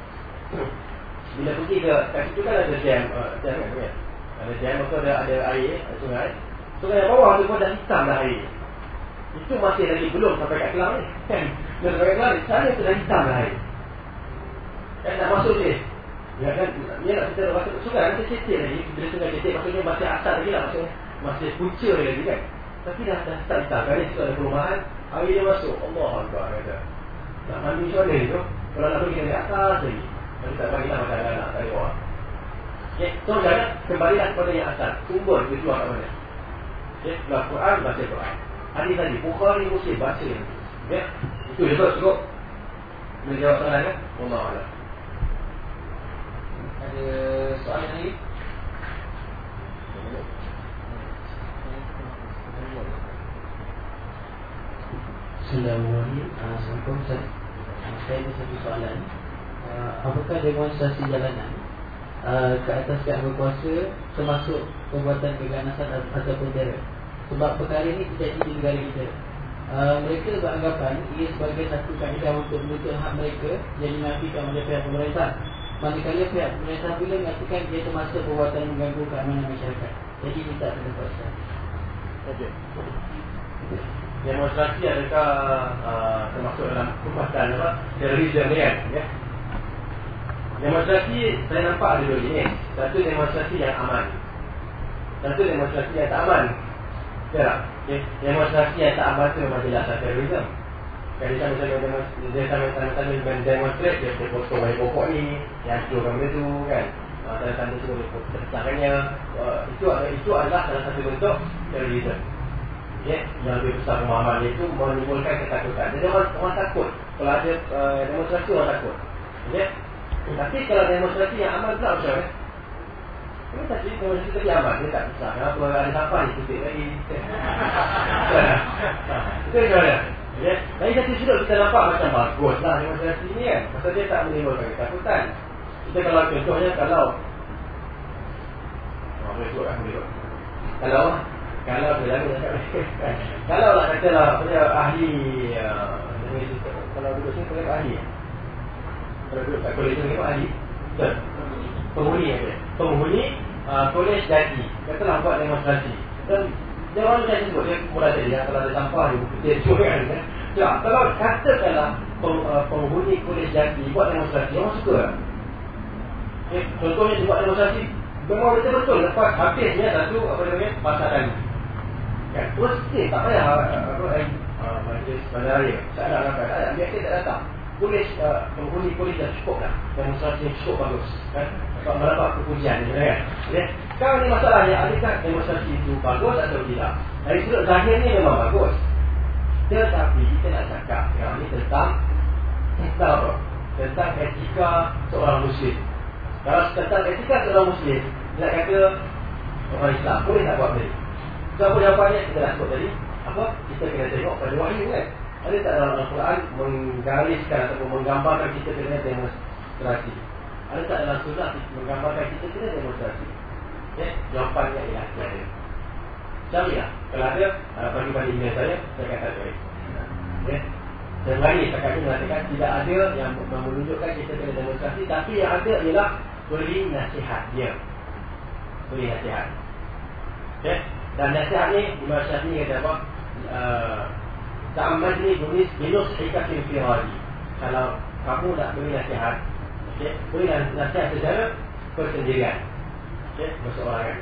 Bila pergi ke kat situ kan ada jam, uh, jam kan, kan? Ada jam, maka ada ada air, ada sungai. Sungai yang bawah tu pun dah hitam dah air. Itu masih lagi belum sampai kat kelam ni. Kan? Belum sampai kelam ni, sana tu dah hitam dah air. Kan nak masuk ni. Ya kan, ni nak kita masuk sungai, nanti cetek lagi. Bila sungai cetek, maksudnya masih asal lagi lah. Maksudnya masih punca lagi kan. Tapi dah dah start hitam. Kan ni ada perumahan, air dia masuk. Allah Allah kata. Nak mandi macam mana tu? Kalau nak pergi dari atas lagi. Tapi tak bagi lah macam nak dari bawah. Okay. So jangan kembalilah kepada yang asal. Sumber dia keluar kat mana. Keluar Quran, baca Quran. Hari tadi, Bukhari Muslim baca yang. Okay. Itu tu cukup. Boleh jawab soalan kan? Allah Allah. Ada soalan lagi? Assalamualaikum Saya ada satu soalan uh, apakah demonstrasi jalanan uh, ke atas pihak berkuasa termasuk perbuatan keganasan ataupun teror sebab perkara ini terjadi di negara kita uh, mereka beranggapan ia sebagai satu kaedah untuk menuntut hak mereka yang dinafikan oleh pihak pemerintah manakala pihak pemerintah bila mengatakan ia termasuk perbuatan mengganggu keamanan masyarakat jadi minta pendapat saya Okey. Demonstrasi adakah uh, termasuk dalam perbuatan apa? Terorisme ni? Ya? Demonstrasi saya nampak ada dua jenis. Satu demonstrasi yang aman. Satu demonstrasi yang tak aman. Ya okay. Demonstrasi yang tak aman tu memang jelas terorisme. Kan dia misalnya dia sama-sama mendemonstrate Dia dia potong balik pokok ni Yang hancurkan benda tu kan? Tanda-tanda tu boleh pecahkannya itu, itu adalah salah satu bentuk terorisme. Ya, yang lebih besar pemahaman itu menimbulkan ketakutan. Jadi orang, orang takut. Kalau ada uh, demonstrasi orang takut. Ya, tapi kalau demonstrasi yang aman pula macam mana? Ini tadi demonstrasi tadi aman, dia tak besar. Kenapa ada sampah ni putih lagi? Itu macam mana? Ya. Dari satu sudut kita nampak macam bagus lah demonstrasi ni kan. Pasal dia tak menimbulkan ketakutan. Kita kalau contohnya kalau boleh sebut kan? Boleh Kalau Kalau Kalau lah kata lah Ahli uh, Kalau duduk sini Kalau ahli kolej Betul Penghuni ada Penghuni uh, Kolej jadi Katalah buat demonstrasi Dan Dia orang macam sebut Dia mula tadi ya, Kalau ada sampah Dia dia cuba kan. Ya Kalau katakanlah peng, uh, Penghuni kolej jadi Buat demonstrasi Orang suka? Okay. Contohnya dia buat demonstrasi Memang betul-betul Lepas habisnya Satu Apa namanya Pasaran Kan? Terus eh, Tak payah Apa Majlis bandar Tak ada Tak ada Biasa tak datang polis uh, penghuni polis dah cukup dah. Demonstrasi yang cukup bagus kan sebab mendapat kepujian kan ya. Sekarang ni masalahnya adakah demonstrasi itu bagus atau tidak? Dari sudut zahir ni memang bagus. Tetapi kita nak cakap yang ni tentang tentang tentang etika seorang muslim. Kalau tentang etika seorang muslim nak kata orang Islam boleh tak buat tadi so apa jawapannya? Kita nak sebut tadi apa? Kita kena tengok pada wahyu kan ada tak dalam Al-Quran menggariskan ataupun menggambarkan kita kena demonstrasi? Ada tak dalam surah menggambarkan kita kena demonstrasi? Ya, jawapannya ialah tiada. Cari lah. Kalau ada, uh, bagi-bagi email saya, saya kata ada. Ya. Dan lagi, cakap ini mengatakan tidak ada yang menunjukkan kita kena demonstrasi, tapi yang ada ialah beri nasihat dia. Beri nasihat. Ya. Dan nasihat ni, Imam Syafi'i kata apa? Uh, Ta'amad ni tulis Binus hikatin firadi Kalau kamu nak beri nasihat okay, Beri nasihat secara Persendirian. Okay, Berseorangan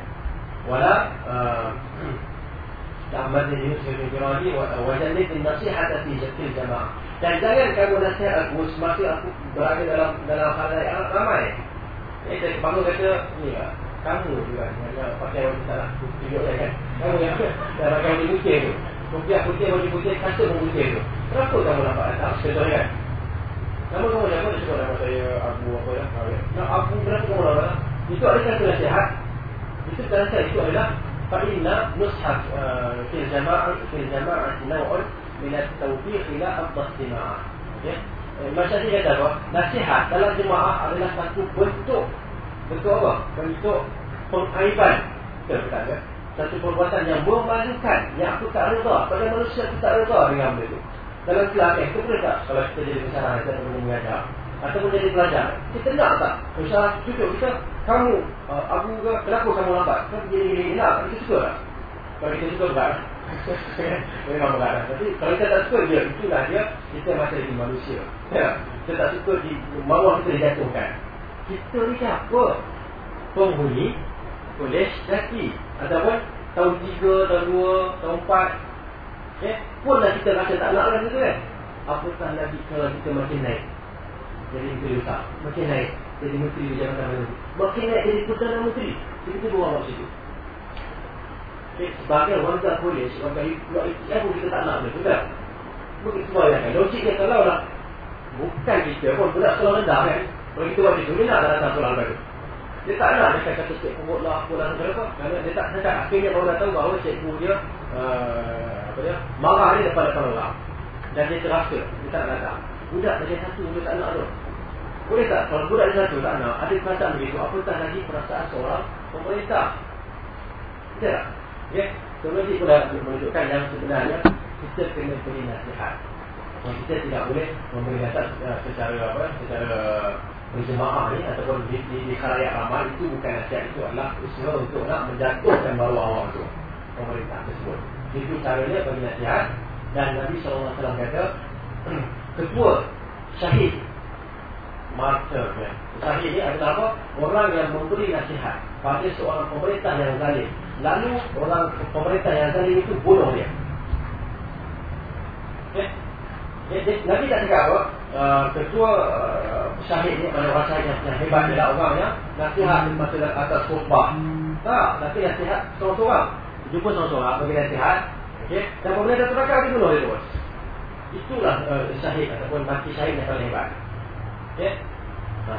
Wala uh, Ta'amad ni Binus hikatin firadi Wajanib nasihat Fi jakil jamaah. Dan jangan kamu nasihat Semasa aku berada dalam Dalam hal yang ramai. Eh, saya bangun kata, ni lah, kamu juga yang pakai wanita lah, tunjuk saya kan. Kamu yang dah pakai putih tu. Putih putih baju putih kasut pun putih tu. Kenapa kamu nampak tak sesuai kan? Nama kamu siapa? Dia sebut nama saya Abu apa ya? Nah, Abu kenapa kamu nampak? Itu adalah satu nasihat. Itu nasihat itu adalah fa'inna nushab fil jama'ah fil jama'ah naw'un min at-tawfiq ila at-tastima'ah. Okey. Macam ni kata apa? Nasihat dalam jemaah adalah satu bentuk Bentuk apa? Bentuk pengaiban Betul tak ke? Satu perbuatan yang memalukan Yang aku tak reda Pada manusia aku tak reda dengan benda itu Dalam kelas eh, itu boleh tak? Kalau kita jadi pesara Kita boleh mengajar Atau menjadi pelajar Kita nak tak? Misalnya cucuk kita Kamu, uh, Abu ke, kenapa kamu lambat? Kan jadi gini, nak, kita suka tak? Kalau kita suka tak? Memang berat Tapi kalau kita tak suka dia Itulah dia Kita masih jadi manusia ya? Kita tak suka di Maruah kita dijatuhkan Kita ni siapa? Penghuni Kolej Jati Ataupun Tahun 3, tahun 2, tahun 4 okay? Punlah kita rasa tak nak lah gitu kan Apatah lagi kalau kita makin naik Jadi menteri besar Makin naik Jadi menteri di Jabatan Menteri Makin naik jadi Perdana Menteri Jadi kita buang waktu itu Okay, sebagai warga kolej, sebagai ya pun kita tak nak benda tu kan. Begitu semua yang kan. Logiknya kalau lah, bukan kita pun budak sekolah rendah kan. Kalau kita buat itu, dia nak datang sekolah baru. Dia tak nak dia kata sikit punggut lah, apa lah, apa. Kerana dia tak cakap, akhirnya baru dah tahu bahawa cikgu dia, uh, apa dia, marah dia depan-depan orang. Dan dia terasa, dia tak nak datang. Budak saja satu, dia tak nak tu. Boleh tak? Kalau budak dia satu tak nak, ada perasaan begitu. Apatah lagi perasaan seorang pemerintah. Betul tak? Ya, teologi pun dah menunjukkan yang sebenarnya kita kena beri nasihat. Kita tidak boleh memberi nasihat uh, secara apa? Secara berjemaah ni ataupun di, di, di khalayak ramai itu bukan nasihat itu adalah usaha untuk nak menjatuhkan baru awam itu pemerintah tersebut. Itu caranya bagi nasihat dan Nabi SAW kata ketua syahid martyr ya. Syahid ni adalah apa? Orang yang memberi nasihat pada seorang pemerintah yang zalim Lalu orang pemerintah yang zalim itu bunuh dia. Okay. Eh, Nabi tak cakap apa uh, Ketua uh, syahid ni Mana orang syahid yang, hebat adalah orangnya Nasihat di masa atas khutbah. Tak, tapi nasihat seorang-seorang. Jumpa seorang-seorang bagi nasihat? Okay. Dan pemerintah terbakar dia bunuh dia Itulah uh, syahid Ataupun mati syahid yang paling hebat. Okay.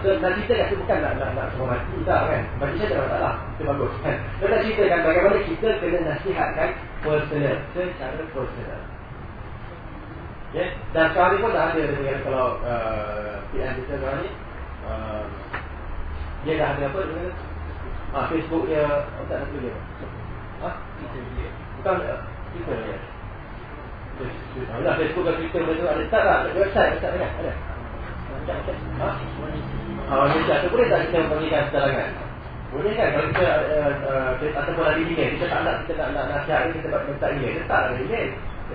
So, nak cerita kat bukan nak, nak, nak semua mati tak kan? Bagi saya tak masalah Itu bagus kan? Kita nak ceritakan bagaimana kita kena nasihatkan Personal Secara personal okay? Dan sekarang ni pun dah ada dengan Kalau uh, PM kita sekarang ni. Uh, Dia dah ada apa dengan Ah, Facebook dia Oh tak ada tu dia? Ha? Bukan Twitter dia. Facebook dan Twitter dia ada tak lah Website tak ada. Ada. Ha? Ha, macam tu. Boleh tak kita bagikan sedarangan? Boleh kan? Kalau kita uh, uh, ataupun ada email kita tak nak kita nak nak nasihat kita dapat minta email. Kita tak ada email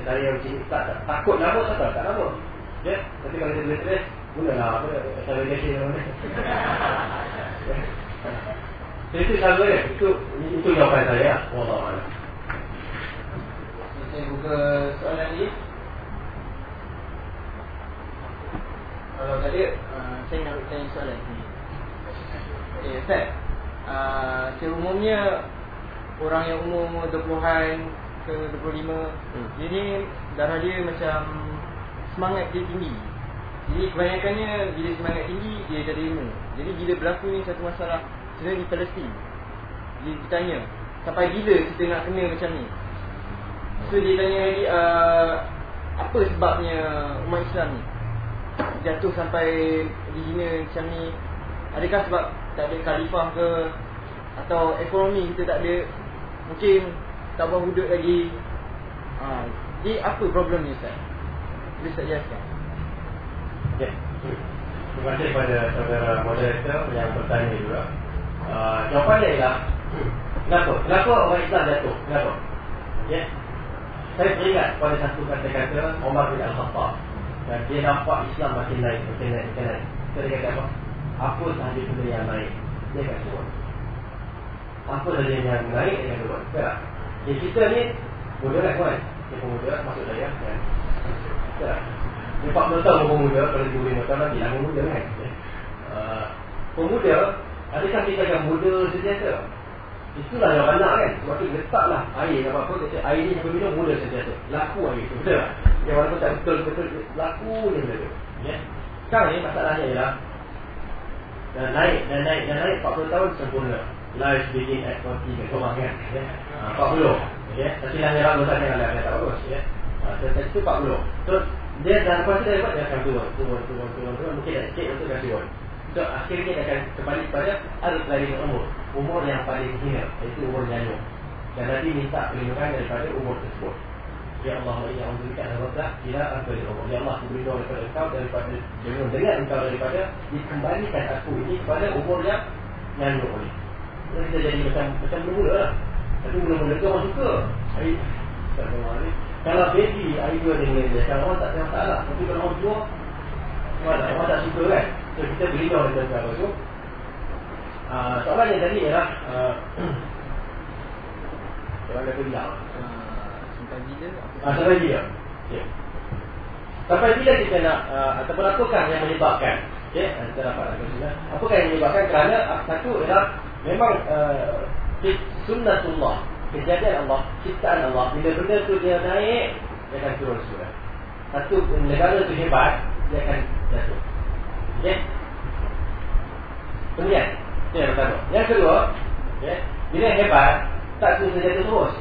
cari yang macam tak, tak, takut nama tak tak, nama ya tapi kalau kita boleh tulis gunalah apa cara dia share mana itu sahaja ya itu itu jawapan saya. Allah Allah saya buka soalan ni Kalau tadi uh, Saya nak tanya soalan ni Eh Ustaz uh, Secara umumnya Orang yang umur 20-an Ke 25 hmm. Jadi Darah dia macam Semangat dia tinggi. Jadi kebanyakannya Bila semangat tinggi Dia jadi ilmu Jadi bila berlaku ni Satu masalah Sebenarnya di Palestin Dia ditanya Sampai bila kita nak kena macam ni? So dia tanya lagi uh, Apa sebabnya Umat Islam ni? Jatuh sampai dihina macam ni. Adakah sebab tak ada khalifah ke? Atau ekonomi kita tak ada? Mungkin tak buat hudud lagi ha, jadi apa problem ni Ustaz boleh Ustaz jelaskan okay. terima kasih kepada saudara moderator yang bertanya juga uh, jawapan dia ialah kenapa? kenapa orang Islam jatuh? kenapa? Okay. Saya teringat pada satu kata-kata Omar bin Al-Khattab Dan dia nampak Islam makin naik, makin naik, makin naik Saya kata apa? Apa sahaja benda yang naik Dia akan turun Apa sahaja yang naik, dia akan turun Betul Jadi kita ni Muda kan kawan Dia pemuda, masuk saya kan? Dia 40 tahun pemuda Kalau dia boleh lagi Lama muda kan? Uh, Pemuda Adakah kita akan muda sentiasa. Itulah yang banyak kan? Sebab tu letaklah air apa apa kata air ni sampai minum muda sentiasa. Laku air tu betul tak? Yang walaupun tak betul betul Laku dia benda tu ya? Sekarang ni masalahnya ialah dan naik dan naik dan naik 40 tahun sempurna Life begin at 40 ke rumah kan? Ya? ha, 40 ya? Tapi lah yang ragu tanya lah Dia tak bagus ya? ha, Itu 40 So dia dah lepas tu dia dapat dia akan turun Turun turun turun turun. Mungkin dah sikit untuk dia turun. So akhirnya dia akan kembali kepada Arus lain umur. Umur yang paling hina Iaitu umur nyanyuk. Dan Nabi minta perlindungan daripada umur tersebut. Ya Allah Ya Allah Berikan Allah Bila aku di umur. Ya Allah Aku berlindung daripada engkau Daripada Dengan dengan engkau daripada Dikembalikan aku ini Kepada umur yang Nyanyuk ini Jadi kita jadi macam Macam mula lah. Tapi mula-mula tu orang suka. Air. Kalau baby Air dua dengan dia Kalau orang tak ada masalah Tapi kalau orang tua Orang tak, orang tak suka kan. So kita beritahu tentang perkara tu uh, Soalan yang tadi ialah uh, Soalan kata bilang Sampai bila? Uh, Sampai bila. Sampai bila kita nak uh, Ataupun apakah yang menyebabkan? Okay? Kita dapat Apakah yang menyebabkan? Kerana satu ialah Memang uh, Sunnatullah Kejadian Allah Ciptaan Allah Bila benda tu dia naik Dia akan turun semula. Satu negara tu hebat Dia akan jatuh. Okay Kemudian Itu yang pertama. Yang kedua okay, Bila hebat Tak terus jatuh terus.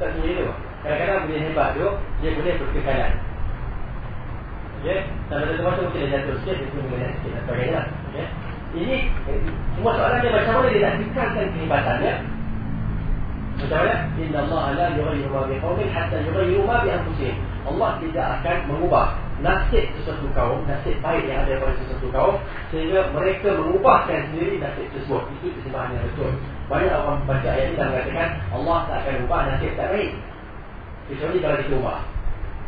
Tak terus jatuh. Kadang-kadang bila hebat tu Dia boleh berkekalan. Okay Sampai satu masa mungkin dia jatuh sikit Dia boleh naik sikit dan sebagainya okay. Ini Semua soalan dia macam mana dia nak kekalkan kehebatannya Macam mana Inna Allah la yughayyiru ma biqawmin Hatta yughayyiru ma bi anfusihim Allah tidak akan mengubah nasib sesuatu kaum, nasib baik yang ada pada sesuatu kaum sehingga mereka mengubahkan sendiri nasib tersebut. Itu kesimpulan yang betul. Banyak orang baca ayat ini dan mengatakan Allah tak akan ubah nasib tak baik. Kecuali kalau kita ubah.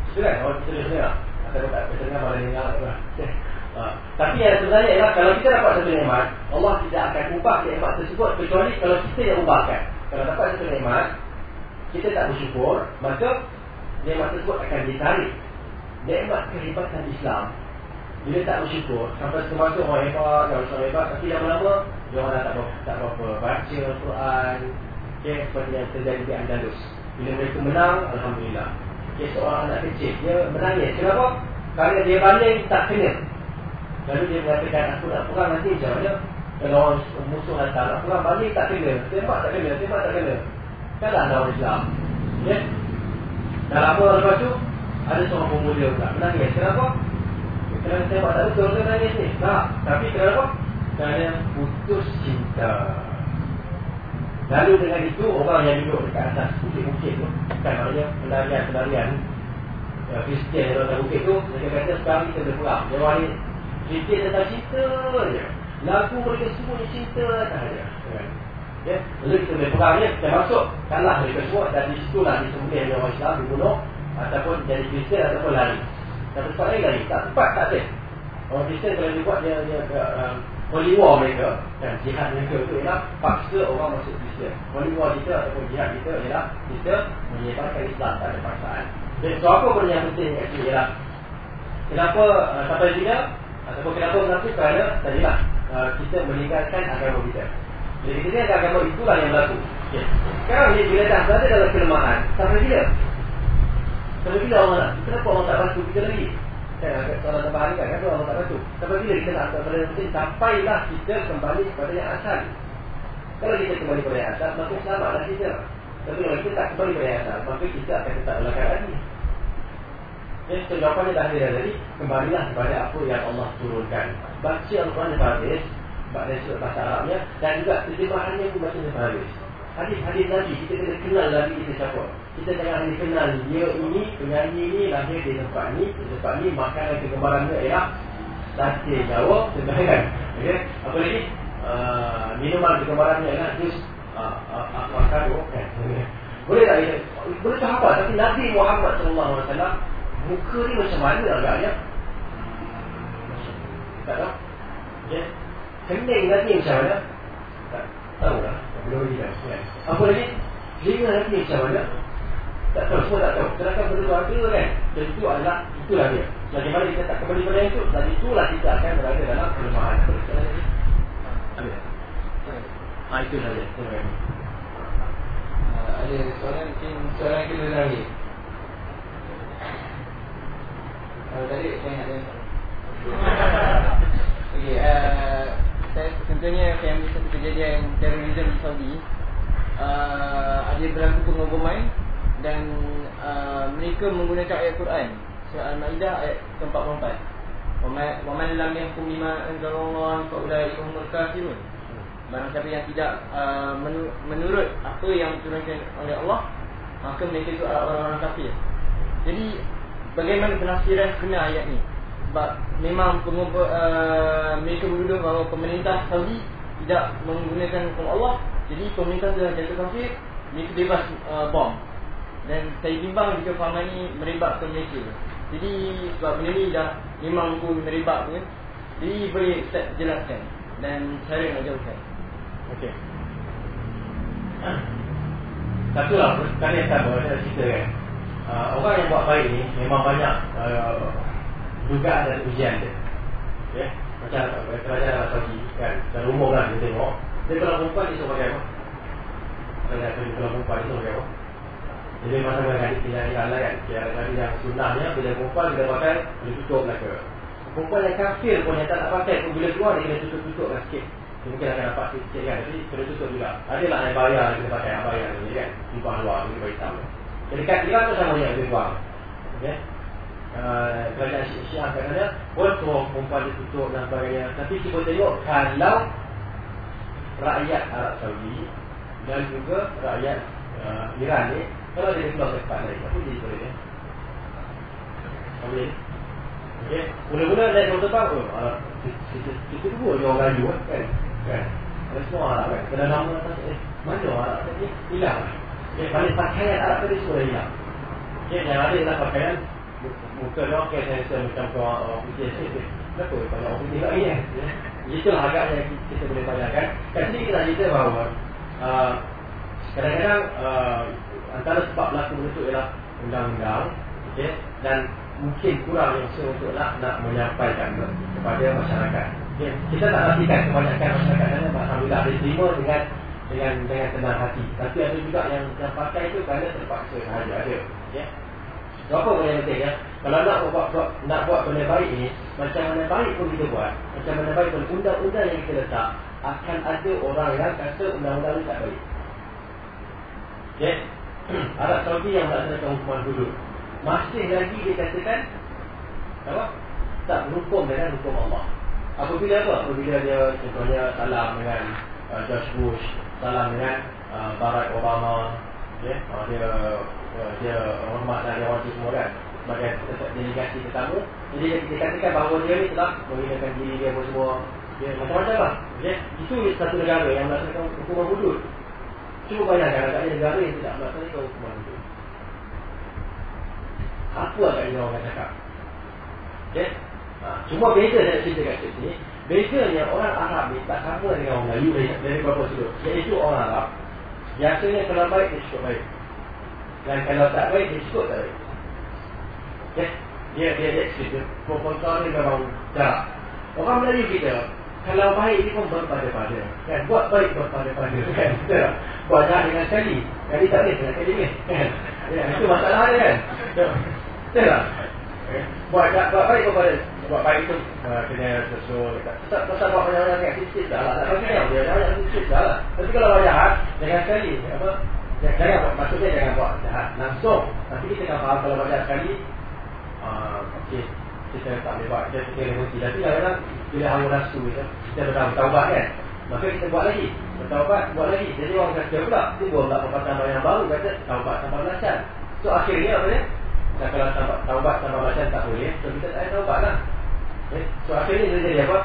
Betul kan? Orang kita dengar. Atau tak kita dengar malah dengar lah. Ha. Tapi yang sebenarnya ialah kalau kita dapat satu nikmat, Allah tidak akan ubah nikmat tersebut kecuali kalau kita yang ubahkan. Kalau dapat satu nikmat, kita tak bersyukur, maka nikmat tersebut akan ditarik nikmat kehebatan Islam bila tak bersyukur sampai semasa orang hebat kalau orang hebat tapi lama-lama dia orang tak berapa, tak berapa baca Al-Quran okay, seperti yang terjadi di Andalus bila mereka menang Alhamdulillah okay, seorang anak kecil dia menangis kenapa? kerana dia banding tak kena lalu dia mengatakan aku nak perang nanti macam mana kalau orang musuh datang nak perang banding tak kena tembak tak kena tembak tak kena kan ada orang Islam okay? dah lama lepas tu ada seorang pemuda pula menangis. Kenapa? Kerana saya tak betul ke menangis ni? Tak. Tapi kenapa? Kerana putus cinta. Lalu dengan itu, orang yang duduk dekat atas bukit-bukit tu, bukan maknanya pelarian-pelarian ya, Kristian yang datang bukit tu, mereka kata sekarang kita berpulang. Dia wali Kristian tentang cinta je. Lagu mereka semua ni cinta sahaja. Ya, lalu kita berperang ni, kita masuk, kalah mereka semua dan di situlah disembunyi oleh orang Islam dibunuh ataupun jadi Kristian ataupun lari. Tapi tempat lain lari. Tak tempat tak ada. Orang Kristian kalau dia buat dia dia uh, holy war mereka dan jihad mereka itu ialah paksa orang masuk Kristian. Holy war kita ataupun jihad kita ialah kita menyebarkan Islam tak ada paksaan. Jadi so apa pun yang penting kat sini ialah kenapa uh, sampai bila ataupun kenapa berlaku kerana tadilah uh, kita meninggalkan agama kita. Jadi kita ni agama itulah yang berlaku. Okay. Sekarang ni bila dah berada dalam kelemahan, sampai bila? Sampai bila Allah nak? Kenapa Allah tak bantu kita lagi? Saya agak salah tambahan kan, kenapa Allah tak bantu? Sampai bila kita nak pada penting sampailah kita kembali kepada yang asal. Kalau kita kembali kepada yang asal, maka selamatlah kita. Tapi kalau kita tak kembali kepada yang asal, maka kita akan tetap belakang lagi. Jadi jawapannya dah ada tadi Kembalilah kepada apa yang Allah turunkan Baca Al-Quran Faris Baca bahasa Arabnya Dan juga terjemahannya pun baca yang Faris Hadis-hadis Nabi Kita kena kenal Nabi kita siapa kita jangan kenal dia ini, penyanyi ini lahir di tempat ni, di tempat ni makanan kegemaran dia ialah sate Jawa, sedangkan okay. apa lagi? Uh, minuman kegemaran dia ialah jus uh, uh, avocado kan. Boleh tak kita? boleh hafal tapi Nabi Muhammad wasallam muka ni macam mana agaknya? Tak tahu. Ya. Kening Nabi macam mana? Tak tahu lah. Belum. Apa lagi? Telinga Nabi macam mana? Tak tahu, semua tak tahu. Sedangkan benda tu ada kan? Dan itu adalah, itulah dia. Bagaimana kita tak kembali pada itu, dan itulah kita akan berada dalam kelemahan. Ambil. Ah, itu saja. Terima kasih. Uh, ada soalan mungkin soalan kedua lagi. Kalau tadi saya nak. Okey, uh, saya contohnya saya ambil satu kejadian terorisme di Saudi. Uh, ada berlaku pengeboman dan uh, mereka menggunakan ayat Quran surah Al-Maidah ayat ke-44. Wa man lam yahkum bima anzalallahu fa ulai humul kafirun. Barang siapa yang tidak uh, menurut apa yang diturunkan oleh Allah Maka mereka itu orang-orang kafir Jadi bagaimana penafsiran kena ayat ni Sebab memang pengumpul, uh, mereka menuduh bahawa pemerintah Saudi Tidak menggunakan hukum Allah Jadi pemerintah sudah jatuh kafir Mereka bebas uh, bom Dan saya bimbang jika fahaman ni merebak ke Malaysia Jadi sebab benda ni dah memang pun merebak pun Jadi boleh Ustaz jelaskan Dan cara nak jauhkan Okey. Satu lah, kan yang sama, saya cerita kan. Uh, orang yang buat baik ni memang banyak uh, dugaan dan ujian dia. Okay? Macam uh, kerajaan Arab Saudi kan, secara umum lah kita tengok. Dia kalau perempuan dia pakai apa? Kerajaan kalau perempuan dia pakai apa? Jadi masa mereka hadis tidak ada lah kan. Dia ada yang sunnahnya bila perempuan dia pakai, dia tutup belaka. Perempuan yang kafir pun yang tak nak pakai pun bila keluar dia kena tutup-tutup lah sikit. Dia mungkin akan dapat sikit kan Tapi kena tutup juga Adalah yang bayar Kita pakai yang bayar ni kan Tumpah luar Kita bagi tahu Jadi kat Iran tu sama dia Okay uh, Kerajaan Syiah katanya Betul perempuan dia tutup dan sebagainya. Tapi cuba tengok Kalau Rakyat Arab Saudi Dan juga rakyat uh, Iran ni Kalau dia keluar ke tempat lain Apa dia boleh ya Boleh? Okay Mula-mula naik kapal terbang oh, uh, kita, dua orang Melayu kan? Kan? Ada semua Arab kan? Kena nama atas eh mana orang Arab tadi? Hilang okay, balik pakaian Arab tadi sudah hilang okay, yang ada ialah pakaian muka dia okey saya rasa macam kau orang putih kenapa banyak orang putih lagi? Kan itulah agaknya kita boleh bayangkan. Kat sini kita cerita bahawa uh, kadang-kadang uh, antara sebab berlaku benda itu ialah undang-undang okay, dan mungkin kurang yang untuk nak, nak menyampaikan kepada masyarakat. Ya, kita tak pastikan kebanyakan masyarakat Alhamdulillah ada terima dengan dengan dengan tenang hati. Tapi ada juga yang yang pakai itu kerana terpaksa sahaja ada. Ya. So, apa yang penting ya? Kalau nak buat, buat, nak buat benda baik ini Macam mana baik pun kita buat Macam mana baik pun undang-undang yang kita letak Akan ada orang yang kata undang-undang ini tak baik. Ya. Arab Saudi yang melaksanakan hukuman dulu. Masih lagi dikatakan Apa? Tak berhukum dengan hukum Allah. Apabila apa? Apabila dia contohnya salam dengan uh, George Bush, salam dengan uh, Barack Obama, uh, dia uh, dia hormat dan dia wajib semua kan sebagai delegasi tetamu. Jadi dia katakan bahawa dia ni telah menghinakan diri dia pun semua. Macam-macam lah. Yeah? Itu satu negara yang melaksanakan hukuman hudud. Cuba bayangkan ada negara yang tidak melaksanakan hukuman hudud. Apa agaknya orang cakap? Yeah? Ha, cuma beza saya cerita kat sini Bezanya orang Arab ni tak sama dengan orang Melayu dari, dari beberapa sudut Iaitu orang Arab Biasanya kalau baik dia cukup baik. Dan kalau tak baik dia cukup tak baik. Okay? Dia dia dia cerita Proposal ni memang jarak Orang Melayu kita Kalau baik dia pun berpada-pada. Kan? Buat baik berpada-pada. Kan? Buat jahat dengan sekali. Jadi tak boleh dengan sekali ni. Kan? ya, Itu masalah dia kan? Betul tak? Buat, buat baik kepada buat baik tu uh, kena sesuai tak tak buat banyak-banyak kan sikit dah lah. Tak pakai dia dah sikit dah lah. Tapi kalau buat jahat jangan sekali apa? Jangan buat maksudnya jangan buat jahat langsung. Nanti kita akan faham kalau jahat sekali uh, okey kita tak boleh buat kita kena berhenti. Tapi kadang-kadang bila hawa nafsu kita kita bertahu taubat kan maka kita buat lagi. Bertaubat buat lagi. Jadi orang kata pula dia buat pula perkataan yang baru kata taubat tanpa belasan so akhirnya apa dia? Dan kalau taubat, tanpa belasan tak boleh so kita tak ada taubat lah so akhirnya dia jadi apa?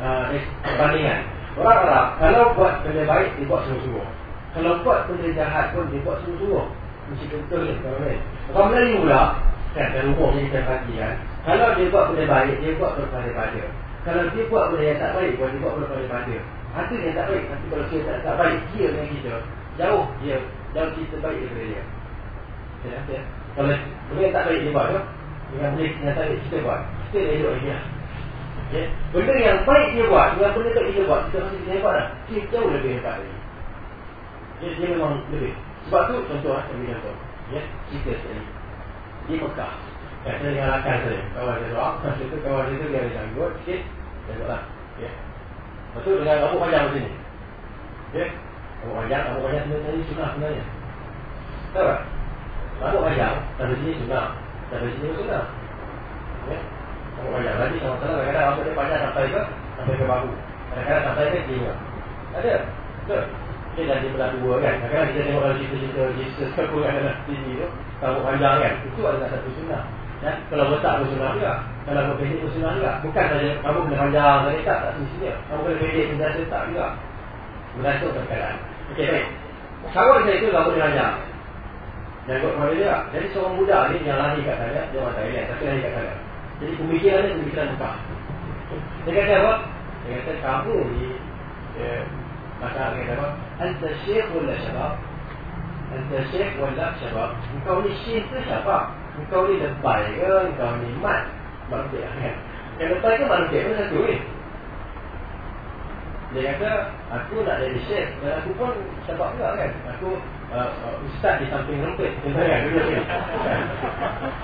Uh, perbandingan. Orang Arab kalau buat benda baik dia buat sungguh-sungguh. Kalau buat benda jahat pun dia buat sungguh-sungguh. Mesti betul ni tuan-tuan. Orang Melayu pula kan dalam umum yang kita kan. Kalau dia buat benda baik, dia buat berpada-pada. Kalau dia buat benda yang tak baik, dia buat berpada-pada. Hati yang tak baik, nanti kalau dia tak, tak baik, dia dengan kita. Jauh dia, jauh kita baik daripada dia. Ya, ya. Kalau benda yang tak baik dia buat tu, dengan benda yang tak baik kita buat, kita dah hidup lagi lah. Ya. Benda yang baik dia buat, dengan benda tak dia buat, kita masih kita hebat lah. Dia jauh lebih hebat lagi. Ya, dia memang lebih. Sebab tu contoh lah, kami contoh. Ya, kita sekali. Di Mekah. Kan, saya dengan lakan saya. Kawan saya doa. Masa tu kawan saya tu dia ada janggut sikit. Saya doa lah. Ya. Lepas tu dengan rambut panjang macam ni. Ya. Rambut panjang, rambut panjang sebenarnya sunnah sebenarnya. Tahu tak? Rambut panjang, sampai sini sunnah. Sampai sini pun sunnah. Ya. Panjang. Lagi sama salah kadang-kadang rambut dia panjang sampai ke? Sampai ke bahu. Kadang-kadang sampai ke telinga. Ada? Betul? Dia dah dia belah dua kan Kadang-kadang kita tengok dalam cerita-cerita Jesus Siapa yang dalam TV tu Rambut panjang kan Itu adalah satu sunnah ya? Kalau besar pun sunnah juga Kalau rambut pendek pun sunnah juga Bukan saja rambut kena panjang Tak dekat tak semestinya Rambut kena pendek pun tak juga Bergantung perkara Okey baik Kawan saya itu rambut dia panjang Dan buat dia Jadi seorang budak ni yang lahir kat sana Dia orang Thailand Tapi lahir kat sana Jadi pemikiran dia pemikiran Mekah Dia kata apa? Dia kata kamu ni Maka dia kata apa? Anta syekh wala syabab? Anta syekh wala syabab? Engkau ni syekh ke syabab? Engkau ni lebay ke? Engkau ni mat? Manusia kan? Yang lebay ke manusia pun satu ni. Dia kata, aku nak jadi syekh dan aku pun syabab juga kan? Aku uh, uh, ustaz di samping rempit. Contohnya? Dia kata,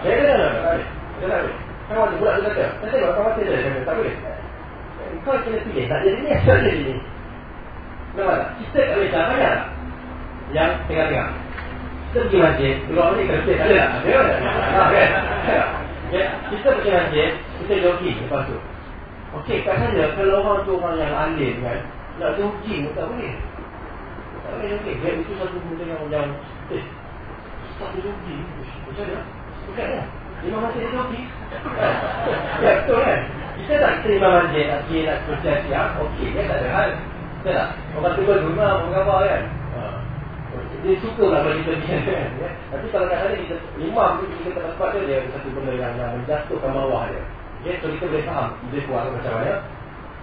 dia kata. Dia boleh. Kawan tu pula dia kata, saya tengok kawan dia, dia kata, tak boleh. Kau kena pilih, tak jadi ni, tak jadi ni. Nampak tak? Kita tak boleh cakap banyak Yang tengah-tengah Kita pergi masjid Keluar ni kerja tak ada kan? Ya, kita pergi masjid Kita jogging lepas tu Okey, kat sana Kalau orang tu orang yang alim kan Nak jogging tak boleh Tak boleh jogging Dia itu satu benda yang Yang Eh, satu jogging Macam mana? Bukan kan? Imam masjid dia jogging Ya, betul kan? Kita tak terima masjid Okey, nak kerja siap Okey, dia tak ada hal Betul tak? Orang tua rumah pun gambar kan? Ha. Dia suka lah kalau kita pergi kan? Ya? Tapi kalau sana kita imam tu kita tak tempat tu dia satu benda yang, yang menjatuhkan bawah dia. Okay? So kita boleh faham dia kuat macam mana.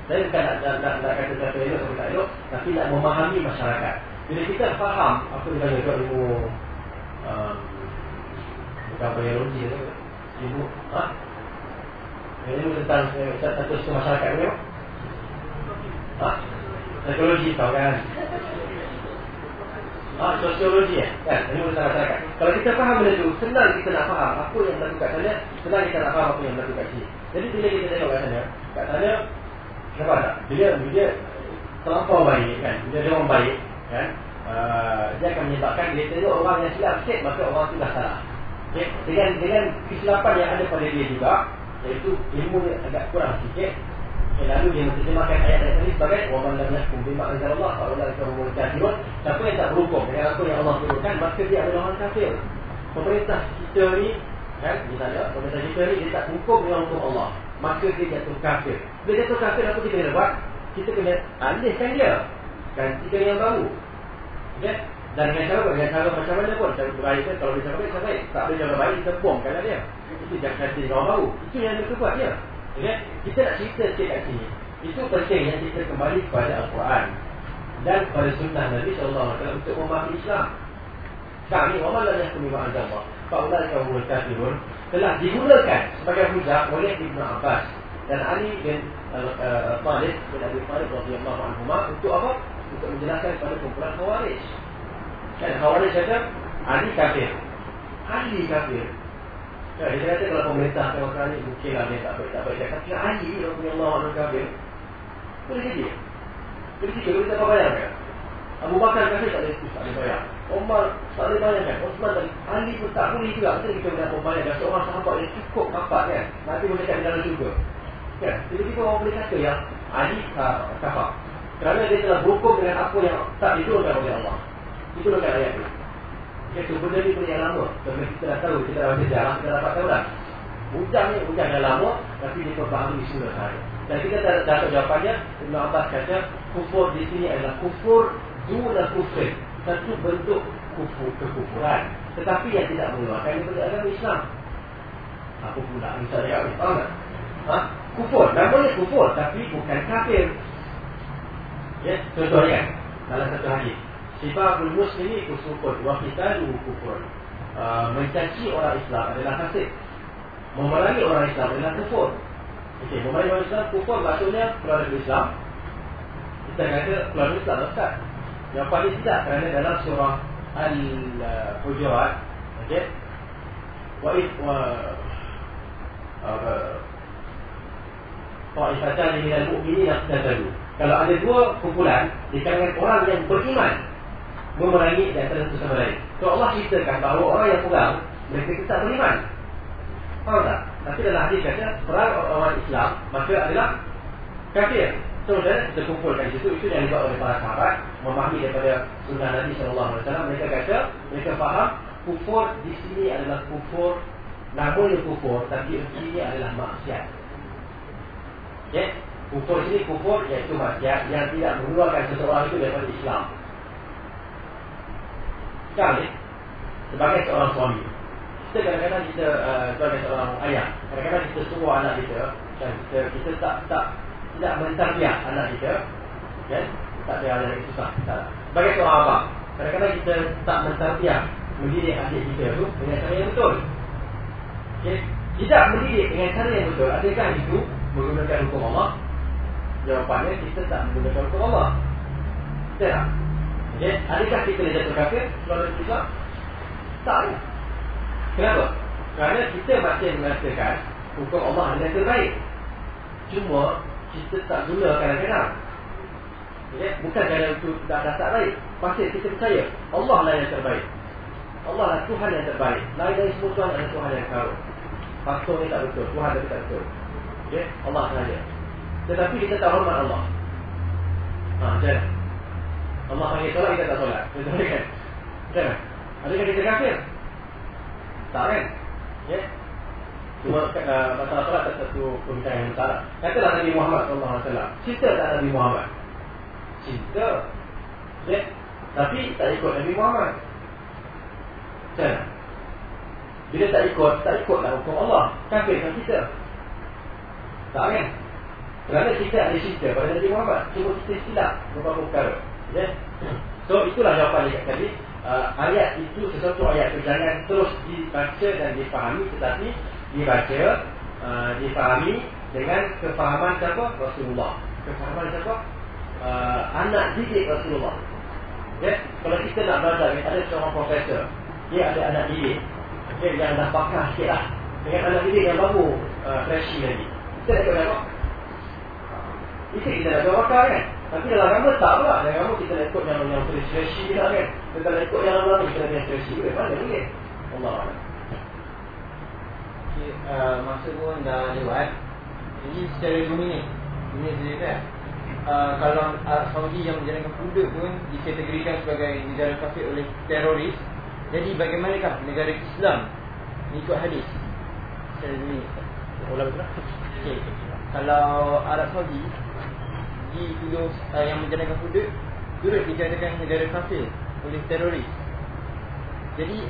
Saya bukan nak, nak, nak, nak kata siapa elok atau tak elok Tapi nak memahami masyarakat Bila kita faham apa yang dia kata ilmu um, Bukan biologi tu Ilmu ha? Ilmu tentang status masyarakat ni Ha? Psikologi tahu kan? Ah, sosiologi ya, kan? Ini urusan masyarakat. Kalau kita faham benda itu, senang kita nak faham apa yang berlaku kat sana, senang kita nak faham apa yang berlaku kat sini. Jadi bila kita tengok kat sana, kat sana, nampak tak? Bila dia terlampau baik, kan? Bila dia orang baik, kan? Uh, dia akan menyebabkan dia tengok orang yang silap sikit, maka orang itu dah salah. Dengan dengan kesilapan yang ada pada dia juga, iaitu ilmu dia agak kurang sikit, Lalu dia menterjemahkan ayat-ayat ini sebagai Waman lam yahkum bima anzal Allah Fa'ullah kahumul kafirun. Siapa yang tak berhukum dengan apa yang Allah turunkan Maka dia adalah orang kafir. Pemerintah kita ni kan, Misalnya pemerintah kita ni Dia tak hukum dengan hukum Allah. Maka dia jatuh kafir. Bila jatuh kafir apa kita kena buat? Kita kena alihkan dia. Gantikan yang baru. Okay? Dan dengan cara dengan cara macam mana pun. Cara baik kan Kalau dia cara baik, cara baik Tak boleh cara baik, kita buangkan dia. Itu jangan ganti orang baru Itu yang kita buat dia Ya, kita nak cerita sikit kat sini. Itu penting yang kita kembali kepada Al-Quran. Dan kepada sunnah Nabi wasallam untuk memahami Islam. Kami orang yang kami agama, Paulus kaum kafirun. Telah digunakan sebagai hujah oleh Ibn Abbas dan Ali bin Talib bin Abi Talib untuk apa? Untuk menjelaskan kepada kumpulan Khawarij. Kan Khawarij kata Ali kafir. Ali kafir. Ya, dia kata kalau pemerintah tengok ni mungkinlah dia tak baik tak baik. Kata Ali Rabbi Allah Alam Kabir. Boleh jadi. Jadi kita boleh tak bayangkan. Abu Bakar kata tak boleh tak boleh bayar. Umar tak boleh bayangkan. Osman tadi Ali pun tak boleh juga. Betul kita boleh bayar. Dan seorang sahabat yang cukup rapat kan. Nanti boleh kat dalam juga. Kan? Jadi kita orang boleh kata yang Ali kafar. Kerana dia telah berhukum dengan apa yang tak diturunkan oleh Allah. Itu adalah ayat itu. Iaitu benda ni benda yang lama. Sebab kita dah tahu, kita dah baca jarang, kita dapat tahu dah. Hujang ni hujang yang lama Tapi dia di semula saya Dan kita dah dapat jawapannya Ibn Abbas kata Kufur di sini adalah kufur Dua kufur Satu bentuk kufur kekufuran. Tetapi yang tidak mengeluarkan daripada agama Islam. Apa pula misalnya? Tahu tak? Ha? Kufur, namanya kufur Tapi bukan kafir. Ya, contohnya Dalam satu hadis Sifabul muslimi kusukun Wa qitalu kufur. Uh, Mencaci orang Islam adalah kasih Memerangi orang Islam adalah kufur. Okey, memerangi orang Islam kufur maksudnya keluar Islam. Kita kata keluar Islam Ustaz. Yang paling tidak kerana dalam surah Al-Hujurat Okey. Wa wa apa Ta'ifatan minal mu'minin Naqtadalu Kalau ada dua kumpulan Di kalangan orang yang beriman Memerangi di antara satu sama lain. So Allah ceritakan bahawa orang yang perang Mereka tetap beriman. Faham tak? Tapi dalam hadis kata Perang orang Islam Maka adalah Kafir. So dan kita situ. Itu yang dibuat oleh para sahabat Memahami daripada Sunnah Nabi SAW Mereka kata Mereka faham Kufur di sini adalah kufur. Namanya kufur Tapi di sini adalah maksiat. Ya? Kufur sini kufur Iaitu maksiat Yang tidak mengeluarkan seseorang itu daripada Islam Sekarang Sebagai seorang suami Kita kadang-kadang kita uh, Sebagai seorang ayah Kadang-kadang kita suruh anak kita Dan kita, kita tak tak Tidak mentarbiah anak kita Ya Tak ada anak susah tak. Sebagai seorang abang Kadang-kadang kita tak mentarbiah Mendidik adik kita tu Dengan cara yang betul okay. Tidak mendidik dengan cara yang betul Adakah itu Menggunakan hukum Allah Jawapannya kita tak menggunakan hukum Allah Betul tak? Okay. Adakah kita dah jatuh kafir Kalau Islam? Tak ada Kenapa? Kerana kita masih mengatakan Hukum Allah adalah terbaik Cuma Kita tak guna kadang-kadang okay. Bukan kerana itu tak, dah tak baik Pasti kita percaya Allah lah yang terbaik Allah lah Tuhan yang terbaik Lain dari semua Tuhan adalah Tuhan yang karun Pastor ni tak betul Tuhan tapi tak betul okay. Allah sahaja Tetapi kita tak hormat Allah Ha, macam Allah panggil solat, kita tak solat Betul kan? Macam mana? Adakah kita kafir? Tak kan? Ya? Cuma uh, masalah solat tak satu pemikiran yang salah Katalah Nabi Muhammad SAW Cinta tak Nabi Muhammad? Cinta Ya? Tapi tak ikut Nabi Muhammad Macam? Bila tak ikut, tak ikutlah hukum Allah Kafir kan kita Tak kan? Kerana kita ada cinta pada Nabi Muhammad Cuma kita silap beberapa perkara Ya. So itulah jawapan dia tadi. Uh, ayat itu sesuatu ayat itu jangan terus dibaca dan dipahami tetapi dibaca, uh, dipahami dengan kefahaman siapa? Rasulullah. Kefahaman siapa? Uh, anak didik Rasulullah. Ya, kalau kita nak belajar ada seorang profesor, dia ada anak didik. Okay, yang dah pakar sikitlah dengan anak didik yang baru uh, freshy lagi. Kita nak apa? Itu kita nak jawab kan? Tapi dalam agama tak pula. Dalam agama kita nak ikut yang yang stretchy kita kan? Kita nak ikut yang lama kita nak Boleh mana boleh Allah okay, uh, Masa pun dah lewat. Jadi secara dominik Ini saja kan uh, Kalau Arab Saudi yang menjalankan budak pun Dikategorikan sebagai negara kafir oleh teroris Jadi bagaimanakah negara Islam Mengikut hadis? Secara dominik Ulang okay. Kalau Arab Saudi dituduh uh, yang menjalankan hudud turut dijadikan negara kafir oleh teroris. Jadi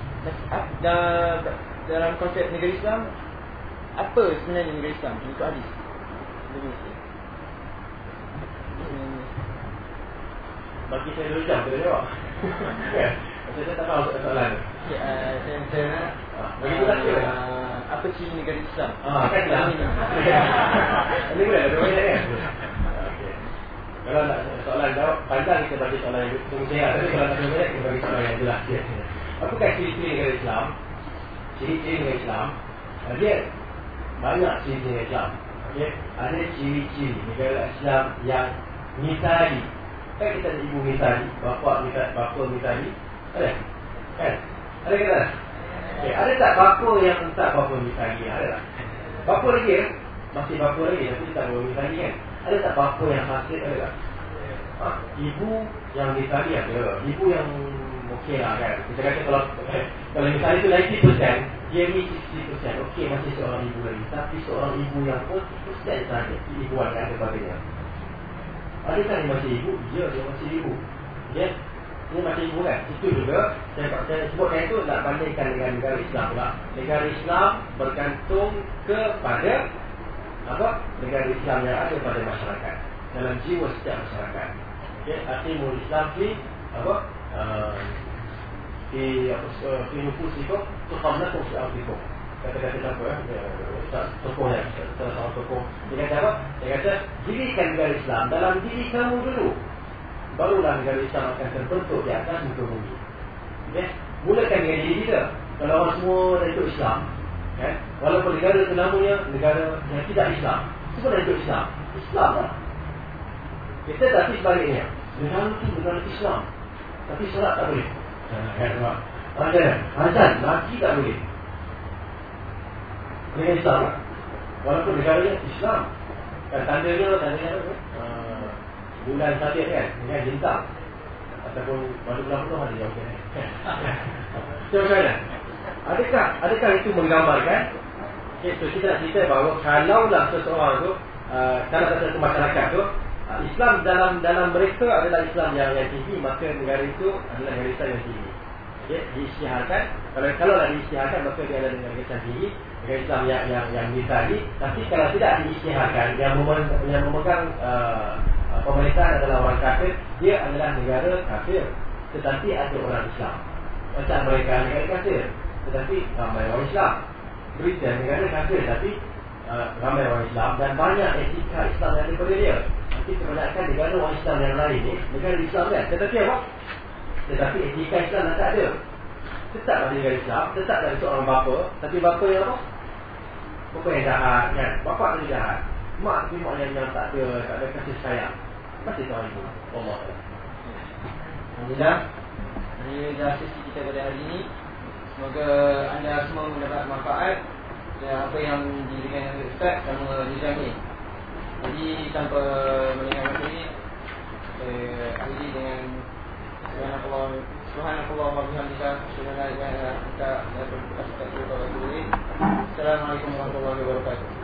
da, dalam konsep negara Islam apa sebenarnya negara Islam itu hadis? Bagi saya dulu jam kita jawab. Ya. Saya tak tahu soalan. Ya, uh, saya saya nak bagi kita uh, apa ciri negara Islam? Ah, kan lah. Ini boleh ada banyak kan? Kalau nak soalan jawab panjang kita bagi soalan yang saya tapi kalau nak tunggu kita bagi soalan yang jelas dia. Apakah ciri-ciri negara Islam? Ciri-ciri negara Islam dia banyak ciri-ciri negara Islam. Okay. Ada ciri-ciri negara Islam yang misali. Kan kita ada ibu misali, bapa misali, bapa misali. Ada? Kan? Ada kata? Okay. Ada tak bapa yang tak bapa misali? Ada tak? Bapa lagi kan? Masih bapa lagi tapi tak bapa misali kan? Ada tak bapa yang sakit ada tak? Ha? Ibu yang ditali ada Ibu yang okey lah kan. Kita kata kalau Kalau misalnya tu 90% Dia ni 60% Okey masih seorang ibu lagi. Tapi seorang ibu yang 40% sahaja Ibu kan ada baginya Adakah dia masih ibu? Ya dia masih ibu. Ya Ini macam ibu kan? Itu juga Saya, saya sebutkan itu Nak bandingkan dengan negara Islam pula. Negara Islam bergantung kepada Apa? Negara Islam yang ada pada masyarakat. Dalam jiwa setiap masyarakat. Okay, Atimul Islam di Apa? Di apa di nufusikum tuqamnakum fi ardikum. Kata-kata apa ya Ustaz tokoh ya salah seorang tokoh. Dia kata apa? Dia kata dirikan negara Islam dalam diri kamu dulu. Barulah negara Islam akan terbentuk di atas muka bumi. Okay? mulakan dengan diri kita kalau orang semua ikut Islam kan walaupun negara itu namanya negara yang tidak Islam. Dah ikut Islam. Islam lah. Kita tapi sebaliknya. Negara itu negara Islam. Tapi salat tak boleh. Macam Azan Lagi tak boleh. Dengan Islam Walaupun negaranya Islam. Kan tandanya Tandanya apa uh, Bulan sabit kan Dengan bintang Ataupun Pada bulan penuh ada jauh kan Macam mana Adakah Adakah itu menggambarkan okay, so kita nak cerita bahawa Kalaulah seseorang tu uh, Kalau satu masyarakat tu uh, Islam dalam dalam mereka adalah Islam yang yang tinggi maka negara itu adalah negara Islam yang tinggi. Okay, diisytiharkan kalau kalau nak diisytiharkan maka dia adalah negara Islam tinggi, negara Islam yang yang yang tadi. Tapi kalau tidak diisytiharkan yang memegang, yang memegang uh, pemerintahan adalah orang kafir, dia adalah negara kafir. Tetapi ada orang Islam. Macam mereka negara kafir, tetapi ramai orang Islam. Britain negara kafir tapi uh, ramai orang Islam dan banyak etika Islam yang ada pada dia. Tapi kebanyakan negara orang Islam yang lain ni Negara Islam kan Tetapi apa? Tetapi etika Islam tak ada Tetap ada negara Islam Tetap ada seorang bapa Tapi bapa yang apa? Bapa yang jahat kan Bapa tu jahat Mak tu mak yang, yang tak ada Tak ada kasih sayang Masih tahu itu Allah Alhamdulillah Ini dah sesi kita pada hari ini Semoga anda semua mendapat manfaat Dan apa yang diberikan oleh Ustaz Sama Nizam ni jadi tanpa meninggalkan ini Saya akhiri dengan Subhanallah Subhanallah wa atubu ilaik. Assalamualaikum warahmatullahi wabarakatuh